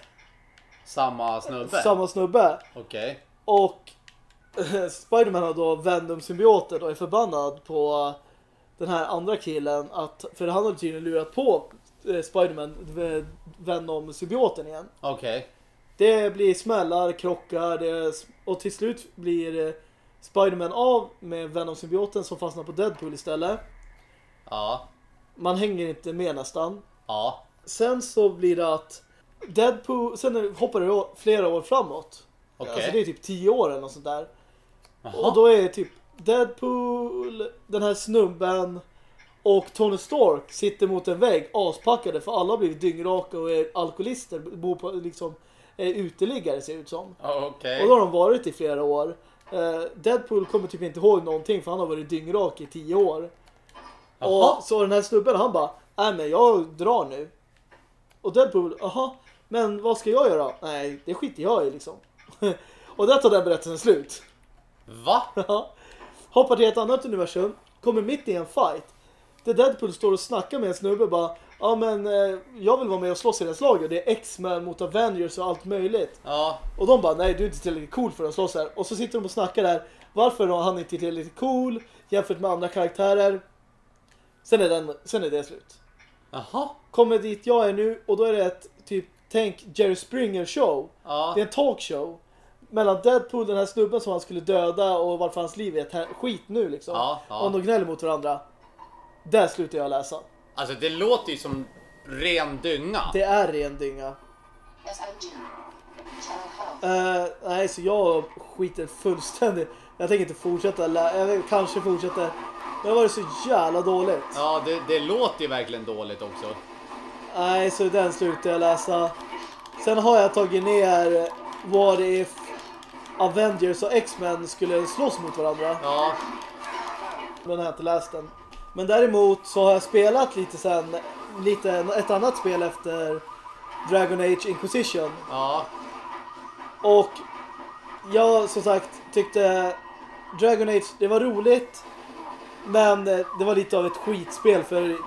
[SPEAKER 2] Samma snubbe?
[SPEAKER 1] samma snubbe.
[SPEAKER 2] Okej.
[SPEAKER 1] Och eh, Spider-Man har då Venom-symbioten och är förbannad på den här andra killen. Att, för han har tydligen lurat på Spider-Man eh, Venom-symbioten igen.
[SPEAKER 2] Okej.
[SPEAKER 1] Det blir smällar, krockar det, och till slut blir Spider-Man av med Venom-symbioten som fastnar på Deadpool istället.
[SPEAKER 2] Ja.
[SPEAKER 1] Man hänger inte med nästan.
[SPEAKER 2] Ja.
[SPEAKER 1] Sen så blir det att Deadpool, sen hoppar det flera år framåt.
[SPEAKER 2] Okej.
[SPEAKER 1] Alltså det är typ 10 år eller något sånt där.
[SPEAKER 2] Jaha.
[SPEAKER 1] Och då är typ Deadpool, den här snubben och Tony Stark sitter mot en vägg aspackade för alla har blivit dyngraka och är alkoholister, bor på liksom är uteliggare ser det ut som.
[SPEAKER 2] Okej.
[SPEAKER 1] Och då har de varit i flera år. Eh, Deadpool kommer typ inte ihåg någonting för han har varit dyngrak i tio år.
[SPEAKER 2] Jaha.
[SPEAKER 1] Och så den här snubben han bara, nej men jag drar nu. Och Deadpool, aha, men vad ska jag göra? Nej, det skiter jag i liksom. (laughs) och där tar den berättelsen slut.
[SPEAKER 2] Va? (laughs)
[SPEAKER 1] Hoppar till ett annat universum, kommer mitt i en fight. Där Deadpool står och snackar med en snubbe bara, ja men eh, jag vill vara med och slåss i det slaget. Det är X-Men mot Avengers och allt möjligt.
[SPEAKER 2] Ja.
[SPEAKER 1] Och de bara, nej du är inte tillräckligt cool för att slåss här. Och så sitter de och snackar där. Varför har han inte tillräckligt cool jämfört med andra karaktärer? Sen är, den, sen är det slut.
[SPEAKER 2] Jaha.
[SPEAKER 1] Kommer dit jag är nu och då är det ett typ, tänk Jerry Springer show.
[SPEAKER 2] Ja.
[SPEAKER 1] Det är en talkshow. Mellan Deadpool, den här snubben som han skulle döda och varför hans liv är ett skit nu liksom.
[SPEAKER 2] Ja, ja.
[SPEAKER 1] Och de gnäller mot varandra. Där slutar jag läsa.
[SPEAKER 2] Alltså det låter ju som ren dynga.
[SPEAKER 1] Det är ren dynga. Eh, nej, så jag skiter fullständigt. Jag tänker inte fortsätta. lä- Jag kanske fortsätta. Det har varit så jävla dåligt.
[SPEAKER 2] Ja, det, det låter ju verkligen dåligt också.
[SPEAKER 1] Nej, så den slutar jag läsa. Sen har jag tagit ner What If Avengers och X-Men skulle slåss mot varandra.
[SPEAKER 2] Ja.
[SPEAKER 1] Men jag har inte läst den. Men däremot så har jag spelat lite sen, lite, ett annat spel efter Dragon Age Inquisition.
[SPEAKER 2] Ja.
[SPEAKER 1] Och jag som sagt tyckte Dragon Age, det var roligt. Men det var lite av ett skitspel för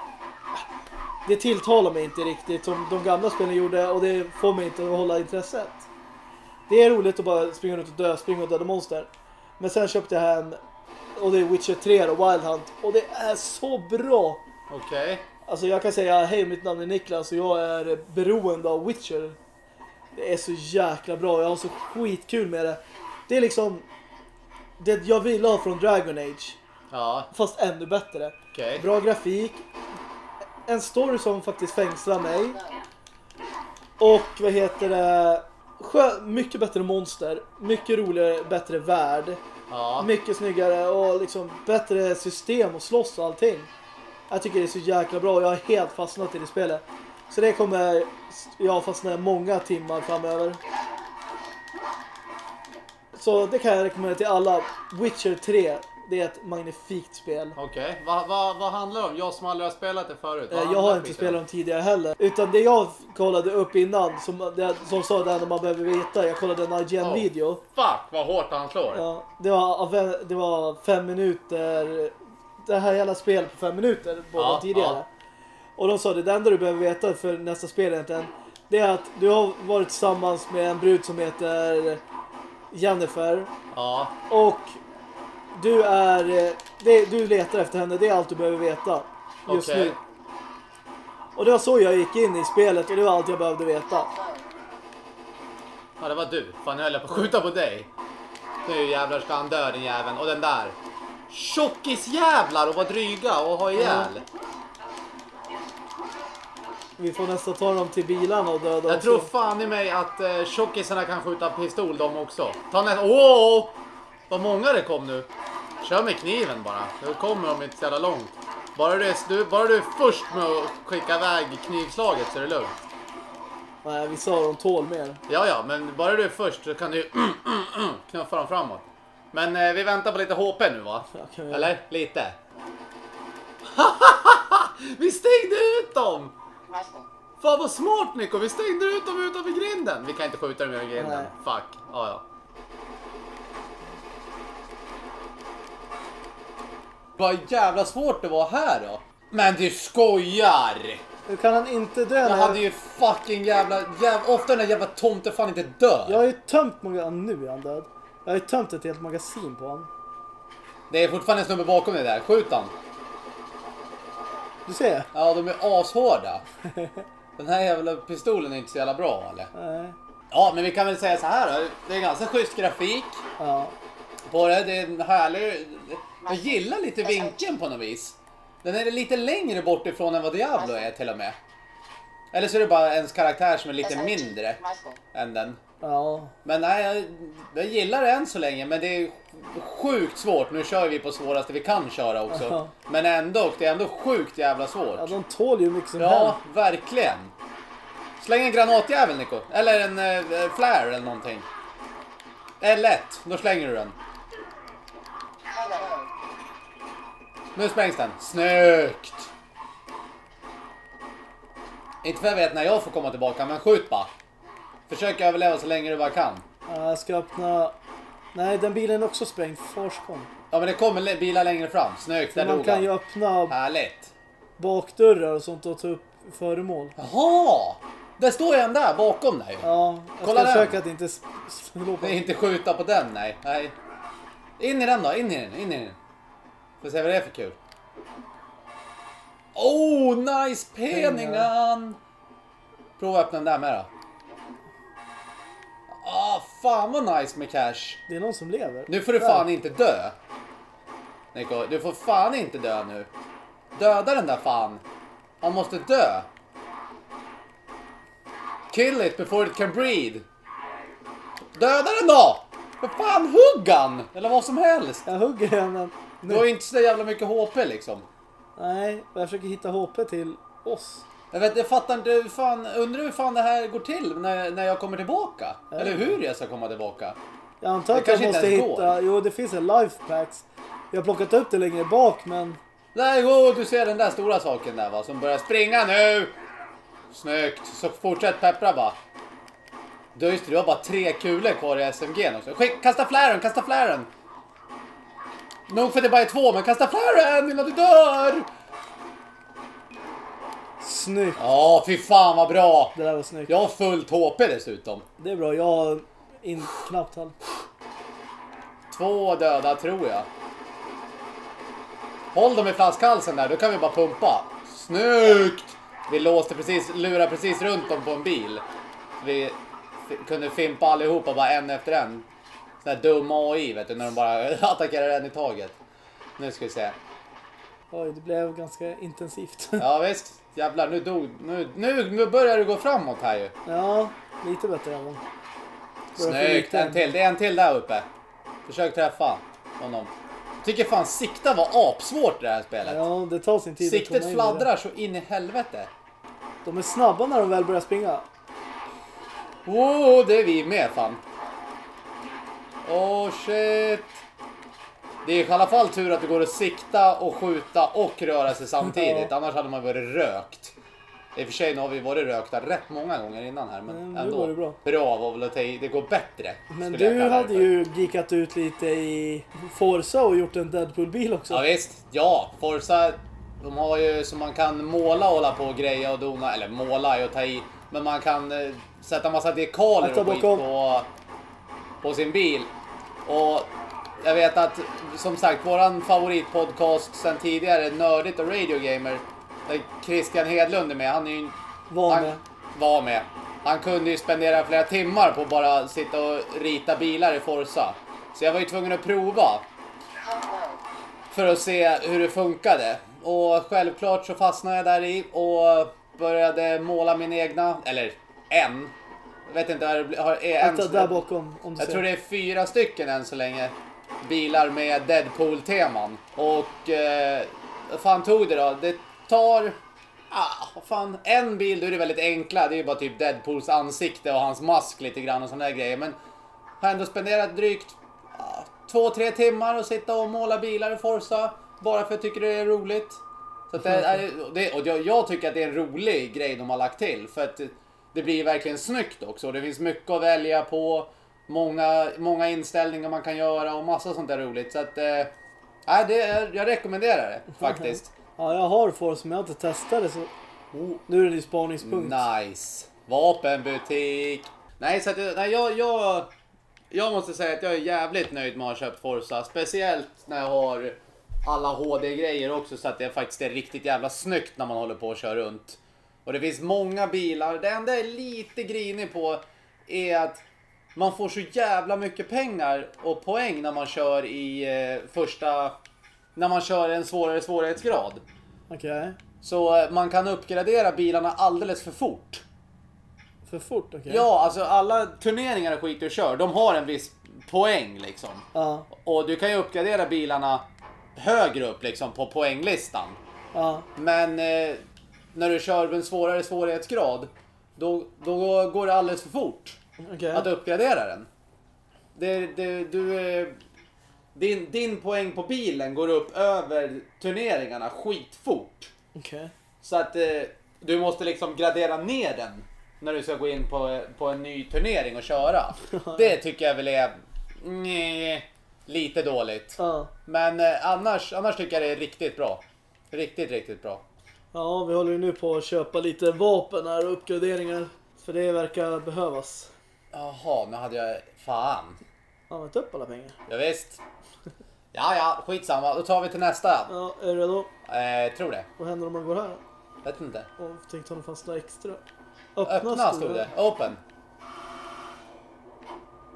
[SPEAKER 1] det tilltalar mig inte riktigt som de gamla spelen gjorde och det får mig inte att hålla intresset. Det är roligt att bara springa runt och dö, springa och döda monster. Men sen köpte jag hem och det är Witcher 3 och Wild Hunt och det är så bra.
[SPEAKER 2] Okej.
[SPEAKER 1] Alltså jag kan säga hej mitt namn är Niklas och jag är beroende av Witcher. Det är så jäkla bra. Jag har så skitkul med det. Det är liksom det jag vill ha från Dragon Age.
[SPEAKER 2] Ja.
[SPEAKER 1] Fast ännu bättre.
[SPEAKER 2] Okej.
[SPEAKER 1] Bra grafik. En story som faktiskt fängslar mig. Och vad heter det? Mycket bättre monster. Mycket roligare, bättre värld.
[SPEAKER 2] Ja.
[SPEAKER 1] Mycket snyggare och liksom bättre system och slåss och allting. Jag tycker det är så jäkla bra och jag har helt fastnat i det spelet. Så det kommer jag fastna i många timmar framöver. Så det kan jag rekommendera till alla. Witcher 3, det är ett magnifikt spel.
[SPEAKER 2] Okej. Vad va, vad handlar det om? Jag som aldrig har spelat det förut. Vad
[SPEAKER 1] Eh, Jag
[SPEAKER 2] handlar
[SPEAKER 1] har inte spelat
[SPEAKER 2] om?
[SPEAKER 1] dem tidigare heller. Utan det jag kollade upp innan, som, det, som sa det enda man behöver veta. Jag kollade en IGN-video.
[SPEAKER 2] Fuck vad hårt han slår.
[SPEAKER 1] Ja, det, var, det var fem minuter. Det här hela spelet på fem minuter. Båda
[SPEAKER 2] Ja,
[SPEAKER 1] tidigare.
[SPEAKER 2] ja.
[SPEAKER 1] Och de sa det enda du behöver veta för nästa spel egentligen. Det är att du har varit tillsammans med en brud som heter Jennifer.
[SPEAKER 2] Ja.
[SPEAKER 1] Och du är... eh, Det, du letar efter henne. Det är allt du behöver veta. Just
[SPEAKER 2] Okej.
[SPEAKER 1] nu. Och det var så jag gick in i spelet och det var allt jag behövde veta.
[SPEAKER 2] Ja, det var du. Fan, nu höll jag på att skjuta på dig. Nu jävlar ska han dö den jäveln. Och den där. Tjockisjävlar och vara dryga och ha ihjäl.
[SPEAKER 1] Vi får nästan ta dem till bilarna och döda
[SPEAKER 2] Jag tror fan i mig att eh, tjockisarna kan skjuta pistol de också. Ta nästa. Åh! Vad många det kom nu. Kör med kniven bara. Då kommer de inte så jävla långt. Bara du, är, du, bara du är först med att skicka iväg knivslaget så är det lugnt.
[SPEAKER 1] Nej, vi sa de tål mer.
[SPEAKER 2] Ja, ja, men bara du är först så kan du mm, (clears throat) knuffa dem framåt. Men eh, vi väntar på lite HP nu va?
[SPEAKER 1] Ja,
[SPEAKER 2] Eller? Lite. (laughs) vi stängde ut dem!
[SPEAKER 3] Rifle.
[SPEAKER 2] Fan vad smart Nico, vi stängde ut dem utanför grinden. Vi kan inte skjuta dem över grinden.
[SPEAKER 1] Nej.
[SPEAKER 2] Fuck. Ja, ja. Vad jävla svårt det var här då. Men du skojar!
[SPEAKER 1] Nu kan han inte dö
[SPEAKER 2] Jag
[SPEAKER 1] när
[SPEAKER 2] hade ju fucking jävla... jävla ofta den där jävla tomten fan inte dör.
[SPEAKER 1] Jag har ju tömt många... Nu är han död. Jag har ju tömt ett helt magasin på honom.
[SPEAKER 2] Det är fortfarande en snubbe bakom dig där. Skjut han.
[SPEAKER 1] Du ser?
[SPEAKER 2] Ja, de är ashårda. (laughs) Den här jävla pistolen är inte så jävla bra eller?
[SPEAKER 1] Nej.
[SPEAKER 2] Ja, men vi kan väl säga så här då. Det är ganska schysst grafik
[SPEAKER 1] Ja.
[SPEAKER 2] på det. Det är en härlig... Jag gillar lite vinkeln på något vis. Den är lite längre bort ifrån än vad Diablo är till och med. Eller så är det bara ens karaktär som är lite
[SPEAKER 3] SOG.
[SPEAKER 2] mindre än den.
[SPEAKER 1] Ja.
[SPEAKER 2] Men nej, jag, jag gillar det än så länge. Men det är sjukt svårt. Nu kör vi på svåraste vi kan köra också.
[SPEAKER 1] Ja.
[SPEAKER 2] Men ändå, det är ändå sjukt jävla svårt.
[SPEAKER 1] ja, de tål ju mycket som
[SPEAKER 2] Ja,
[SPEAKER 1] helst.
[SPEAKER 2] verkligen. Släng en granatjävel Nico. Eller en uh, flare eller någonting. L1, då slänger du den. Nu sprängs den. Snyggt! Inte för jag vet när jag får komma tillbaka, men skjut bara. Försök överleva så länge du bara kan.
[SPEAKER 1] Ja, Jag ska öppna... Nej, den bilen är också sprängd. Forskom.
[SPEAKER 2] Ja men det kommer bilar längre fram. Snyggt, där
[SPEAKER 1] Man kan ju öppna
[SPEAKER 2] Härligt.
[SPEAKER 1] bakdörrar och sånt och ta upp föremål.
[SPEAKER 2] Jaha! Där står en där bakom dig.
[SPEAKER 1] Ja, jag
[SPEAKER 2] Kolla
[SPEAKER 1] ska
[SPEAKER 2] den.
[SPEAKER 1] försöka att inte slå på.
[SPEAKER 2] Nej, (laughs) inte skjuta på den, nej. nej. In i den då, in i den, in i den. Får se vad det är för kul. Oh, nice penningen! Prova öppna den där med då. Ah, fan vad nice med cash.
[SPEAKER 1] Det är någon som lever.
[SPEAKER 2] Nu får du fan inte dö. Nico, du får fan inte dö nu. Döda den där fan. Han måste dö. Kill it before it can breathe. Döda den då! För fan, hugg han! Eller vad som helst.
[SPEAKER 1] Jag hugger den.
[SPEAKER 2] Du har ju inte så jävla mycket HP liksom.
[SPEAKER 1] Nej, och jag försöker hitta HP till oss.
[SPEAKER 2] Jag vet, jag fattar inte, hur fan, undrar hur fan det här går till när, när jag kommer tillbaka? Eller hur jag ska komma tillbaka?
[SPEAKER 1] Jag antar att jag måste hitta... Jo, det finns en life packs. Jag har plockat upp det längre bak men...
[SPEAKER 2] Där går du ser den där stora saken där va, som börjar springa nu. Snyggt, så fortsätt peppra bara. Du, just det, du har bara tre kulor kvar i SMG också. Skick, kasta flären, kasta flären. Nog för att det bara är två, men kasta flären innan du dör.
[SPEAKER 1] Snyggt.
[SPEAKER 2] Ja, fy fan vad bra.
[SPEAKER 1] Det där var snyggt.
[SPEAKER 2] Jag har fullt HP dessutom.
[SPEAKER 1] Det är bra. Jag har in, knappt halv.
[SPEAKER 2] Två döda tror jag. Håll dem i flaskhalsen där, då kan vi bara pumpa. Snyggt! Vi låste precis, lurade precis runt dem på en bil. Vi kunde fimpa allihopa bara en efter en. Sån här dum AI vet du, när de bara (laughs) attackerar en i taget. Nu ska vi se.
[SPEAKER 1] Oj, det blev ganska intensivt. (laughs)
[SPEAKER 2] Ja visst, jävlar nu dog, nu, nu, nu börjar det gå framåt här ju.
[SPEAKER 1] ja, lite bättre få
[SPEAKER 2] Snyggt, en till, det är en till där uppe. Försök träffa honom. Tycker fan sikta var apsvårt i det här spelet.
[SPEAKER 1] Ja, det tar sin tid att
[SPEAKER 2] Siktet
[SPEAKER 1] det.
[SPEAKER 2] fladdrar så in i helvete.
[SPEAKER 1] De är snabba när de väl börjar springa.
[SPEAKER 2] Oh, det är vi med fan. Oh shit. Det är i alla fall tur att det går att sikta och skjuta och röra sig samtidigt. Annars hade man varit rökt. I och för sig nu har vi varit rökta rätt många gånger innan här. Men
[SPEAKER 1] Men
[SPEAKER 2] ändå.
[SPEAKER 1] går det bra.
[SPEAKER 2] Bra var väl att ta det går bättre.
[SPEAKER 1] Men du hade ju geekat ut lite i Forza och gjort en Deadpool-bil också.
[SPEAKER 2] Ja visst, ja. Forza, de har ju så man kan måla och hålla på och greja och dona. Eller måla är att ta i. Men man kan eh, sätta massa dekaler och skit på, på sin bil. Och jag vet att som sagt våran favoritpodcast sen tidigare, Nördigt och Radio Gamer. Där Christian Hedlund är med. Han är ju
[SPEAKER 1] Var
[SPEAKER 2] han
[SPEAKER 1] med.
[SPEAKER 2] var med. Han kunde ju spendera flera timmar på att bara sitta och rita bilar i Forza. Så jag var ju tvungen att prova för att se hur det funkade. Och självklart så fastnade jag där i och började måla min egna, eller en. Jag vet inte, har, har, är en,
[SPEAKER 1] där bakom om du
[SPEAKER 2] jag
[SPEAKER 1] ser.
[SPEAKER 2] tror det är fyra stycken än så länge. Bilar med Deadpool-teman. Och eh, vad fan tog det då? Det tar... Ah, fan. En bil, då är det väldigt enkla. Det är ju bara typ Deadpools ansikte och hans mask lite grann och sådana där grejer. Men har ändå spenderat drygt ah, två, tre timmar och sitta och måla bilar i Forza. Bara för att jag tycker det är roligt. Så det är, (laughs) det, och jag, jag tycker att det är en rolig grej de har lagt till. För att det blir verkligen snyggt också. Och det finns mycket att välja på. Många, många inställningar man kan göra och massa sånt där roligt. Så att, eh, nej, det är, jag rekommenderar det (laughs) faktiskt.
[SPEAKER 1] Ja, jag har Forza men jag har inte testat det så... Nu är det en spaningspunkt.
[SPEAKER 2] Nice. Vapenbutik. Nej, så att, jag- nej, jag, jag, jag måste säga att jag är jävligt nöjd med att ha köpt Forza. Speciellt när jag har alla HD-grejer också så att det faktiskt är riktigt jävla snyggt när man håller på att köra runt. Och det finns många bilar. Det enda jag är lite grinig på är att man får så jävla mycket pengar och poäng när man kör i eh, första... När man kör en svårare svårighetsgrad.
[SPEAKER 1] Okej.
[SPEAKER 2] Så eh, man kan uppgradera bilarna alldeles för fort.
[SPEAKER 1] För fort, okej.
[SPEAKER 2] Ja, alltså alla turneringar och skit du kör, de har en viss poäng liksom.
[SPEAKER 1] Ja.
[SPEAKER 2] Och du kan ju uppgradera bilarna högre upp liksom på poänglistan.
[SPEAKER 1] Ja.
[SPEAKER 2] Men eh, när du kör en svårare svårighetsgrad, då, då går det alldeles för fort
[SPEAKER 1] Okej.
[SPEAKER 2] att uppgradera den. Det, det, du, eh, din, din poäng på bilen går upp över turneringarna skitfort.
[SPEAKER 1] Okej.
[SPEAKER 2] Så att eh, du måste liksom gradera ner den när du ska gå in på, på en ny turnering och köra. (laughs) Det tycker jag väl är nej, lite dåligt.
[SPEAKER 1] Ja.
[SPEAKER 2] Men eh, annars, annars tycker jag det är riktigt bra. Riktigt, riktigt bra.
[SPEAKER 1] Ja, vi håller ju nu på att köpa lite vapen här och uppgraderingar. För det verkar behövas.
[SPEAKER 2] Jaha, nu hade jag... Fan.
[SPEAKER 1] Använt upp alla pengar.
[SPEAKER 2] Ja, visst. Ja, ja, skitsamma. Då tar vi till nästa.
[SPEAKER 1] Ja, är du redo?
[SPEAKER 2] Eh, tror det.
[SPEAKER 1] Vad händer om man går här?
[SPEAKER 2] Vet inte.
[SPEAKER 1] Och tänkte om det fanns några extra.
[SPEAKER 2] Öppna stod det. Open.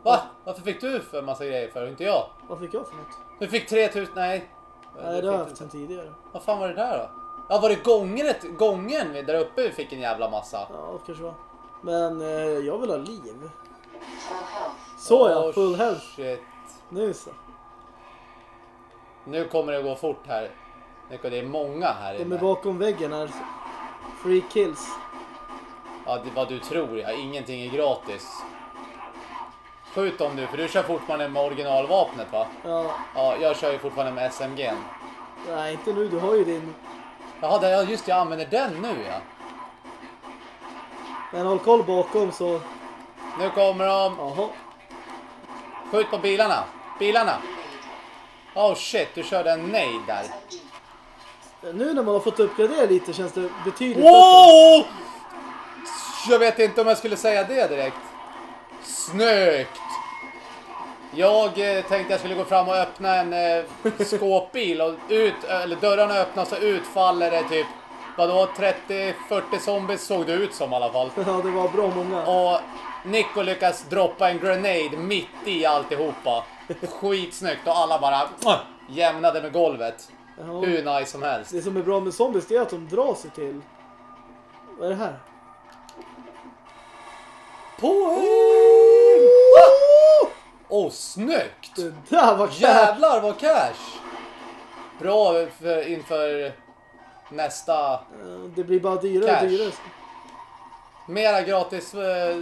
[SPEAKER 2] Va? Varför fick du för massa grejer för inte jag?
[SPEAKER 1] Vad fick jag för något?
[SPEAKER 2] Du fick 3000, nej.
[SPEAKER 1] Nej, det har jag haft sedan tidigare.
[SPEAKER 2] Vad fan var det där då? Ja, var det gången, gången vi där uppe vi fick en jävla massa?
[SPEAKER 1] Ja, kanske var. Men eh, jag vill ha liv. Så ja,
[SPEAKER 2] Oh,
[SPEAKER 1] full health.
[SPEAKER 2] Shit.
[SPEAKER 1] Nu så.
[SPEAKER 2] Nu kommer det gå fort här. Det är många här
[SPEAKER 1] De är
[SPEAKER 2] inne.
[SPEAKER 1] bakom väggen här. Free kills.
[SPEAKER 2] Ja, det är vad du tror ja. Ingenting är gratis. Skjut dem nu, för du kör fortfarande med originalvapnet va?
[SPEAKER 1] Ja,
[SPEAKER 2] Ja, jag kör ju fortfarande med SMG'n.
[SPEAKER 1] nej inte nu. Du har ju din.
[SPEAKER 2] Jaha, just jag använder den nu ja.
[SPEAKER 1] Men håll koll bakom så.
[SPEAKER 2] Nu kommer de.
[SPEAKER 1] Jaha.
[SPEAKER 2] Skjut på bilarna. Bilarna. Oh shit, du körde en nade där.
[SPEAKER 1] Nu när man har fått uppgradera lite känns det betydligt bättre.
[SPEAKER 2] Wow! Jag vet inte om jag skulle säga det direkt. Snyggt! Jag eh, tänkte jag skulle gå fram och öppna en eh, skåpbil och ut, eller dörrarna öppnas och ut faller det typ, vadå, 30-40 zombies såg det ut som i alla fall. (laughs)
[SPEAKER 1] Ja, det var bra många.
[SPEAKER 2] Och Nico lyckas droppa en grenade mitt i alltihopa. Skitsnyggt och alla bara "Mwah!" jämnade med golvet.
[SPEAKER 1] Ja.
[SPEAKER 2] Hur nice som helst.
[SPEAKER 1] Det som är bra med zombies det är att de drar sig till... Vad är det här?
[SPEAKER 2] Poäng! Åh, oh, snyggt!
[SPEAKER 1] Det där var cash!
[SPEAKER 2] Jävlar vad cash! Bra för, inför nästa.
[SPEAKER 1] Det blir bara dyrare och dyrare.
[SPEAKER 2] Mera gratis eh,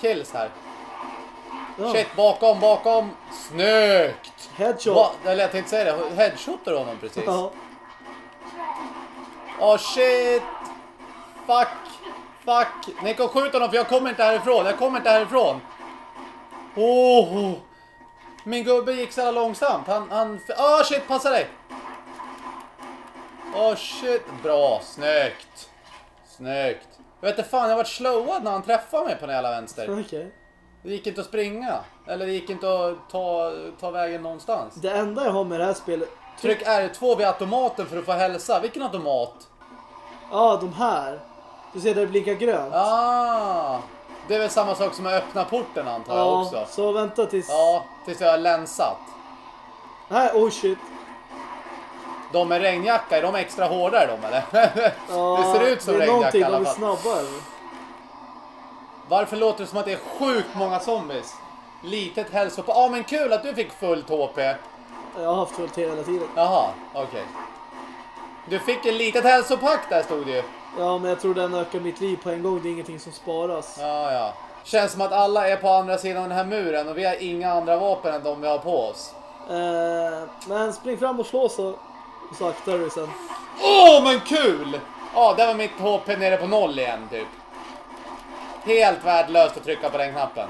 [SPEAKER 2] kills här.
[SPEAKER 1] Ja.
[SPEAKER 2] Shit, bakom, bakom. Snyggt!
[SPEAKER 1] Headshot.
[SPEAKER 2] Va? Eller jag tänkte säga det, headshotar honom precis.
[SPEAKER 1] Ja.
[SPEAKER 2] Åh shit! Fuck! Fuck! Nico skjut honom för jag kommer inte härifrån, jag kommer inte härifrån. Oh, min gubbe gick så långsamt. Han, han... Åh shit, passa dig! Åh shit, bra, snyggt! Snyggt! Jag vet inte fan, jag vart slowad när han träffade mig på den jävla vänster.
[SPEAKER 1] Okej.
[SPEAKER 2] Det gick inte att springa. Eller det gick inte att ta, ta vägen någonstans.
[SPEAKER 1] Det enda jag har med det här spelet...
[SPEAKER 2] Tryck R2 vid automaten för att få hälsa. Vilken automat?
[SPEAKER 1] Ja, de här. Du ser där det blinkar grönt.
[SPEAKER 2] Ah, det är väl samma sak som att öppna porten antar jag också.
[SPEAKER 1] så vänta tills...
[SPEAKER 2] Ja, tills jag har länsat.
[SPEAKER 1] Här, oh shit.
[SPEAKER 2] De med regnjacka, är de extra hårdare de eller? (laughs)
[SPEAKER 1] Ja,
[SPEAKER 2] det ser ut som
[SPEAKER 1] det är
[SPEAKER 2] regnjacka
[SPEAKER 1] någonting,
[SPEAKER 2] i alla
[SPEAKER 1] de är
[SPEAKER 2] fall.
[SPEAKER 1] snabbare.
[SPEAKER 2] Varför låter det som att det är sjukt många zombies? Litet hälsopack. Ja ah, men kul att du fick fullt HP.
[SPEAKER 1] Jag har haft fullt hela tiden.
[SPEAKER 2] Jaha, okej. Du fick ett litet hälsopack där stod det ju.
[SPEAKER 1] Ja, men jag tror den ökar mitt liv på en gång. Det är ingenting som sparas.
[SPEAKER 2] Ja, ja. Känns som att alla är på andra sidan den här muren och vi har inga andra vapen än de vi har på oss.
[SPEAKER 1] Eh, men spring fram och slå så, så aktar du sen.
[SPEAKER 2] Åh, men kul! Ja, där var mitt HP nere på noll igen typ. Helt värdelöst att trycka på den knappen.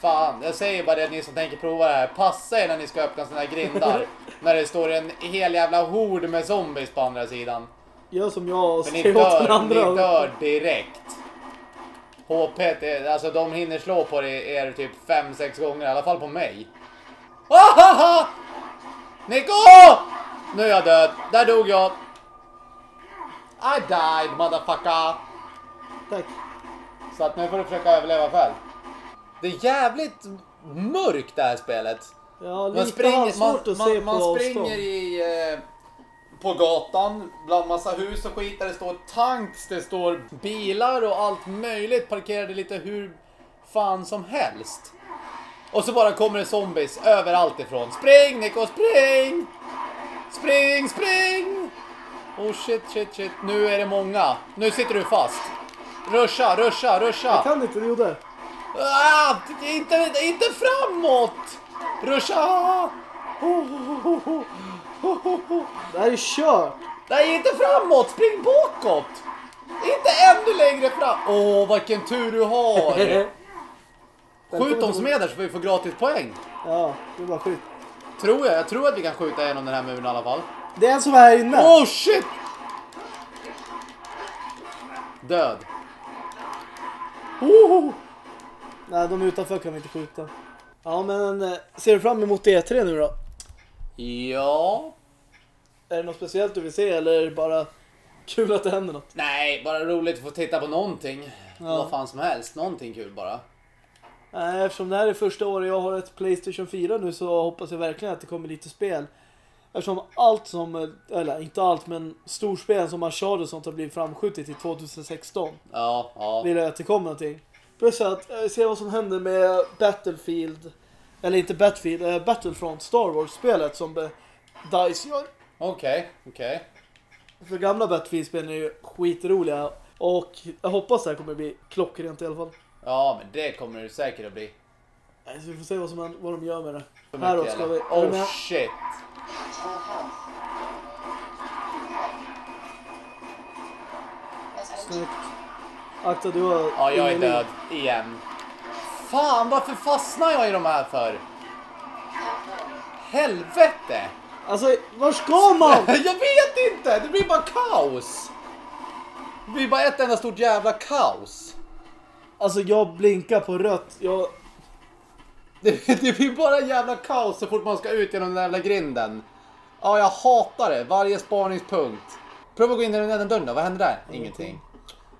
[SPEAKER 2] Fan, jag säger bara det ni som tänker prova det här. Passa er när ni ska öppna såna här grindar. (laughs) när det står en hel jävla hord med zombies på andra sidan.
[SPEAKER 1] Gör som jag och skriv åt den
[SPEAKER 2] dör,
[SPEAKER 1] andra.
[SPEAKER 2] ni dör direkt. HP, alltså de hinner slå på det er typ 5-6 gånger, i alla fall på mig. Ahaha! Nico! Nu är jag död. Där dog jag. I died motherfucker.
[SPEAKER 1] Tack.
[SPEAKER 2] Så att nu får du försöka överleva själv. Det är jävligt mörkt det här spelet.
[SPEAKER 1] Ja,
[SPEAKER 2] Man
[SPEAKER 1] lite
[SPEAKER 2] springer, man,
[SPEAKER 1] halvsvårt att se
[SPEAKER 2] man,
[SPEAKER 1] på
[SPEAKER 2] man
[SPEAKER 1] avstånd.
[SPEAKER 2] springer i, eh, på gatan bland massa hus och skit där det står tanks, det står bilar och allt möjligt parkerade lite hur fan som helst. Och så bara kommer det zombies överallt ifrån. Spring Nico, spring! Spring, spring! Oh shit, shit, shit. Nu är det många. Nu sitter du fast. Ruscha, ruscha,
[SPEAKER 1] Jag
[SPEAKER 2] ruscha.
[SPEAKER 1] kan inte, jo där.
[SPEAKER 2] Ah, inte, inte framåt! Ruscha!
[SPEAKER 1] Det här är kört!
[SPEAKER 2] Nej, inte framåt! Spring bakåt! Inte ännu längre fram! Åh, vilken tur du har! (laughs) Skjut dem som är där så vi får gratis poäng.
[SPEAKER 1] Ja, det är bara skjut.
[SPEAKER 2] Tror jag. Jag tror att vi kan skjuta igenom den här muren i alla fall.
[SPEAKER 1] Det är en som är här inne.
[SPEAKER 2] Oh shit! Död.
[SPEAKER 1] Oho! Nej, de utanför kan vi inte skjuta. Ja, men eh, ser du fram emot E3 nu då?
[SPEAKER 2] Ja.
[SPEAKER 1] Är det något speciellt du vill se eller är det bara kul att det händer något?
[SPEAKER 2] Nej, bara roligt att få titta på någonting.
[SPEAKER 1] Ja.
[SPEAKER 2] Vad fan som helst. Någonting kul bara.
[SPEAKER 1] Nej, eftersom det här är första året jag har ett Playstation 4 nu så hoppas jag verkligen att det kommer lite spel. Eftersom allt som, eller inte allt men storspel som Uncharted och sånt har blivit framskjutet till 2016.
[SPEAKER 2] Ja, ja.
[SPEAKER 1] Vill jag att det kommer någonting. Plus att eh, se vad som händer med Battlefield, eller inte Battlefield, eh, Battlefront Star Wars-spelet som DICE gör.
[SPEAKER 2] Okej, okej.
[SPEAKER 1] För gamla Battlefield-spelen är ju skitroliga och jag hoppas det här kommer bli klockrent i alla fall.
[SPEAKER 2] Ja, men det kommer det säkert att bli.
[SPEAKER 1] Nej, Så vi får se vad, som, vad de gör med det.
[SPEAKER 2] För
[SPEAKER 1] Här då
[SPEAKER 2] mycket,
[SPEAKER 1] ska vi...
[SPEAKER 2] Oh shit.
[SPEAKER 1] Snyggt. Akta, du har...
[SPEAKER 2] Ja, jag är död. Igen. Fan, varför fastnar jag i de här för? Helvete!
[SPEAKER 1] Alltså, var ska man? (laughs)
[SPEAKER 2] Jag vet inte! Det blir bara kaos! Det blir bara ett enda stort jävla kaos.
[SPEAKER 1] Alltså, jag blinkar på rött. Jag... (laughs)
[SPEAKER 2] Det, det blir bara jävla kaos så fort man ska ut genom den där jävla grinden. Ja, jag hatar det. Varje spaningspunkt. Prova att gå in i den där dörren då. Vad händer där? Ingenting.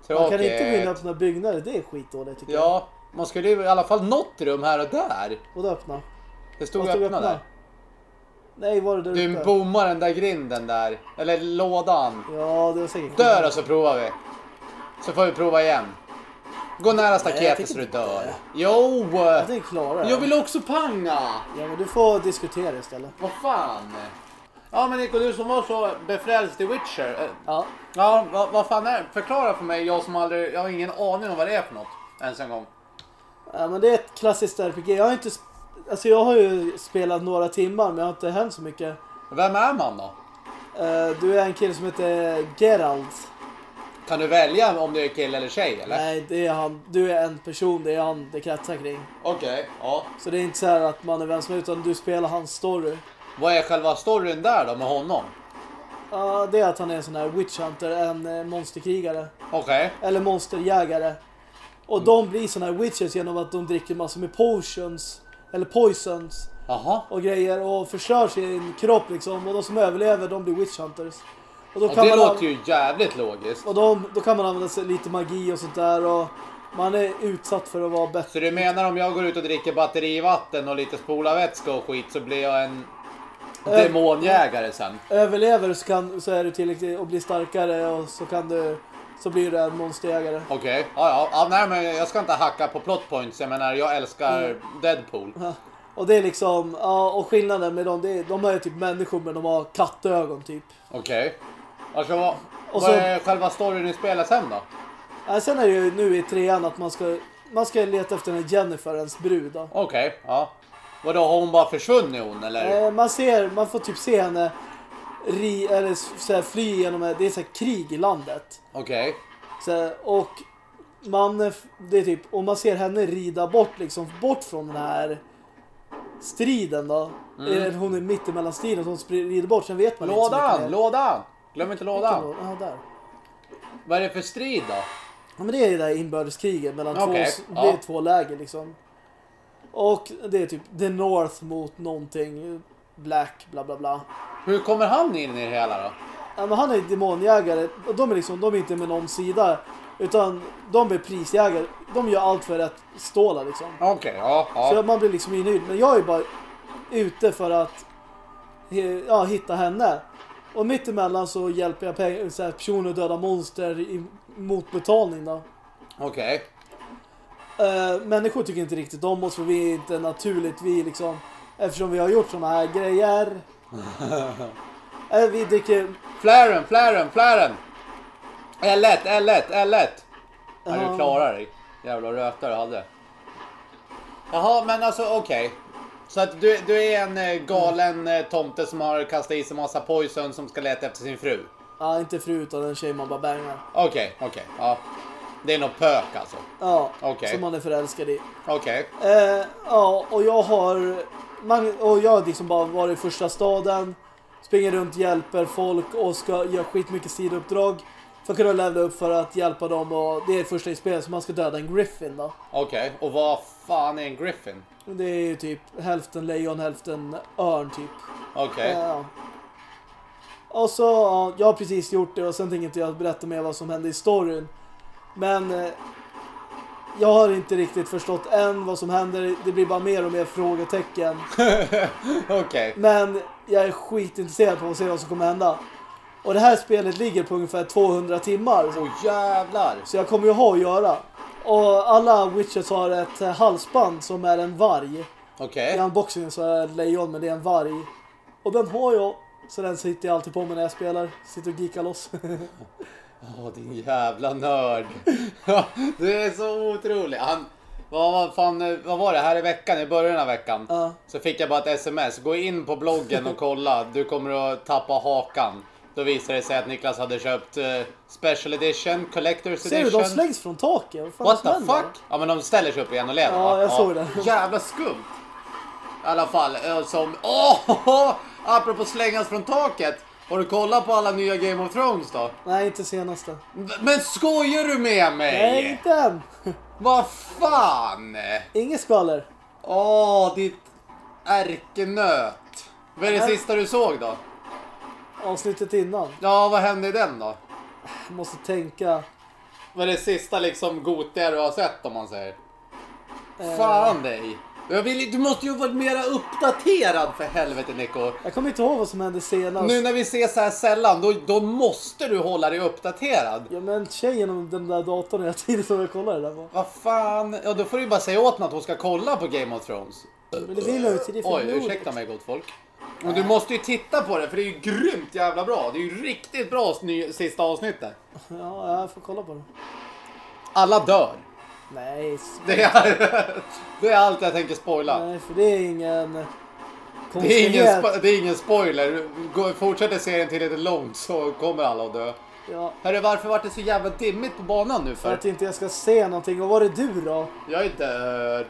[SPEAKER 1] Man kan
[SPEAKER 2] Tråkigt.
[SPEAKER 1] inte gå in och öppna byggnader. Det är skitdåligt tycker jag.
[SPEAKER 2] Man skulle ju i alla fall något rum här och där.
[SPEAKER 1] Och öppna.
[SPEAKER 2] Det stod
[SPEAKER 1] stod
[SPEAKER 2] öppna där.
[SPEAKER 1] Nej, var det där
[SPEAKER 2] Du
[SPEAKER 1] uppe?
[SPEAKER 2] bommar den där grinden där. Eller lådan.
[SPEAKER 1] Ja, det var säkert
[SPEAKER 2] Dör och så provar vi. Så får vi prova igen. Gå nära staketet så du
[SPEAKER 1] inte
[SPEAKER 2] dör.
[SPEAKER 1] det.
[SPEAKER 2] Jo!
[SPEAKER 1] Jag tänker klara det.
[SPEAKER 2] Jag vill också panga!
[SPEAKER 1] Ja, men du får diskutera istället.
[SPEAKER 2] Vad fan? Ja men Nico, du som var så befrälst i Witcher. eh,
[SPEAKER 1] Ja.
[SPEAKER 2] Ja, vad, vad fan är Förklara för mig, jag som aldrig, jag har ingen aning om vad det är för något. Ens en gång.
[SPEAKER 1] Ja, men det är ett klassiskt RPG. Jag har inte... Alltså jag har ju spelat några timmar men jag har inte hänt så mycket.
[SPEAKER 2] Vem är man då?
[SPEAKER 1] Eh, du är en kille som heter Geralt.
[SPEAKER 2] Kan du välja om du är kille eller tjej eller?
[SPEAKER 1] Nej, det är han. Du är en person, det är han det kretsar kring.
[SPEAKER 2] Okej, ja.
[SPEAKER 1] Så det är inte så här att man är vem som helst utan du spelar hans story.
[SPEAKER 2] Vad är själva storyn där då med honom?
[SPEAKER 1] Ja, det är att han är en sån här witch hunter, en eh, monsterkrigare.
[SPEAKER 2] Okej.
[SPEAKER 1] Eller monsterjägare. Och de blir såna här witches genom att de dricker massor med potions. Eller poisons.
[SPEAKER 2] Jaha.
[SPEAKER 1] Och grejer och förstör sin kropp liksom. Och de som överlever de blir witch hunters. Och då kan
[SPEAKER 2] det
[SPEAKER 1] man
[SPEAKER 2] låter ju jävligt logiskt.
[SPEAKER 1] Och de, då kan man använda sig lite magi och sånt där. Och man är utsatt för att vara bättre.
[SPEAKER 2] Så du menar om jag går ut och dricker batterivatten och lite spolarvätska och skit så blir jag en demonjägare sen?
[SPEAKER 1] Överlever så, kan, så är du tillräckligt och blir starkare och så kan du så blir du en monsterjägare.
[SPEAKER 2] Okej, ja, ja ja. Nej men jag ska inte hacka på plot points. Jag menar jag älskar
[SPEAKER 1] Mm.
[SPEAKER 2] Deadpool.
[SPEAKER 1] Ja. Och det är liksom, ja och skillnaden med dem, det är, de är typ människor men de har kattögon typ.
[SPEAKER 2] Okej. Alltså vad,
[SPEAKER 1] Och
[SPEAKER 2] vad
[SPEAKER 1] så-
[SPEAKER 2] är själva storyn i spelet sen då?
[SPEAKER 1] Ja, sen är det ju nu i trean att man ska, man ska leta efter den Jennifer, ens brud.
[SPEAKER 2] Okej, ja. Vadå har hon bara försvunnit hon eller?
[SPEAKER 1] Eh, man ser, man får typ se henne ri, eller så här, fly genom, det är så här krig i landet.
[SPEAKER 2] Okej.
[SPEAKER 1] Så här, och man, det är typ, och man ser henne rida bort liksom, bort från den här striden då.
[SPEAKER 2] Mm.
[SPEAKER 1] Hon är mitt emellan striden så hon rider bort, sen vet man inte
[SPEAKER 2] Lådan,
[SPEAKER 1] mer.
[SPEAKER 2] lådan! Glöm inte lådan.
[SPEAKER 1] låda? Ja, där.
[SPEAKER 2] Vad är det för strid då?
[SPEAKER 1] Ja, men det är det här inbördeskriget mellan
[SPEAKER 2] Okej,
[SPEAKER 1] två,
[SPEAKER 2] ja.
[SPEAKER 1] det är två läger liksom. Och det är typ the North mot någonting, Black, bla bla bla.
[SPEAKER 2] Hur kommer han in i det hela då?
[SPEAKER 1] Ja, men han är demonjägare och de är liksom, de är inte med någon sida. Utan de är prisjägare. De gör allt för att ståla liksom.
[SPEAKER 2] Okej, ja,
[SPEAKER 1] Så
[SPEAKER 2] ja.
[SPEAKER 1] man blir liksom inhyrd. Men jag är bara ute för att ja, hitta henne. Och mitt emellan så hjälper jag så här, personer att döda monster i, mot betalning då.
[SPEAKER 2] Okej.
[SPEAKER 1] Uh, människor tycker inte riktigt om oss för vi är inte naturligt vi liksom eftersom vi har gjort såna här grejer. Eh, (laughs) vi dricker
[SPEAKER 2] Flären, flären, flären! L1, L1, L1! Ja, du klarar dig. Jävla röta du hade. Jaha, men alltså okej. Så att du, du är en eh, galen eh, tomte som har kastat i sig massa poison som ska leta efter sin fru.
[SPEAKER 1] Ja, inte fru utan en tjej man bara bangar.
[SPEAKER 2] Okej, okej. Ja. Det är något pök alltså.
[SPEAKER 1] Ja,
[SPEAKER 2] Okej.
[SPEAKER 1] som man är förälskad i.
[SPEAKER 2] Okej.
[SPEAKER 1] Eh, ja, och jag har man, och jag liksom bara varit i första staden, springer runt, hjälper folk och ska göra skitmycket sidouppdrag för att kunna levla upp för att hjälpa dem och det är första i spelet så man ska döda en griffin då.
[SPEAKER 2] Okej. Och vad fan är en griffin?
[SPEAKER 1] Det är ju typ hälften lejon, hälften örn typ.
[SPEAKER 2] Okej.
[SPEAKER 1] Ja. Och så, ja, jag har precis gjort det och sen tänker inte jag berätta mer vad som hände i storyn. Men eh, jag har inte riktigt förstått än vad som händer. Det blir bara mer och mer frågetecken. (laughs)
[SPEAKER 2] Okej.
[SPEAKER 1] Men jag är skitintresserad på att se vad som kommer hända. Och det här spelet ligger på ungefär 200 timmar.
[SPEAKER 2] Åh jävlar.
[SPEAKER 1] Så jag kommer ju ha att göra. Och alla witches har ett eh, halsband som är en varg.
[SPEAKER 2] Okej.
[SPEAKER 1] I unboxingen så är det lejon men det är en varg. Och den har jag. Så den sitter jag alltid på mig när jag spelar. Sitter och geekar loss. (laughs)
[SPEAKER 2] Åh din jävla nörd. du är så otrolig. Han, vad, vad, fan, vad var det här i veckan, i början av veckan?
[SPEAKER 1] Ja.
[SPEAKER 2] Så fick jag bara ett sms. Gå in på bloggen och kolla. Du kommer att tappa hakan. Då visade det sig att Niklas hade köpt eh, Special Edition, Collector's
[SPEAKER 1] Ser du,
[SPEAKER 2] Edition.
[SPEAKER 1] de slängs från taket.
[SPEAKER 2] What the fuck? Ja men de ställer sig upp igen och lever
[SPEAKER 1] Ja,
[SPEAKER 2] va?
[SPEAKER 1] jag såg det.
[SPEAKER 2] Jävla skumt. I alla fall, eh, som... Åh! (laughs) apropå slängas från taket. Har du kollat på alla nya Game of Thrones då?
[SPEAKER 1] Nej, inte senaste.
[SPEAKER 2] Men skojar du med mig?
[SPEAKER 1] Nej, inte än.
[SPEAKER 2] Vad fan?
[SPEAKER 1] Inget skvaller.
[SPEAKER 2] Åh, ditt ärkenöt. Vad är det
[SPEAKER 1] Nej.
[SPEAKER 2] sista du såg då?
[SPEAKER 1] Avsnittet innan.
[SPEAKER 2] Ja, vad hände i den då?
[SPEAKER 1] Jag måste tänka.
[SPEAKER 2] Vad är det sista liksom gotiga du har sett om man säger?
[SPEAKER 1] Eh,
[SPEAKER 2] Fan dig. Jag vill, du måste ju vara mer uppdaterad för helvete Nico.
[SPEAKER 1] Jag kommer inte ihåg vad som hände senast.
[SPEAKER 2] Nu när vi ses så här sällan, då, då måste du hålla dig uppdaterad.
[SPEAKER 1] Ja men tjejen om den där datorn hela tiden som jag kollar det där på.
[SPEAKER 2] Vad fan, ja då får du ju bara säga åt henne att hon ska kolla på Game of Thrones.
[SPEAKER 1] Men det vill jag ju inte. Det är för
[SPEAKER 2] Oj, ursäkta mig gott folk. Men du måste ju titta på det för det är ju grymt jävla bra. Det är ju riktigt bra ny, sista avsnittet.
[SPEAKER 1] Ja, jag får kolla på det.
[SPEAKER 2] Alla dör.
[SPEAKER 1] Nej,
[SPEAKER 2] Det är, det är allt jag tänker spoila.
[SPEAKER 1] nej för det är ingen
[SPEAKER 2] Det är, ingen, det är ingen spoiler. Gå- Fortsätter serien tillräckligt långt så kommer alla att dö.
[SPEAKER 1] Ja,
[SPEAKER 2] Hörru, varför var det så jävla dimmigt på banan nu
[SPEAKER 1] för
[SPEAKER 2] för?
[SPEAKER 1] att inte jag ska se någonting. Vad var det du då?
[SPEAKER 2] Jag är död.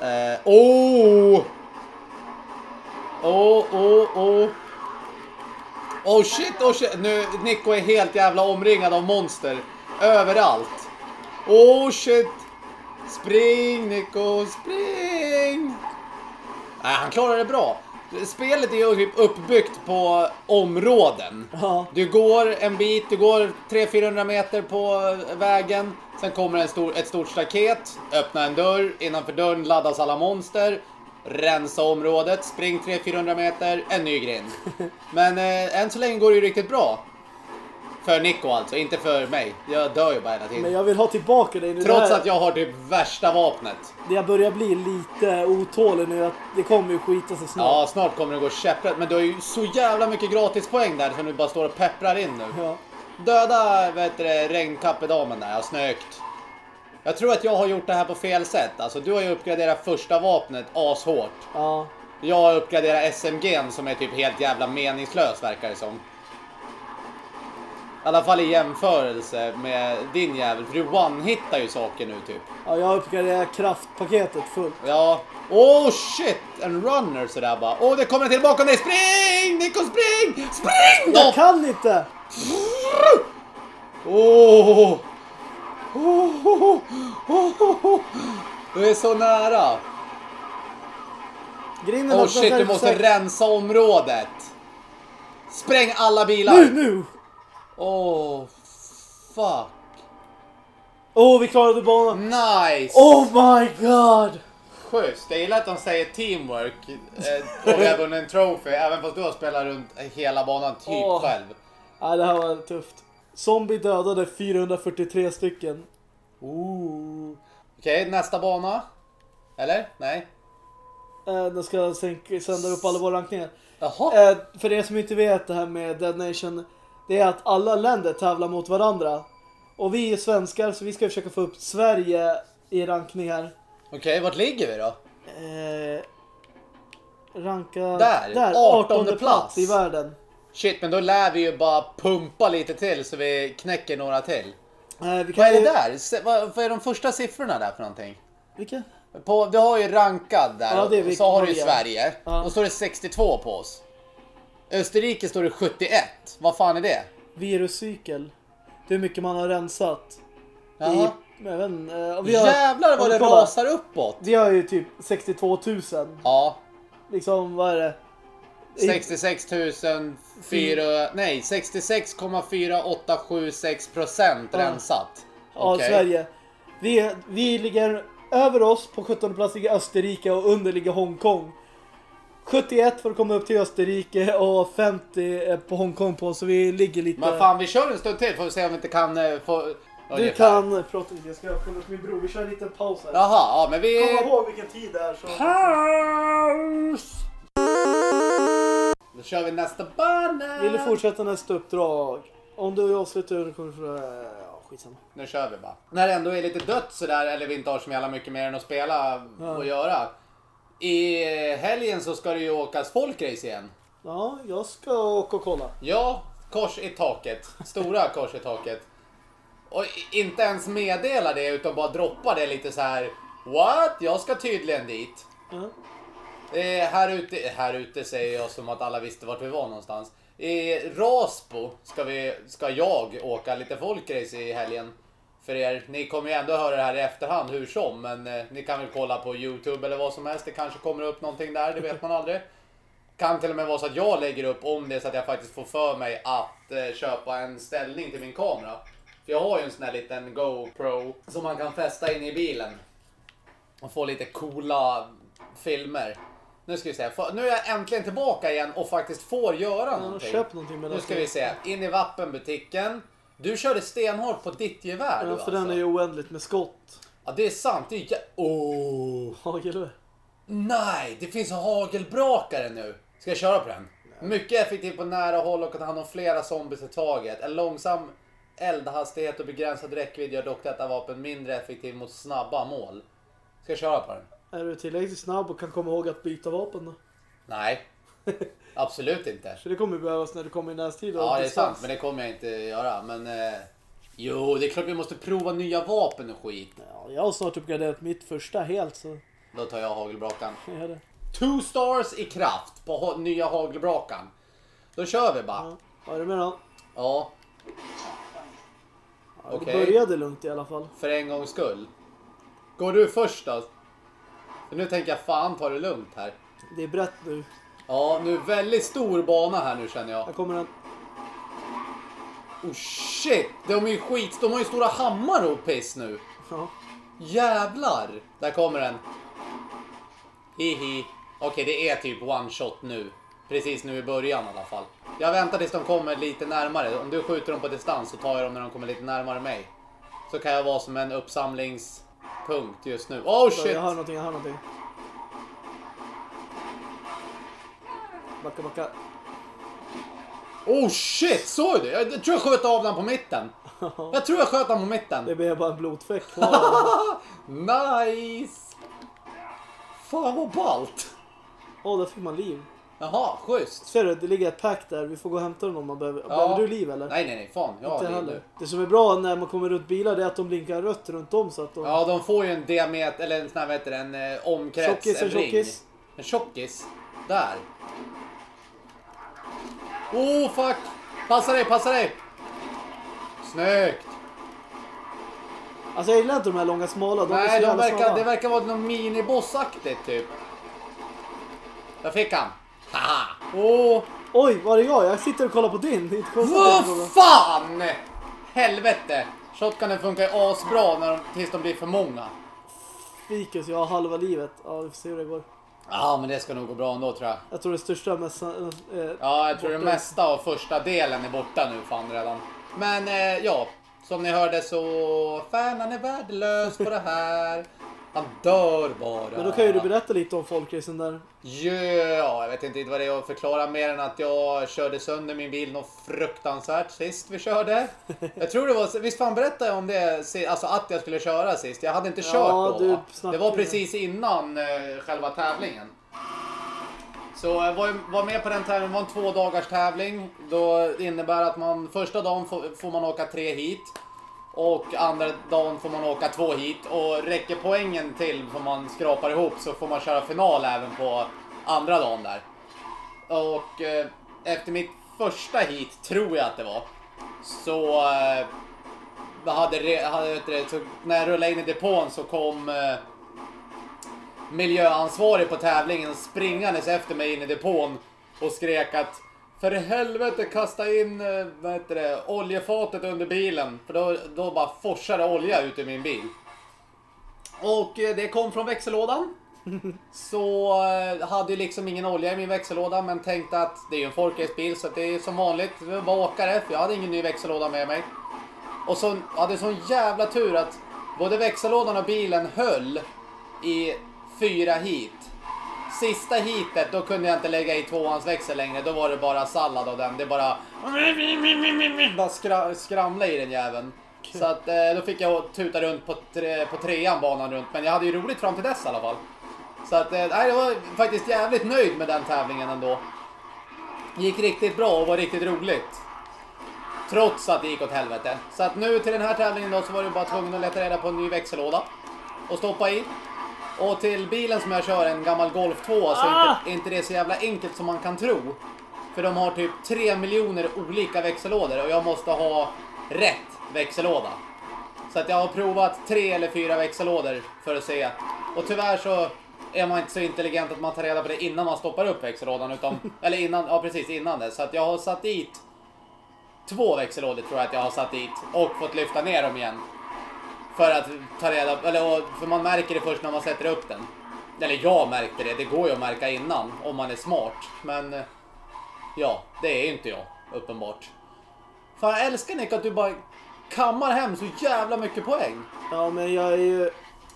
[SPEAKER 2] Eh, oh! Oh, oh, oh. Oh shit, oh shit. Nu, Nico är helt jävla omringad av monster. Överallt. Oh shit. Spring Nico, spring! Nej, han klarar det bra. Spelet är ju typ uppbyggt på områden.
[SPEAKER 1] Ja,
[SPEAKER 2] Du går en bit, du går 300-400 meter på vägen. Sen kommer en stor, ett stort staket, öppna en dörr, innanför dörren laddas alla monster. Rensa området, spring 300-400 meter, en ny grind. (laughs) Men eh, än så länge går det ju riktigt bra. För Nico alltså, inte för mig. Jag dör ju bara hela
[SPEAKER 1] men
[SPEAKER 2] tiden.
[SPEAKER 1] jag vill ha tillbaka dig nu.
[SPEAKER 2] Trots att jag har typ värsta vapnet.
[SPEAKER 1] Jag börjar bli lite otålig nu. Att det kommer ju skita sig snart.
[SPEAKER 2] Ja, snart kommer det gå käpprätt. Men du har ju så jävla mycket gratispoäng där som du bara står och pepprar in nu.
[SPEAKER 1] Ja.
[SPEAKER 2] Döda vet du, det, regnkappedamen där, ja, snyggt. Jag tror att jag har gjort det här på fel sätt. Alltså du har ju uppgraderat första vapnet ashårt.
[SPEAKER 1] ja.
[SPEAKER 2] Jag har uppgraderat SMG'n som är typ helt jävla meningslös verkar det som. I alla fall i jämförelse med din jävel, för du one-hittar ju saker nu typ.
[SPEAKER 1] Ja, jag uppgraderar kraftpaketet fullt.
[SPEAKER 2] Ja. Oh shit! En runner sådär bara. Åh, oh, det kommer en till bakom dig! Spring! Nico, spring! Spring då!
[SPEAKER 1] Jag kan inte!
[SPEAKER 2] Åh! Åh! Åh! Du är så nära.
[SPEAKER 1] Grinden
[SPEAKER 2] Åh shit, du måste rensa området. Spräng alla
[SPEAKER 1] Nu,
[SPEAKER 2] bilar.
[SPEAKER 1] nu!
[SPEAKER 2] Åh, fuck.
[SPEAKER 1] Oh, vi klarade banan.
[SPEAKER 2] Nice!
[SPEAKER 1] Oh my god!
[SPEAKER 2] Schysst. Jag gillar att de säger teamwork. eh, Och vi har vunnit en trophy, även fast du har spelat runt hela banan typ
[SPEAKER 1] Åh.
[SPEAKER 2] själv.
[SPEAKER 1] Ja, det här var tufft. Zombie dödade 443 stycken.
[SPEAKER 2] Ooh. Okej, nästa bana. Eller? Nej?
[SPEAKER 1] Eh, Den ska sänka, sända upp alla våra rankningar.
[SPEAKER 2] Jaha.
[SPEAKER 1] Eh, För er som inte vet det här med Dead Nation. Det är att alla länder tävlar mot varandra. Och vi är svenskar så vi ska försöka få upp Sverige i rankningar.
[SPEAKER 2] Okej, vart ligger vi då?
[SPEAKER 1] Eh, ranka...
[SPEAKER 2] Där,
[SPEAKER 1] där
[SPEAKER 2] 18
[SPEAKER 1] 18
[SPEAKER 2] plats.
[SPEAKER 1] plats i världen.
[SPEAKER 2] Shit, men då lär vi ju bara pumpa lite till så vi knäcker några till.
[SPEAKER 1] Eh, vi kan
[SPEAKER 2] Vad är det
[SPEAKER 1] ju-
[SPEAKER 2] där? Vad, vad är de första siffrorna där för någonting?
[SPEAKER 1] Vilka?
[SPEAKER 2] På, du har ju rankad där
[SPEAKER 1] Ja, är
[SPEAKER 2] och så har du ju. Sverige.
[SPEAKER 1] Ja.
[SPEAKER 2] Då står det 62 på oss. Österrike står det 71. Vad fan är det?
[SPEAKER 1] Viruscykel. Det är hur mycket man har rensat.
[SPEAKER 2] Jaha.
[SPEAKER 1] I, vet eh, vi har,
[SPEAKER 2] Jävlar vad det rasar uppåt.
[SPEAKER 1] Vi har ju typ 62 000.
[SPEAKER 2] Ja,
[SPEAKER 1] Liksom, vad är det? I-
[SPEAKER 2] 66 000 fyra, nej 66,4876 procent
[SPEAKER 1] Ja.
[SPEAKER 2] rensat.
[SPEAKER 1] Ja. Sverige. Vi, vi ligger över oss, på 17 plats ligger Österrike och under ligger Hongkong. 71 för att komma upp till Österrike och 50 är på Hongkong på så vi ligger lite...
[SPEAKER 2] Men fan vi kör en stund till får vi se om vi inte kan eh, få...
[SPEAKER 1] du
[SPEAKER 2] ungefär.
[SPEAKER 1] kan prata lite, jag ska kolla upp min bror. Vi kör en liten paus här.
[SPEAKER 2] Jaha, ja men vi...
[SPEAKER 1] Kom ihåg vilken tid det är så...
[SPEAKER 2] Paus! Då kör vi nästa bana.
[SPEAKER 1] Vill du fortsätta nästa uppdrag? Om du avslutar under kommer du få... Ja, skitsamma.
[SPEAKER 2] Nu kör vi bara. När det ändå är lite dött sådär eller vi inte har så jävla mycket mer än att spela
[SPEAKER 1] Ja.
[SPEAKER 2] och göra. I helgen så ska det ju åkas folkrace igen.
[SPEAKER 1] Ja, jag ska åka och kolla.
[SPEAKER 2] Ja, kors i taket. Stora (laughs) kors i taket. Och inte ens meddela det utan bara droppa det lite så här. What? Jag ska tydligen dit.
[SPEAKER 1] Ja.
[SPEAKER 2] Eh, här, ute, här ute säger jag som att alla visste vart vi var någonstans. I Rasbo ska, vi, ska jag åka lite folkrace i helgen. För er, ni kommer ju ändå höra det här i efterhand hur som. Men eh, ni kan väl kolla på Youtube eller vad som helst. Det kanske kommer upp någonting där, det vet man aldrig. Kan till och med vara så att jag lägger upp om det är så att jag faktiskt får för mig att eh, köpa en ställning till min kamera. För jag har ju en sån här liten GoPro som man kan fästa in i bilen. Och få lite coola filmer. Nu ska vi se. Nu är jag äntligen tillbaka igen och faktiskt får göra
[SPEAKER 1] Ja,
[SPEAKER 2] någonting.
[SPEAKER 1] köp någonting med
[SPEAKER 2] Nu ska vi se. In i vappenbutiken. Du körde stenhårt på ditt gevär
[SPEAKER 1] Ja,
[SPEAKER 2] du
[SPEAKER 1] för
[SPEAKER 2] alltså.
[SPEAKER 1] den är ju oändligt med skott.
[SPEAKER 2] Ja det är sant. Det är jä- oh.
[SPEAKER 1] Hagelö.
[SPEAKER 2] Nej, det finns hagelbrakare nu. Ska jag köra på den? Mycket effektiv på nära håll och kan ta hand om flera zombies i taget. En långsam eldhastighet och begränsad räckvidd gör dock detta vapen mindre effektiv mot snabba mål. Ska jag köra på den?
[SPEAKER 1] Är du tillräckligt snabb och kan komma ihåg att byta vapen då?
[SPEAKER 2] Nej, (laughs) absolut inte.
[SPEAKER 1] För det kommer behövas när du kommer i närstrid och
[SPEAKER 2] Ja, det är sant, men det kommer jag inte göra. Men eh, jo, det är klart vi måste prova nya vapen och skit.
[SPEAKER 1] Ja, jag har snart uppgraderat mitt första helt så
[SPEAKER 2] Då tar jag hagelbrakan. (laughs)
[SPEAKER 1] gör det.
[SPEAKER 2] Two stars i kraft på ha- nya hagelbrakan. Då kör vi bara.
[SPEAKER 1] Ja. Vad är det med då?
[SPEAKER 2] Ja,
[SPEAKER 1] Ja,
[SPEAKER 2] Okej.
[SPEAKER 1] Det började lugnt i alla fall.
[SPEAKER 2] för en gångs skull. Går du först då? För nu tänker jag fan ta det lugnt här.
[SPEAKER 1] Det är brett nu.
[SPEAKER 2] Ja, nu väldigt stor bana här nu känner jag.
[SPEAKER 1] Här kommer en.
[SPEAKER 2] Oh shit, de är ju skit. De har ju stora hammare och piss nu.
[SPEAKER 1] Ja.
[SPEAKER 2] Jävlar! Där kommer den. Hihi. Okej, det är typ one shot nu. Precis nu i början i alla fall. Jag väntar tills de kommer lite närmare. Om du skjuter dem på distans så tar jag dem när de kommer lite närmare mig. Så kan jag vara som en uppsamlingspunkt just nu. Oh shit!
[SPEAKER 1] Jag hör någonting, jag hör någonting. Backa, backa.
[SPEAKER 2] Oh shit! Såg du? Jag tror jag sköt av den på mitten. (laughs) Jag tror jag sköt den på mitten.
[SPEAKER 1] Det blev bara en blodfläck kvar. (laughs)
[SPEAKER 2] Nice! Fan vad ballt!
[SPEAKER 1] Åh, där fick man liv.
[SPEAKER 2] Jaha, schysst.
[SPEAKER 1] Ser du, det ligger ett pack där. Vi får gå och hämta den om man behöver.
[SPEAKER 2] Ja.
[SPEAKER 1] Behöver du liv eller?
[SPEAKER 2] Nej, nej, nej. Fan, jag har liv nu.
[SPEAKER 1] Det som är bra när man kommer runt bilar det är att de blinkar rött runt om så att de...
[SPEAKER 2] Ja, de får ju en diameter, eller en sån här, vad heter det, en eh, omkrets,
[SPEAKER 1] Tjockis, en
[SPEAKER 2] ring.
[SPEAKER 1] tjockis.
[SPEAKER 2] En tjockis. Där. Oh, fuck! Passa dig, passa dig! Snyggt!
[SPEAKER 1] Alltså jag gillar inte de här långa smala. De är
[SPEAKER 2] Nej, de verkar, det verkar vara någon minibossaktigt typ. Där fick han. Haha! Oh,
[SPEAKER 1] Oj, var det jag? Jag sitter och kollar på din. Är
[SPEAKER 2] vad fan! Helvete! Shotgunen funkar ju asbra när de, tills de blir för många.
[SPEAKER 1] Fikus, jag har halva livet. Ja, vi får se hur det går.
[SPEAKER 2] Ja, men det ska nog gå bra ändå tror jag.
[SPEAKER 1] Jag tror det största mest... Eh,
[SPEAKER 2] Ja, jag tror det mesta av första delen är borta nu fan redan. Men eh, ja, som ni hörde så fanan är värdelös på det här. Han dör bara.
[SPEAKER 1] Men då kan ju du berätta lite om folkracen där.
[SPEAKER 2] Ja, jag vet inte vad det är att förklara mer än att jag körde sönder min bil något fruktansvärt sist vi körde. (laughs) Jag tror det var, visst fan berättade jag om det, alltså att jag skulle köra sist. Jag hade inte
[SPEAKER 1] Ja,
[SPEAKER 2] kört då.
[SPEAKER 1] du?
[SPEAKER 2] Det var precis innan eh, själva tävlingen. Så jag var, var med på den tävlingen, det var en två dagars tävling. Då innebär att man första dagen får, får man åka tre hit. Och andra dagen får man åka två hit. Och räcker poängen till som man skrapar ihop så får man köra final även på andra dagen där. Och eh, efter mitt första hit, tror jag att det var, så eh, hade, hade vet du så när jag rullade in i depån så kom eh, miljöansvarig på tävlingen springandes efter mig in i depån och skrek att för i helvete kasta in eh, vad heter det, oljefatet under bilen för då, då bara forsade olja ut ur min bil. Och eh, det kom från växellådan. (laughs) Så eh, hade ju liksom ingen olja i min växellåda men tänkte att det är ju en folkracebil så det är som vanligt. Det var bara åkare för jag hade ingen ny växellåda med mig. Och så hade sån jävla tur att både växellådan och bilen höll i fyra hit. Sista hitet, då kunde jag inte lägga i tvåans växel längre. Då var det bara sallad av den. Det bara... Bara skra, skramla i den jäveln. Så att eh, då fick jag tuta runt på, tre, på trean banan runt. Men jag hade ju roligt fram till dess i alla fall. Så att, eh, nej, jag var faktiskt jävligt nöjd med den tävlingen ändå. Gick riktigt bra och var riktigt roligt. Trots att det gick åt helvete. Så att nu till den här tävlingen då så var det bara tvungen att leta reda på en ny växellåda. Och stoppa i. Och till bilen som jag kör, en gammal Golf 2, så är
[SPEAKER 1] Ah!
[SPEAKER 2] inte, är inte det så jävla enkelt som man kan tro. För de har typ 3 miljoner olika växellådor och jag måste ha rätt växellåda. Så att jag har provat tre eller fyra växellådor för att se. Och tyvärr så är man inte så intelligent att man tar reda på det innan man stoppar upp växellådan. Utan, (laughs) eller innan, ja precis innan det. Så att jag har satt dit två växellådor tror jag att jag har satt dit och fått lyfta ner dem igen. För att ta reda eller för man märker det först när man sätter upp den. Eller jag märkte det, det går ju att märka innan om man är smart. Men ja, det är ju inte jag uppenbart. Fan jag älskar Nick att du bara kammar hem så jävla mycket poäng.
[SPEAKER 1] Ja, men jag är ju...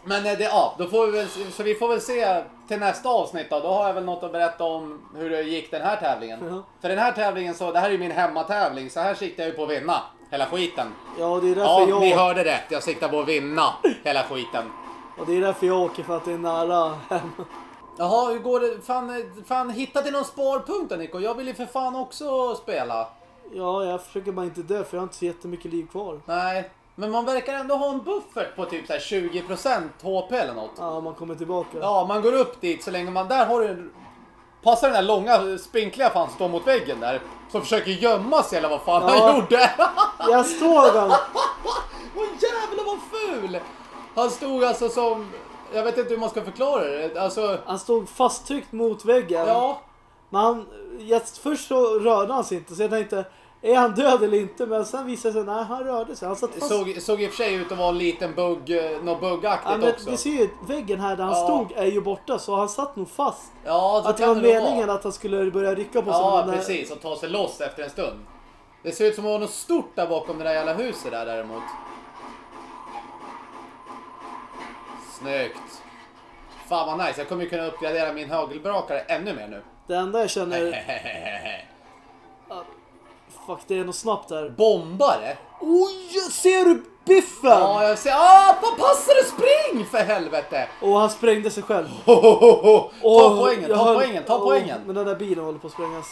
[SPEAKER 2] Men eh, det, ja, då får vi väl, så vi får väl se till nästa avsnitt då. Då har jag väl något att berätta om hur det gick den här tävlingen.
[SPEAKER 1] Ja.
[SPEAKER 2] För den här tävlingen så, det här är ju min hemmatävling, så här siktar jag ju på att vinna. Hela skiten.
[SPEAKER 1] Ja, det är därför
[SPEAKER 2] Ja,
[SPEAKER 1] jag...
[SPEAKER 2] ni hörde rätt. Jag siktar på att vinna hela skiten.
[SPEAKER 1] Och det är därför jag åker, för att det är nära hem.
[SPEAKER 2] Jaha, hur går det? Fan, fan hittat till någon sparpunkt då Nico? Jag vill ju för fan också spela.
[SPEAKER 1] Ja, jag försöker bara inte dö, för jag har inte så jättemycket liv kvar.
[SPEAKER 2] Nej, men man verkar ändå ha en buffert på typ så här 20% HP eller något.
[SPEAKER 1] Ja, man kommer tillbaka.
[SPEAKER 2] Ja, man går upp dit så länge man... Där har du... Passar den där långa spinkliga fan står mot väggen där. Som försöker gömma sig eller vad fan
[SPEAKER 1] Ja.
[SPEAKER 2] han gjorde.
[SPEAKER 1] Jag såg han! (laughs)
[SPEAKER 2] Åh jävlar vad ful! Han stod alltså som... Jag vet inte hur man ska förklara det. Alltså...
[SPEAKER 1] Han stod fasttryckt mot väggen.
[SPEAKER 2] Ja.
[SPEAKER 1] Men han, jag, först så rörde han sig inte, så jag tänkte, är han död eller inte? Men sen visade det sig, nej han rörde sig. Han satt fast.
[SPEAKER 2] Såg, såg i och för sig ut att vara en liten bugg, eh, något buggaktigt
[SPEAKER 1] ja,
[SPEAKER 2] också.
[SPEAKER 1] vi ser ju, väggen här där han
[SPEAKER 2] Ja.
[SPEAKER 1] stod är ju borta, så han satt nog fast.
[SPEAKER 2] Ja,
[SPEAKER 1] Att det var meningen
[SPEAKER 2] vara.
[SPEAKER 1] att han skulle börja rycka på sig.
[SPEAKER 2] Ja,
[SPEAKER 1] där-
[SPEAKER 2] precis. Och ta sig loss efter en stund. Det ser ut som att det var något stort där bakom det där jävla huset där däremot. Snyggt. Fan vad nice. Jag kommer ju kunna uppgradera min hagelbrakare ännu mer nu.
[SPEAKER 1] Det enda jag känner, (laughs) fuck det är något snabbt där.
[SPEAKER 2] Bombare?
[SPEAKER 1] Oj, ser du biffen?
[SPEAKER 2] Ja, jag ser... Ah, pa- passa dig spring för helvete!
[SPEAKER 1] Och han sprängde sig själv. (laughs)
[SPEAKER 2] Ho, ho, ho. Ta poängen, ta
[SPEAKER 1] höll-
[SPEAKER 2] poängen, ta poängen.
[SPEAKER 1] Men den där bilen håller på att sprängas.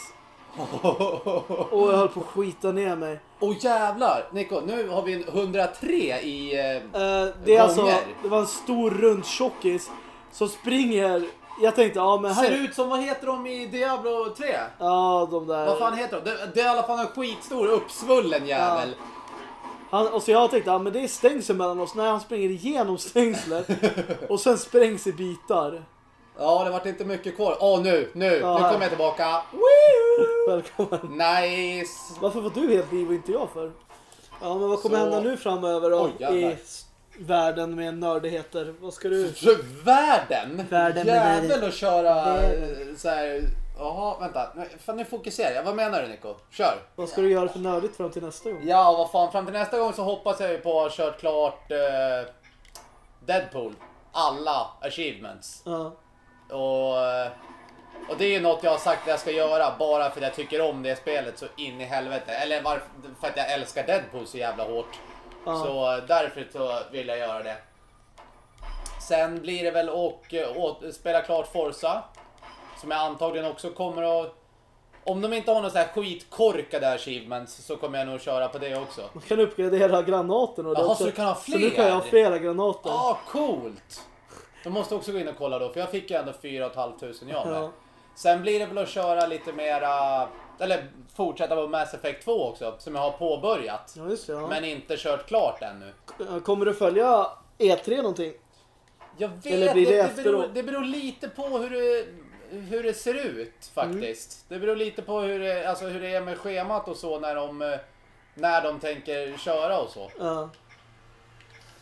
[SPEAKER 1] Och jag höll på att skita ner mig.
[SPEAKER 2] Åh jävlar! Nico, nu har vi en 103 i... Eh,
[SPEAKER 1] Eh, det är alltså,
[SPEAKER 2] Gånger.
[SPEAKER 1] det var en stor rund tjockis som springer. Jag tänkte, ja men här.
[SPEAKER 2] ser ut som, vad heter de i Diablo 3?
[SPEAKER 1] Ja, de där.
[SPEAKER 2] Vad fan heter de? Det, det är i alla fall en skitstor uppsvullen jävel.
[SPEAKER 1] Han, och så jag tänkte, ja men det är stängsel mellan oss. Nej, han springer igenom stängslet. och sen sprängs i bitar.
[SPEAKER 2] Ja, det vart inte mycket kvar. Åh, nu, nu,
[SPEAKER 1] Ja,
[SPEAKER 2] nu kommer jag tillbaka. (laughs)
[SPEAKER 1] Välkommen.
[SPEAKER 2] Nice!
[SPEAKER 1] Varför får du helt liv och inte jag för? Ja, men vad kommer
[SPEAKER 2] Så-
[SPEAKER 1] hända nu framöver då?
[SPEAKER 2] Oj, jävlar.
[SPEAKER 1] I världen med nördigheter. Vad ska du?
[SPEAKER 2] Så Världen?
[SPEAKER 1] Världen
[SPEAKER 2] Jävel att köra
[SPEAKER 1] Världen.
[SPEAKER 2] eh, så här. Jaha, vänta. Fan, nu fokuserar jag. Vad menar du Nico? Kör!
[SPEAKER 1] Vad ska du göra för nördigt fram till nästa gång?
[SPEAKER 2] Ja, vad fan. Fram till nästa gång så hoppas jag ju på att ha kört klart eh, Deadpool. alla achievements.
[SPEAKER 1] Ja.
[SPEAKER 2] Och, eh, och det är ju något jag har sagt att jag ska göra bara för att jag tycker om det spelet så in i helvete. Eller varför, för att jag älskar Deadpool så jävla hårt.
[SPEAKER 1] Ja.
[SPEAKER 2] Så eh, därför så vill jag göra det. Sen blir det väl och, och spela klart Forza. Som jag antagligen också kommer att... Om de inte har några skitkorkade achievements så kommer jag nog köra på det också.
[SPEAKER 1] Man kan uppgradera granaten och
[SPEAKER 2] Jaha, så du kan ha
[SPEAKER 1] Så nu kan jag ha
[SPEAKER 2] fler?
[SPEAKER 1] flera granater.
[SPEAKER 2] Ja, ah, coolt! Då måste också gå in och kolla då, för jag fick ju ändå 4 500 jag med.
[SPEAKER 1] Ja.
[SPEAKER 2] Sen blir det väl att köra lite mera, eller fortsätta på Mass Effect 2 också, som jag har påbörjat.
[SPEAKER 1] Ja, just det. Ja.
[SPEAKER 2] Men inte kört klart ännu.
[SPEAKER 1] Kommer du följa E3 någonting?
[SPEAKER 2] Jag vet,
[SPEAKER 1] Eller blir det
[SPEAKER 2] det, det, beror, det beror lite på hur det, hur det ser ut faktiskt. Det beror lite på hur det, alltså hur det är med schemat och så när de, när de tänker köra och så.
[SPEAKER 1] Ja.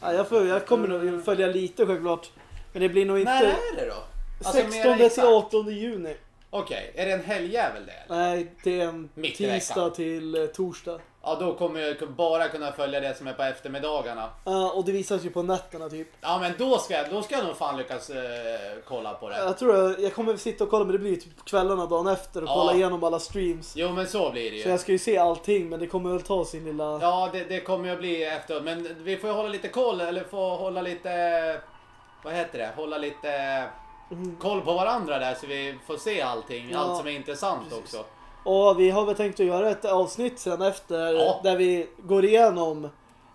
[SPEAKER 1] ja jag, får, jag kommer nog följa lite självklart. Men det blir nog inte...
[SPEAKER 2] När är det då? Alltså, mera
[SPEAKER 1] 16 till
[SPEAKER 2] exakt.
[SPEAKER 1] 18 juni.
[SPEAKER 2] Okej, är det en helgjävel det? eller?
[SPEAKER 1] Nej, det är en
[SPEAKER 2] Mitt i veckan.
[SPEAKER 1] tisdag till eh, torsdag.
[SPEAKER 2] Ja, då kommer jag bara kunna följa det som är på eftermiddagarna.
[SPEAKER 1] Ja, och det visas ju på nätterna typ.
[SPEAKER 2] Ja, men då ska jag, då ska jag nog fan lyckas eh, kolla på det.
[SPEAKER 1] Jag tror jag, jag kommer sitta och kolla men det blir typ kvällarna dagen efter och
[SPEAKER 2] Ja.
[SPEAKER 1] kolla igenom alla streams.
[SPEAKER 2] Jo, men så blir det
[SPEAKER 1] Så
[SPEAKER 2] ju.
[SPEAKER 1] jag ska ju se allting men det kommer väl ta sin lilla...
[SPEAKER 2] Ja, det, det kommer ju att bli efteråt. Men vi får ju hålla lite koll, eller få hålla lite... Vad heter det? Hålla lite koll på varandra där så vi får se allting.
[SPEAKER 1] Mm. Ja,
[SPEAKER 2] allt som är intressant
[SPEAKER 1] precis.
[SPEAKER 2] också.
[SPEAKER 1] Och vi har väl tänkt att göra ett avsnitt sen efter
[SPEAKER 2] Ja.
[SPEAKER 1] där vi går igenom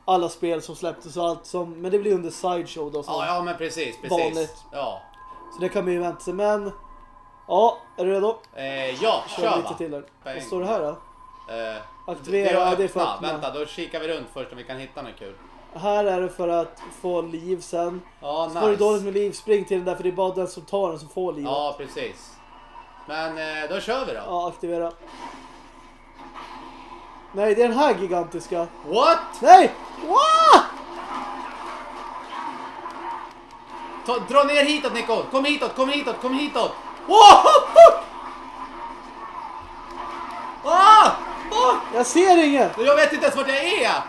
[SPEAKER 1] alla spel som släpptes och allt som... Men det blir under sideshow då. Så,
[SPEAKER 2] Ja, ja men precis, precis.
[SPEAKER 1] Vanligt.
[SPEAKER 2] Ja,
[SPEAKER 1] så det kan man ju vänta sig. Men... Ja, är du redo?
[SPEAKER 2] eh, ja
[SPEAKER 1] Kör
[SPEAKER 2] kör
[SPEAKER 1] lite
[SPEAKER 2] va.
[SPEAKER 1] till här. Vad står det här då?
[SPEAKER 2] Eh,
[SPEAKER 1] Aktivera,
[SPEAKER 2] det är
[SPEAKER 1] det för
[SPEAKER 2] öppna.
[SPEAKER 1] att öppna.
[SPEAKER 2] Vänta, då kikar vi runt först om vi kan hitta något kul.
[SPEAKER 1] Här är det för att få liv sen.
[SPEAKER 2] Ja,
[SPEAKER 1] Så får du dåligt
[SPEAKER 2] nice.
[SPEAKER 1] med liv, spring till den där för det är bara den som tar den som får liv.
[SPEAKER 2] Ja, precis. Men eh, då kör vi då.
[SPEAKER 1] Ja, aktivera. Nej, det är den här gigantiska.
[SPEAKER 2] What?
[SPEAKER 1] Nej! Wow!
[SPEAKER 2] Ta, dra ner hitåt Nico! Kom hitåt, kom hitåt, kom hitåt! Wow! Ah! Ah!
[SPEAKER 1] Jag ser ingen!
[SPEAKER 2] Jag vet inte ens vart jag är!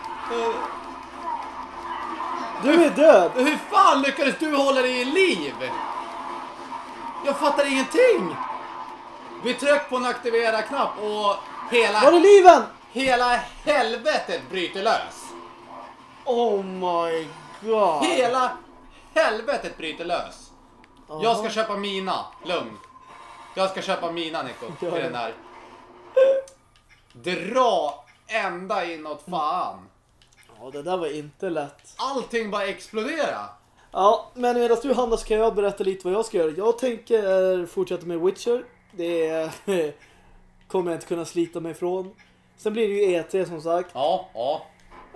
[SPEAKER 1] Du är död!
[SPEAKER 2] Hur fan lyckades du hålla dig i liv? Jag fattar ingenting! Vi tryck på en aktivera-knapp och
[SPEAKER 1] Var är
[SPEAKER 2] hela,
[SPEAKER 1] liven?
[SPEAKER 2] hela helvetet bryter lös.
[SPEAKER 1] Oh my god.
[SPEAKER 2] Hela helvetet bryter lös.
[SPEAKER 1] Jaha.
[SPEAKER 2] Jag ska köpa mina, lugn. Jag ska köpa mina Nico, till den där. Dra ända inåt fan.
[SPEAKER 1] Ja, det där var inte lätt.
[SPEAKER 2] Allting bara explodera.
[SPEAKER 1] Ja, men medan du handlar så kan jag berätta lite vad jag ska göra. Jag tänker fortsätta med Witcher. Det (laughs) kommer jag inte kunna slita mig ifrån. Sen blir det ju E3 som sagt.
[SPEAKER 2] Ja, ja.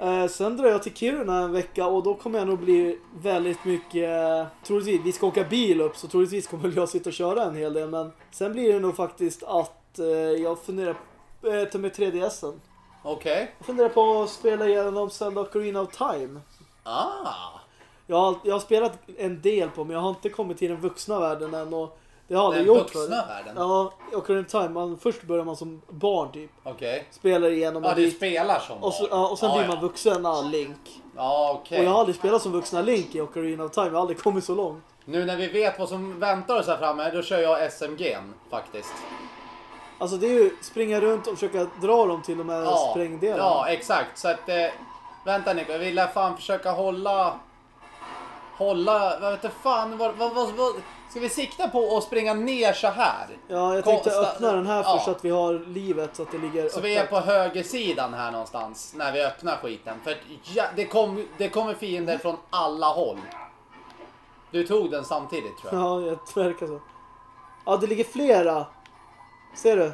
[SPEAKER 1] Eh, sen drar jag till Kiruna en vecka och då kommer jag nog bli väldigt mycket... Troligtvis, vi ska åka bil upp så troligtvis kommer jag sitta och köra en hel del. Men sen blir det nog faktiskt att eh, jag funderar på eh, ta med 3DSen.
[SPEAKER 2] Okej.
[SPEAKER 1] Jag funderar på att spela igenom Zelda Ocarina of Time.
[SPEAKER 2] Ah.
[SPEAKER 1] Jag har, jag har spelat en del på men jag har inte kommit till den vuxna världen än. Och det har jag aldrig
[SPEAKER 2] Den
[SPEAKER 1] gjort
[SPEAKER 2] vuxna
[SPEAKER 1] förut.
[SPEAKER 2] världen?
[SPEAKER 1] Ja, Ocarina of Time. Man, först börjar man som barn typ.
[SPEAKER 2] Okej.
[SPEAKER 1] Spelar igenom
[SPEAKER 2] Ja,
[SPEAKER 1] en
[SPEAKER 2] du
[SPEAKER 1] bit.
[SPEAKER 2] spelar som
[SPEAKER 1] Och, så,
[SPEAKER 2] barn.
[SPEAKER 1] ja, och sen blir man vuxen, ja, Link.
[SPEAKER 2] Ja, okej.
[SPEAKER 1] Och jag har aldrig spelat som vuxna Link i Ocarina of Time. Jag har aldrig kommit så långt.
[SPEAKER 2] Nu när vi vet vad som väntar oss här framme, då kör jag SMG faktiskt.
[SPEAKER 1] Alltså det är ju springa runt och försöka dra dem till de här
[SPEAKER 2] Ja,
[SPEAKER 1] sprängdelarna.
[SPEAKER 2] ja, exakt. Så att... Eh, vänta Nico, jag vill fan försöka hålla... Hålla... Vad vet du fan, vad, vad, vad, vad, Ska vi sikta på att springa ner så här?
[SPEAKER 1] Ja, jag tänkte
[SPEAKER 2] Konsta-
[SPEAKER 1] öppna den här
[SPEAKER 2] ja.
[SPEAKER 1] för så att vi har livet så att det ligger
[SPEAKER 2] Så vi är
[SPEAKER 1] öppet.
[SPEAKER 2] på högersidan här någonstans när vi öppnar skiten. För ja, det, kom, det kommer fiender från alla håll. Du tog den samtidigt tror jag.
[SPEAKER 1] Ja, jag verkar så. Ja, det ligger flera. Ser du?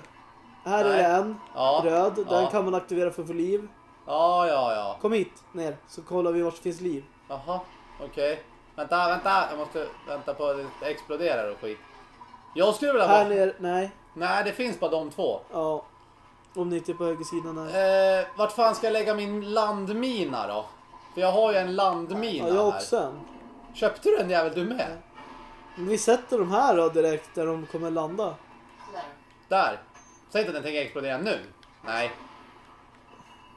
[SPEAKER 1] Här
[SPEAKER 2] Nej.
[SPEAKER 1] är en.
[SPEAKER 2] Ja,
[SPEAKER 1] Röd. Den
[SPEAKER 2] ja.
[SPEAKER 1] kan man aktivera för att få liv.
[SPEAKER 2] Ja, ja, ja.
[SPEAKER 1] Kom hit ner så kollar vi vart det finns liv.
[SPEAKER 2] Jaha, okej. Vänta, vänta. Jag måste vänta på att det exploderar och skit. Jag skulle vilja
[SPEAKER 1] Här
[SPEAKER 2] vara...
[SPEAKER 1] ner, nej.
[SPEAKER 2] Nej, det finns bara de två.
[SPEAKER 1] Ja. Om ni inte är på högersidan här.
[SPEAKER 2] Eh, vart fan ska jag lägga min landmina då? För jag har ju en landmina
[SPEAKER 1] Ja, jag
[SPEAKER 2] här.
[SPEAKER 1] också en.
[SPEAKER 2] Köpte du en jävel du med?
[SPEAKER 1] Men vi sätter de här då direkt där de kommer landa.
[SPEAKER 2] Där. Säg inte att den tänker explodera nu. Nej.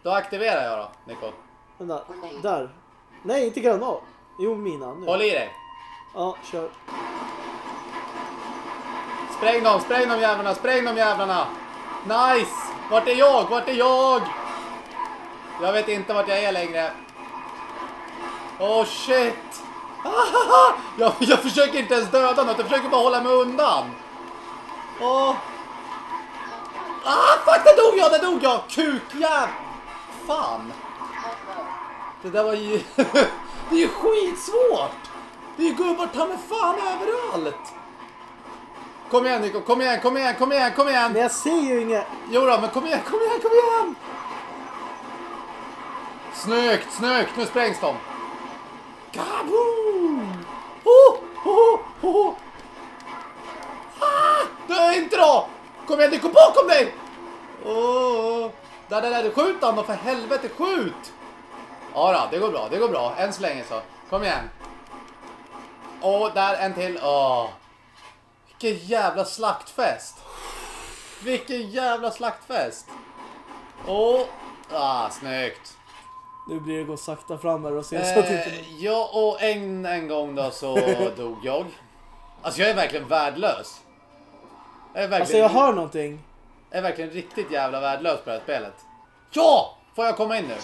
[SPEAKER 2] Då aktiverar jag då, Nico.
[SPEAKER 1] Vänta, där. Nej, inte granat. Jo, mina. Nu.
[SPEAKER 2] Håll i dig.
[SPEAKER 1] Ja, kör.
[SPEAKER 2] Spräng dem, spräng de jävlarna, spräng de jävlarna! Nice! Vart är jag? Vart är jag? Jag vet inte vart jag är längre. Oh shit! (laughs) Jag, jag försöker inte ens döda något, jag försöker bara hålla mig undan. Åh! Ah, fuck, där dog jag, där dog jag! Kukjäv... Fan! Det där var ju... (laughs) det är ju skitsvårt! Det är ju gubbar ta mig fan överallt! Kom igen Nico, kom igen, kom igen, kom igen, kom igen!
[SPEAKER 1] Men jag ser ju inget.
[SPEAKER 2] Jo då, men kom igen, kom igen, kom igen! Snyggt, snyggt, nu sprängs de! Kaboom! Oh, oh, oh, oh. Ah, dö inte då! Kom igen, Nico, bakom dig! Oh, där, där, där, skjut honom för helvete, skjut! Ja då, det går bra, det går bra, än så länge så. Kom igen. Och där, en till. Åh. Vilken jävla slaktfest! Vilken jävla slaktfest! Åh! Ah, snyggt!
[SPEAKER 1] Nu blir det gå sakta fram här och se så att inte...
[SPEAKER 2] Eh, ja, och en, en gång då så (laughs) dog jag. Alltså jag är verkligen värdelös. Jag är verkligen,
[SPEAKER 1] Alltså jag hör någonting.
[SPEAKER 2] är verkligen riktigt jävla värdelös på det här spelet. Ja! Får jag komma in nu?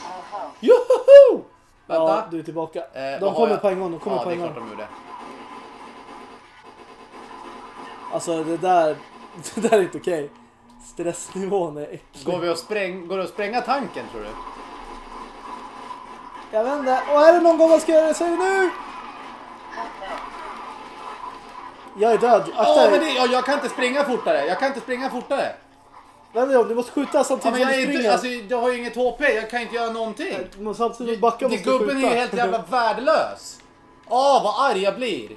[SPEAKER 2] Joho! Vänta.
[SPEAKER 1] Ja, du är tillbaka.
[SPEAKER 2] Eh,
[SPEAKER 1] de kommer
[SPEAKER 2] jag?
[SPEAKER 1] på en gång, de kommer
[SPEAKER 2] ja,
[SPEAKER 1] på
[SPEAKER 2] det
[SPEAKER 1] en
[SPEAKER 2] är klart
[SPEAKER 1] gång.
[SPEAKER 2] de gjorde.
[SPEAKER 1] Alltså det där, (laughs) det där är inte okej. Stressnivån är äcklig.
[SPEAKER 2] Går, vi att spräng, går det att spränga tanken tror du?
[SPEAKER 1] Jag vet inte. Och är det någon gång man ska göra det, säg nu! Jag är död.
[SPEAKER 2] Ja,
[SPEAKER 1] Akta
[SPEAKER 2] men
[SPEAKER 1] dig.
[SPEAKER 2] det, ja, jag kan inte springa fortare. Jag kan inte springa fortare.
[SPEAKER 1] John, du måste skjuta
[SPEAKER 2] Ja,
[SPEAKER 1] samtidigt
[SPEAKER 2] men jag,
[SPEAKER 1] som du
[SPEAKER 2] inte,
[SPEAKER 1] springer.
[SPEAKER 2] alltså, jag har ju inget HP. Jag kan inte göra någonting.
[SPEAKER 1] Måste samtidigt backa
[SPEAKER 2] Det,
[SPEAKER 1] måste du
[SPEAKER 2] gubben är
[SPEAKER 1] skjuta.
[SPEAKER 2] ju helt jävla värdelös. Åh, vad arg jag blir.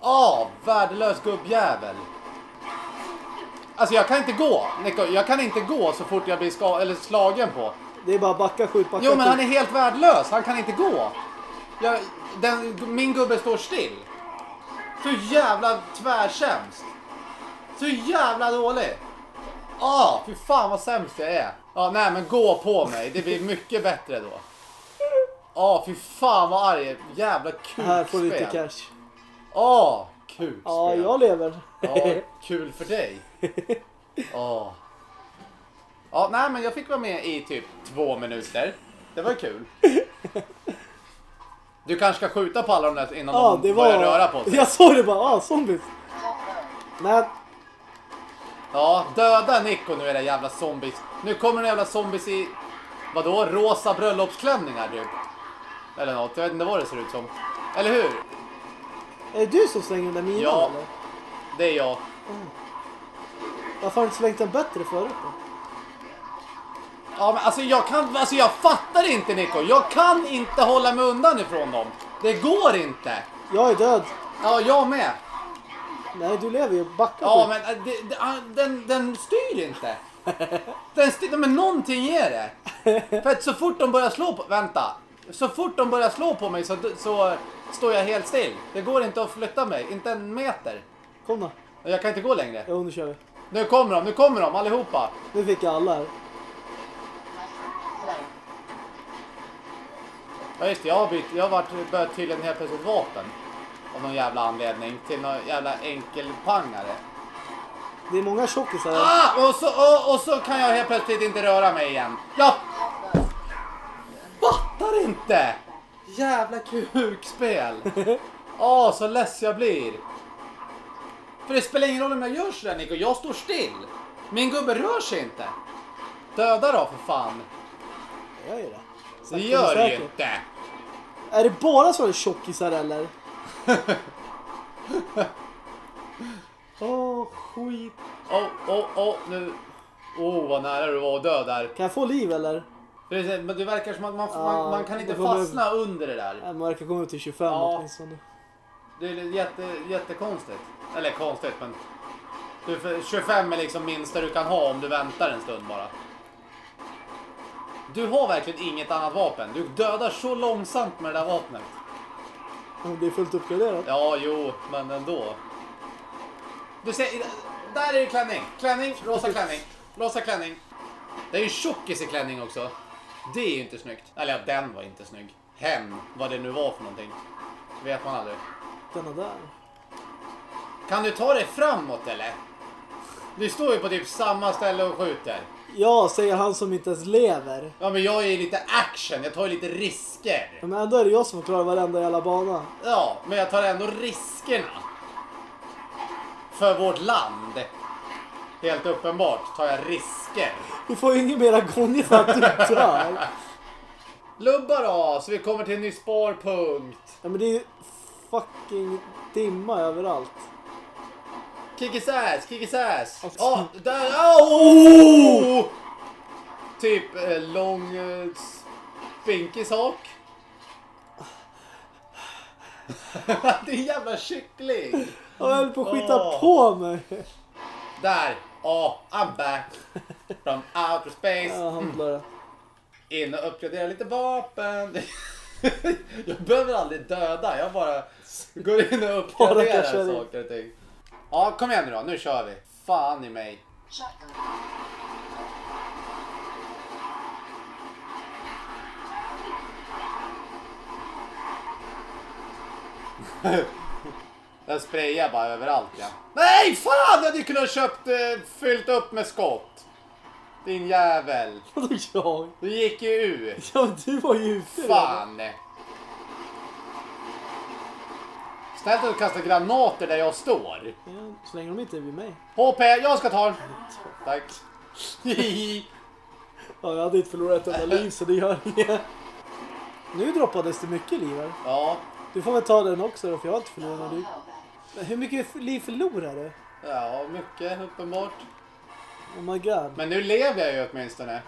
[SPEAKER 2] Åh, värdelös gubbjävel. Alltså jag kan inte gå, Nico, jag kan inte gå så fort jag blir ska eller slagen på.
[SPEAKER 1] Det är bara backa, skjut, backa,
[SPEAKER 2] Jo men han
[SPEAKER 1] skjut.
[SPEAKER 2] är helt värdelös, han kan inte gå. Jag, den, min gubbe står still. Så jävla tvärsämst. Så jävla dålig. Ah, fy fan vad sämst jag är. Ja, nej men gå på mig, det blir mycket bättre då. Ja, fy fan vad arg. Jävla kukspel.
[SPEAKER 1] Här får du lite cash.
[SPEAKER 2] Åh, kukspel.
[SPEAKER 1] Ja, jag lever.
[SPEAKER 2] Ja, kul för dig. (laughs) Åh. Ja, nej men jag fick vara med i typ två minuter. Det var kul. Du kanske ska skjuta på alla de där innan
[SPEAKER 1] Ja,
[SPEAKER 2] de
[SPEAKER 1] det
[SPEAKER 2] börjar
[SPEAKER 1] var...
[SPEAKER 2] röra på sig.
[SPEAKER 1] Jag såg det bara. Ah, zombies. Men
[SPEAKER 2] Ja, döda Nico nu era jävla zombies. Nu kommer det jävla zombies i, vadå, rosa bröllopsklänningar typ. Eller något, jag vet inte vad det ser ut som. Eller hur?
[SPEAKER 1] är det du som slänger den där minan
[SPEAKER 2] Ja.
[SPEAKER 1] eller?
[SPEAKER 2] Det är jag.
[SPEAKER 1] Varför har du inte slängt den bättre förut då?
[SPEAKER 2] Ja, men alltså jag kan, alltså jag fattar inte Nico. Jag kan inte hålla mig undan ifrån dem. Det går inte.
[SPEAKER 1] Jag är död.
[SPEAKER 2] Ja, jag med.
[SPEAKER 1] Nej, du lever ju. Backa
[SPEAKER 2] Ja, men äh, det, det, ah, den, den styr inte. Den styr, men någonting är det. För att så fort de börjar slå på, vänta. Så fort de börjar slå på mig så, så står jag helt still. Det går inte att flytta mig, inte en meter.
[SPEAKER 1] Kom då.
[SPEAKER 2] Jag kan inte gå längre.
[SPEAKER 1] Jo, nu kör vi.
[SPEAKER 2] Nu kommer de, nu kommer de allihopa.
[SPEAKER 1] Nu fick jag alla här.
[SPEAKER 2] Ja just det, jag har, bytt, jag har varit, börjat tydligen helt plötsligt vapen. Av någon jävla anledning. Till någon jävla enkelpangare.
[SPEAKER 1] Det är många tjockisar.
[SPEAKER 2] Ah! Och så, och, och så kan jag helt plötsligt inte röra mig igen. Jag fattar inte! Jävla kukspel. (laughs) Åh, så less jag blir. För det spelar ingen roll om jag gör sådär Nico, jag står still. Min gubbe rör sig inte. Döda då för fan.
[SPEAKER 1] Jag gör det.
[SPEAKER 2] Det
[SPEAKER 1] men
[SPEAKER 2] gör det ju inte.
[SPEAKER 1] Är det bara sådana tjockisar eller? (laughs) Åh, skit.
[SPEAKER 2] Åh, åh, åh, nu. Åh, vad nära du var att dö där.
[SPEAKER 1] Kan jag få liv eller?
[SPEAKER 2] Precis, Men det verkar som att man,
[SPEAKER 1] Ja,
[SPEAKER 2] man, man kan inte fastna under det där.
[SPEAKER 1] Man verkar komma upp till 25
[SPEAKER 2] Ja.
[SPEAKER 1] åtminstone.
[SPEAKER 2] Det är jätte, jättekonstigt. Eller konstigt, men... Du, för 25 är liksom minsta du kan ha om du väntar en stund bara. Du har verkligen inget annat vapen. Du dödar så långsamt med det där vapnet.
[SPEAKER 1] Om det är fullt uppgraderat.
[SPEAKER 2] Ja, jo, men ändå. Du ser, där är det klänning. Klänning, rosa klänning. Rosa klänning. Det är ju tjockis i klänning också. Det är ju inte snyggt. Eller ja, den var inte snygg. Hen, vad det nu var för någonting. Vet man aldrig.
[SPEAKER 1] ryktarna där?
[SPEAKER 2] Kan du ta dig framåt eller? Du står ju på typ samma ställe och skjuter.
[SPEAKER 1] Ja, säger han som inte ens lever.
[SPEAKER 2] Ja men jag är ju lite action, jag tar ju lite risker.
[SPEAKER 1] Men ändå är det jag som klarar varenda jävla bana.
[SPEAKER 2] Ja, men jag tar ändå riskerna. För vårt land. Helt uppenbart tar jag risker.
[SPEAKER 1] Du får ju ingen mera gånger för att du dör.
[SPEAKER 2] Lubba då, så vi kommer till en ny sparpunkt.
[SPEAKER 1] Ja, men det är ju fucking dimma överallt.
[SPEAKER 2] Kick his ass, kick his ass. Ja, där. Oh! Typ eh, lång eh, spinkig sak. (laughs) det är en jävla kyckling.
[SPEAKER 1] Jag höll på att skita
[SPEAKER 2] Åh.
[SPEAKER 1] på mig.
[SPEAKER 2] Där. Ja, I'm back. From outer space.
[SPEAKER 1] Ja, han blöder.
[SPEAKER 2] In och uppgradera lite vapen. (laughs) jag behöver aldrig döda, jag bara går in och uppgraderar
[SPEAKER 1] kanske det.
[SPEAKER 2] saker och ting. Ja, kom igen nu då, nu kör vi. Fan i mig. (laughs) Den sprayar bara överallt ja. Nej fan! Jag hade kunnat köpt, eh, fyllt upp med skott. Din jävel.
[SPEAKER 1] Vadå jag?
[SPEAKER 2] Du gick ju ur.
[SPEAKER 1] Ja, men du var ju ute redan.
[SPEAKER 2] Fan. Snällt att du kastar granater där jag står.
[SPEAKER 1] Ja, så länge de inte är vid mig.
[SPEAKER 2] HP, jag ska ta den. Tack.
[SPEAKER 1] Ja, jag hade inte förlorat ett enda liv så det gör inget. Nu droppades det mycket liv här.
[SPEAKER 2] ja,
[SPEAKER 1] Du får väl ta den också då, för jag har inte förlorat några liv. Men hur mycket liv förlorar du?
[SPEAKER 2] ja, mycket uppenbart.
[SPEAKER 1] Oh my god.
[SPEAKER 2] Men nu lever jag ju åtminstone.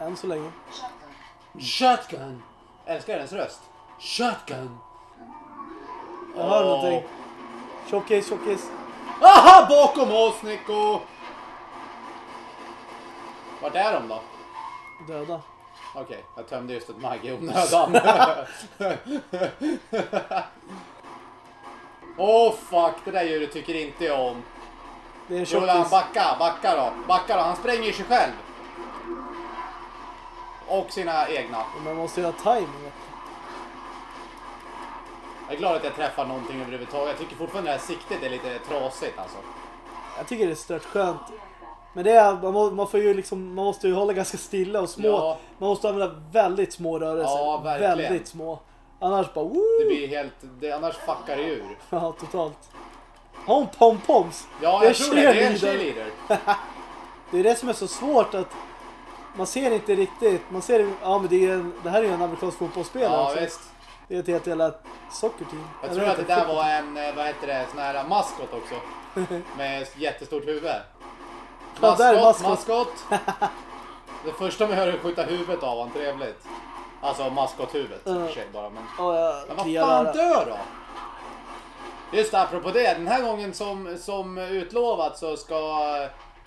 [SPEAKER 1] Än så länge.
[SPEAKER 4] Shotgun.
[SPEAKER 2] Shotgun. Älskar hennes röst. Shotgun.
[SPEAKER 1] Jag hör
[SPEAKER 2] Åh.
[SPEAKER 1] någonting. Tjockis, tjockis.
[SPEAKER 2] Aha, bakom oss Nico! Vart är de då?
[SPEAKER 1] Döda.
[SPEAKER 2] Okej, jag tömde just ett Maggi i onödan. (laughs) Åh oh, fuck, det där djuret tycker inte jag om.
[SPEAKER 1] Det är en tjockis.
[SPEAKER 2] backa, backa då. Backa då, han spränger sig själv. Och sina egna.
[SPEAKER 1] Man måste ju ha timing.
[SPEAKER 2] Jag är glad att jag träffar någonting överhuvudtaget. Jag tycker fortfarande det här siktet är lite trasigt alltså.
[SPEAKER 1] Jag tycker det är stört skönt. Men det är, man, man, får ju liksom, man måste ju hålla ganska stilla och små.
[SPEAKER 2] Ja.
[SPEAKER 1] Man måste använda väldigt små rörelser.
[SPEAKER 2] Ja, verkligen.
[SPEAKER 1] Väldigt små. Annars bara
[SPEAKER 2] Det
[SPEAKER 1] woo!
[SPEAKER 2] blir helt, det, annars fuckar det ur. (laughs)
[SPEAKER 1] Ja, totalt. Har hon pompoms?
[SPEAKER 2] Ja,
[SPEAKER 1] Det
[SPEAKER 2] jag tror det. Det är en
[SPEAKER 1] cheerleader.
[SPEAKER 2] cheerleader. (laughs)
[SPEAKER 1] Det är det som är så svårt att man ser inte riktigt. Man ser, ja men det, är en, det här är ju en amerikansk fotbollsspelare
[SPEAKER 2] Ja,
[SPEAKER 1] också.
[SPEAKER 2] visst.
[SPEAKER 1] Det är ett helt jävla sockerteam.
[SPEAKER 2] Jag tror att det där var en, eh, vad heter det, sån här maskot också. (laughs) Med jättestort huvud.
[SPEAKER 1] Ja, där är
[SPEAKER 2] Maskot,
[SPEAKER 1] maskot.
[SPEAKER 2] maskot. (laughs) Det första man hör är att skjuta huvudet av honom, trevligt. Alltså maskothuvudet i sig bara. Men,
[SPEAKER 1] Ja, jag
[SPEAKER 2] men vad fan
[SPEAKER 1] där.
[SPEAKER 2] dö då! Just det, apropå det. Den här gången som, som utlovat så ska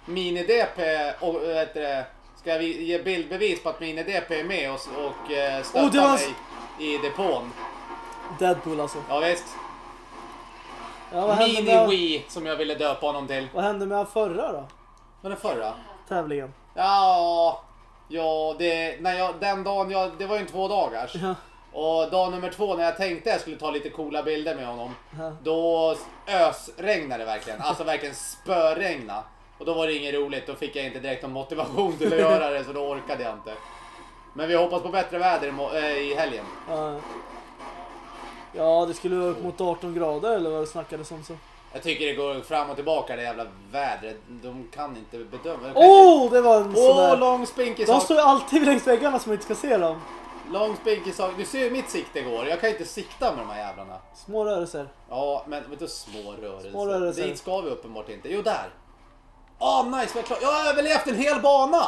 [SPEAKER 2] Mini-DP och vad heter det, ska vi ge bildbevis på att Mini-DP är med och, och eh, stöttar
[SPEAKER 1] Oh, det var-
[SPEAKER 2] mig i depån.
[SPEAKER 1] Deadpool alltså.
[SPEAKER 2] Ja visst.
[SPEAKER 1] Ja, vad, hände med,
[SPEAKER 2] Mini-Wii som jag ville döpa honom till.
[SPEAKER 1] vad hände med förra då?
[SPEAKER 2] Men den förra?
[SPEAKER 1] Tävlingen?
[SPEAKER 2] Ja, ja det, när jag, den dagen, jag, det var ju en två dagars.
[SPEAKER 1] Ja.
[SPEAKER 2] Och dag nummer två när jag tänkte jag skulle ta lite coola bilder med honom.
[SPEAKER 1] Ja.
[SPEAKER 2] Då ösregnade det verkligen. Alltså verkligen spöregna. Och då var det inget roligt. Då fick jag inte direkt någon motivation till att (laughs) göra det så då orkade jag inte. Men vi hoppas på bättre väder i, i helgen.
[SPEAKER 1] Ja. Ja, det skulle vara upp mot 18 grader eller vad det snackades om så.
[SPEAKER 2] Jag tycker det går fram och tillbaka det jävla vädret. De kan inte bedöma. De
[SPEAKER 1] Åh, oh, det var en
[SPEAKER 2] inte-
[SPEAKER 1] sån där.
[SPEAKER 2] lång spinkig
[SPEAKER 1] De
[SPEAKER 2] sak.
[SPEAKER 1] står ju alltid längs väggarna så man inte ska se dem.
[SPEAKER 2] Lång spinkig sak. Du ser hur mitt sikte går. Jag kan inte sikta med de här jävlarna.
[SPEAKER 1] Små rörelser.
[SPEAKER 2] Ja, men du, små rörelser.
[SPEAKER 1] Små rörelser.
[SPEAKER 2] Dit ska vi uppenbart inte. Jo, där. Åh, nice. Jag, klar. jag har överlevt en hel bana.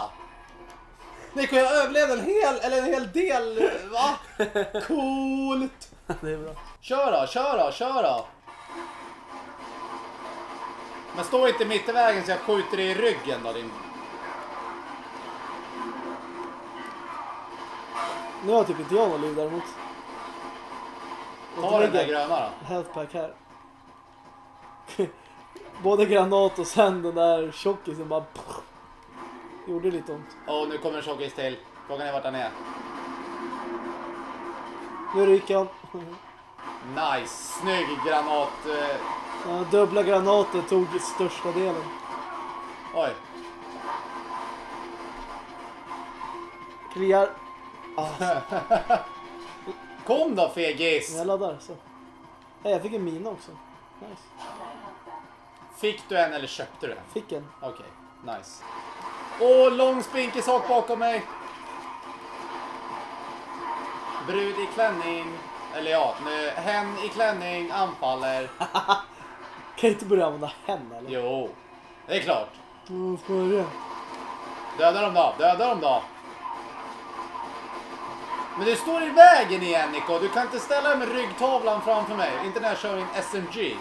[SPEAKER 2] Nico, jag överlevde en hel, eller en hel del. Va? (laughs) Coolt.
[SPEAKER 1] det är bra.
[SPEAKER 2] Kör då, kör då, kör då. Men stå inte mitt i vägen så jag skjuter dig i ryggen då din...
[SPEAKER 1] Nu har typ inte jag något liv däremot.
[SPEAKER 2] Ta den där gröna då.
[SPEAKER 1] Health pack här. (laughs) Både granat och sen den där tjockisen bara... Gjorde lite ont.
[SPEAKER 2] Åh, nu kommer en tjockis till. Frågan är vart han är.
[SPEAKER 1] Nu ryker han.
[SPEAKER 2] Nice, snygg granat. eh,
[SPEAKER 1] Ja, dubbla granater tog största delen.
[SPEAKER 2] Oj.
[SPEAKER 1] Kliar. Ah, (laughs)
[SPEAKER 2] Kom då fegis!
[SPEAKER 1] jag laddar så. Nej, jag fick en mina också. Nice.
[SPEAKER 2] Fick du en eller köpte du en?
[SPEAKER 1] Fick en.
[SPEAKER 2] Okej, nice. Åh, lång spinkig sak bakom mig. Brud i klänning. Eller ja, nu, hen i klänning anfaller. (laughs)
[SPEAKER 1] Kan inte börja använda hen eller?
[SPEAKER 2] Jo, det är klart.
[SPEAKER 1] Vad ska jag göra?
[SPEAKER 2] Döda dem då, döda dem då. Men du står i vägen igen Nico. Du kan inte ställa dig med ryggtavlan framför mig. Inte när jag kör min SMG.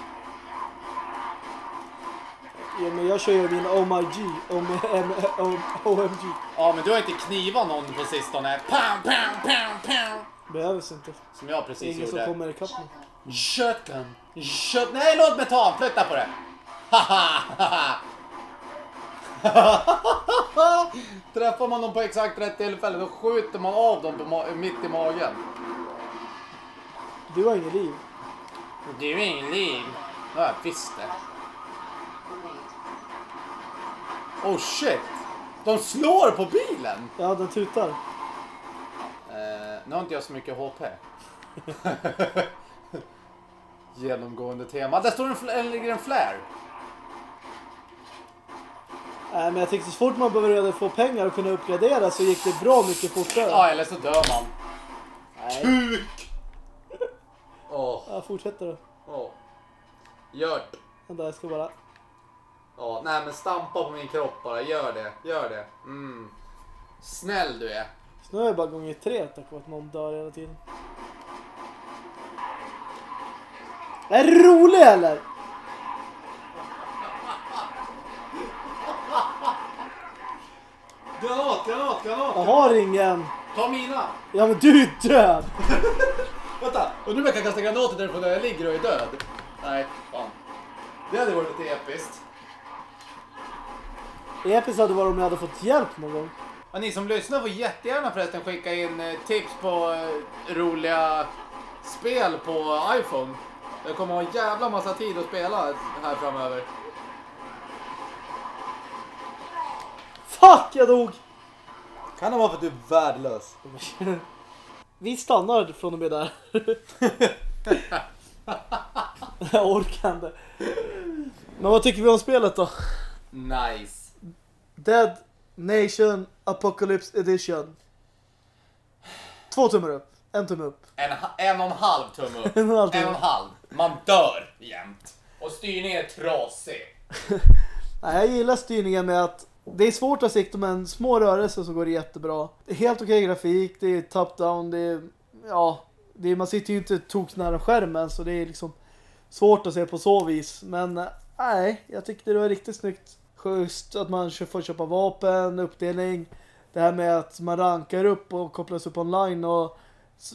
[SPEAKER 1] Ja, men jag kör ju min Oh My G. Om, M, om, OMG.
[SPEAKER 2] Ja, men du har inte knivat någon på sistone. Pam, pam, pam, pam.
[SPEAKER 1] Behövs inte.
[SPEAKER 2] Som jag
[SPEAKER 1] Det är
[SPEAKER 2] precis
[SPEAKER 1] ingen som
[SPEAKER 2] gjorde.
[SPEAKER 1] kommer ikapp mig.
[SPEAKER 2] Shotgun. Shot... Nej, låt mig ta. Flytta på det. (laughs) Träffar man dem på exakt rätt tillfälle då skjuter man av dem på ma- mitt i magen.
[SPEAKER 1] Du har ingen liv.
[SPEAKER 2] Det är ju ingen liv. Ja, jag visste. Oh shit! De slår på bilen!
[SPEAKER 1] Ja, den tutar.
[SPEAKER 2] Eh, nu har inte jag så mycket HP. (laughs) Genomgående tema. Där står en, fl- eller ligger en flare.
[SPEAKER 1] Nej, men jag tyckte så fort man började få pengar och kunna uppgradera så gick det bra mycket fortare.
[SPEAKER 2] Ja, eller så dör man.
[SPEAKER 1] Nej,
[SPEAKER 5] Kuk! (laughs) Åh,
[SPEAKER 1] jag fortsätter då.
[SPEAKER 5] åh. Gjort.
[SPEAKER 1] Vänta, jag ska bara...
[SPEAKER 5] Ja, nej men stampa på min kropp bara. Gör det, gör det. Mm. Snäll du är.
[SPEAKER 1] Så nu är jag bara gånger tre tack vare att någon dör hela tiden. Är du rolig eller? (laughs)
[SPEAKER 2] Granat, granat, granat!
[SPEAKER 1] Jag har ingen.
[SPEAKER 2] Ta mina!
[SPEAKER 1] Ja men du är död. (laughs)
[SPEAKER 2] Vänta, undrar om jag kan kasta granater därifrån där jag ligger och är död? Nej, fan. Det hade varit lite episkt.
[SPEAKER 1] Episkt hade varit om jag hade fått hjälp någon gång.
[SPEAKER 2] Ja, ni som lyssnar får jättegärna förresten skicka in eh, tips på eh, roliga spel på iPhone. Jag kommer ha en jävla massa tid att spela här framöver.
[SPEAKER 1] Fuck, jag dog.
[SPEAKER 5] Kan det vara för att du är värdelös? (laughs)
[SPEAKER 1] Vi stannar från och med där. (laughs) jag orkar inte. Men vad tycker vi om spelet då?
[SPEAKER 2] Nice.
[SPEAKER 1] Dead Nation Apocalypse Edition. Två tummar upp. En tumme upp.
[SPEAKER 2] En, en och en halv tumme upp. (laughs)
[SPEAKER 1] En och en halv tumme
[SPEAKER 2] En och en halv. Man dör jämt. Och styrningen är trasig. (laughs)
[SPEAKER 1] Nej, jag gillar styrningen med att det är svårt att sikta men små rörelser så går det jättebra. Det är helt okej grafik, det är top-down, det är, ja, det är, man sitter ju inte tok nära skärmen så det är liksom svårt att se på så vis. Men eh, nej, jag tyckte det var riktigt snyggt. Just att man får köpa vapen, uppdelning. Det här med att man rankar upp och kopplas upp online och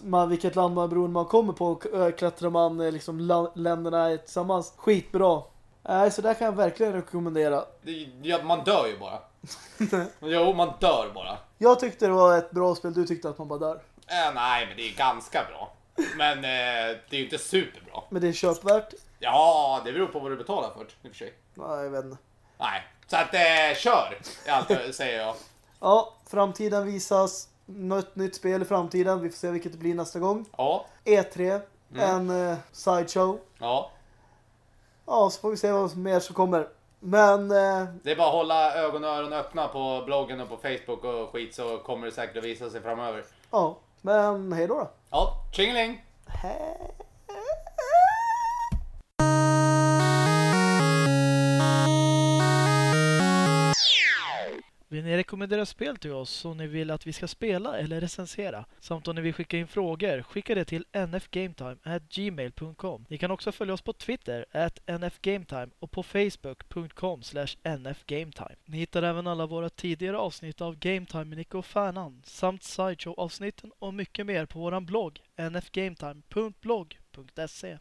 [SPEAKER 1] man, vilket land man beroende man kommer på klättrar man eh, liksom länderna tillsammans. Skitbra. Nej, så där kan jag verkligen rekommendera.
[SPEAKER 2] Ja, man dör ju bara. (laughs) jo, man dör bara.
[SPEAKER 1] Jag tyckte det var ett bra spel, du tyckte att man bara dör.
[SPEAKER 2] Eh, nej, men det är ganska bra. Men eh, det är ju inte superbra.
[SPEAKER 1] Men det är köpvärt.
[SPEAKER 2] Ja, det beror på vad du betalar för i och för sig.
[SPEAKER 1] Nej, jag vet inte.
[SPEAKER 2] Nej, så att eh, kör, allt säger jag.
[SPEAKER 1] Ja, framtiden visas. Något nytt spel i framtiden. Vi får se vilket det blir nästa gång.
[SPEAKER 2] Ja,
[SPEAKER 1] E3, en uh, sideshow.
[SPEAKER 2] ja.
[SPEAKER 1] Ja, så får vi se vad mer som kommer. Men eh,
[SPEAKER 2] Det är bara att hålla ögon och öron öppna på bloggen och på Facebook och skit så kommer det säkert att visa sig framöver.
[SPEAKER 1] ja, men hej då då.
[SPEAKER 2] Ja, tjingeling!
[SPEAKER 1] Hej.
[SPEAKER 6] Vill ni rekommendera spel till oss som ni vill att vi ska spela eller recensera? Samt om ni vill skicka in frågor, skicka det till nfgametime@gmail.com. Ni kan också följa oss på Twitter, at nfgametime och på facebook.com nfgametime. Ni hittar även alla våra tidigare avsnitt av Gametime med Nico och Färnan samt Sideshow-avsnitten och mycket mer på våran blogg nfgametime.blogg.se.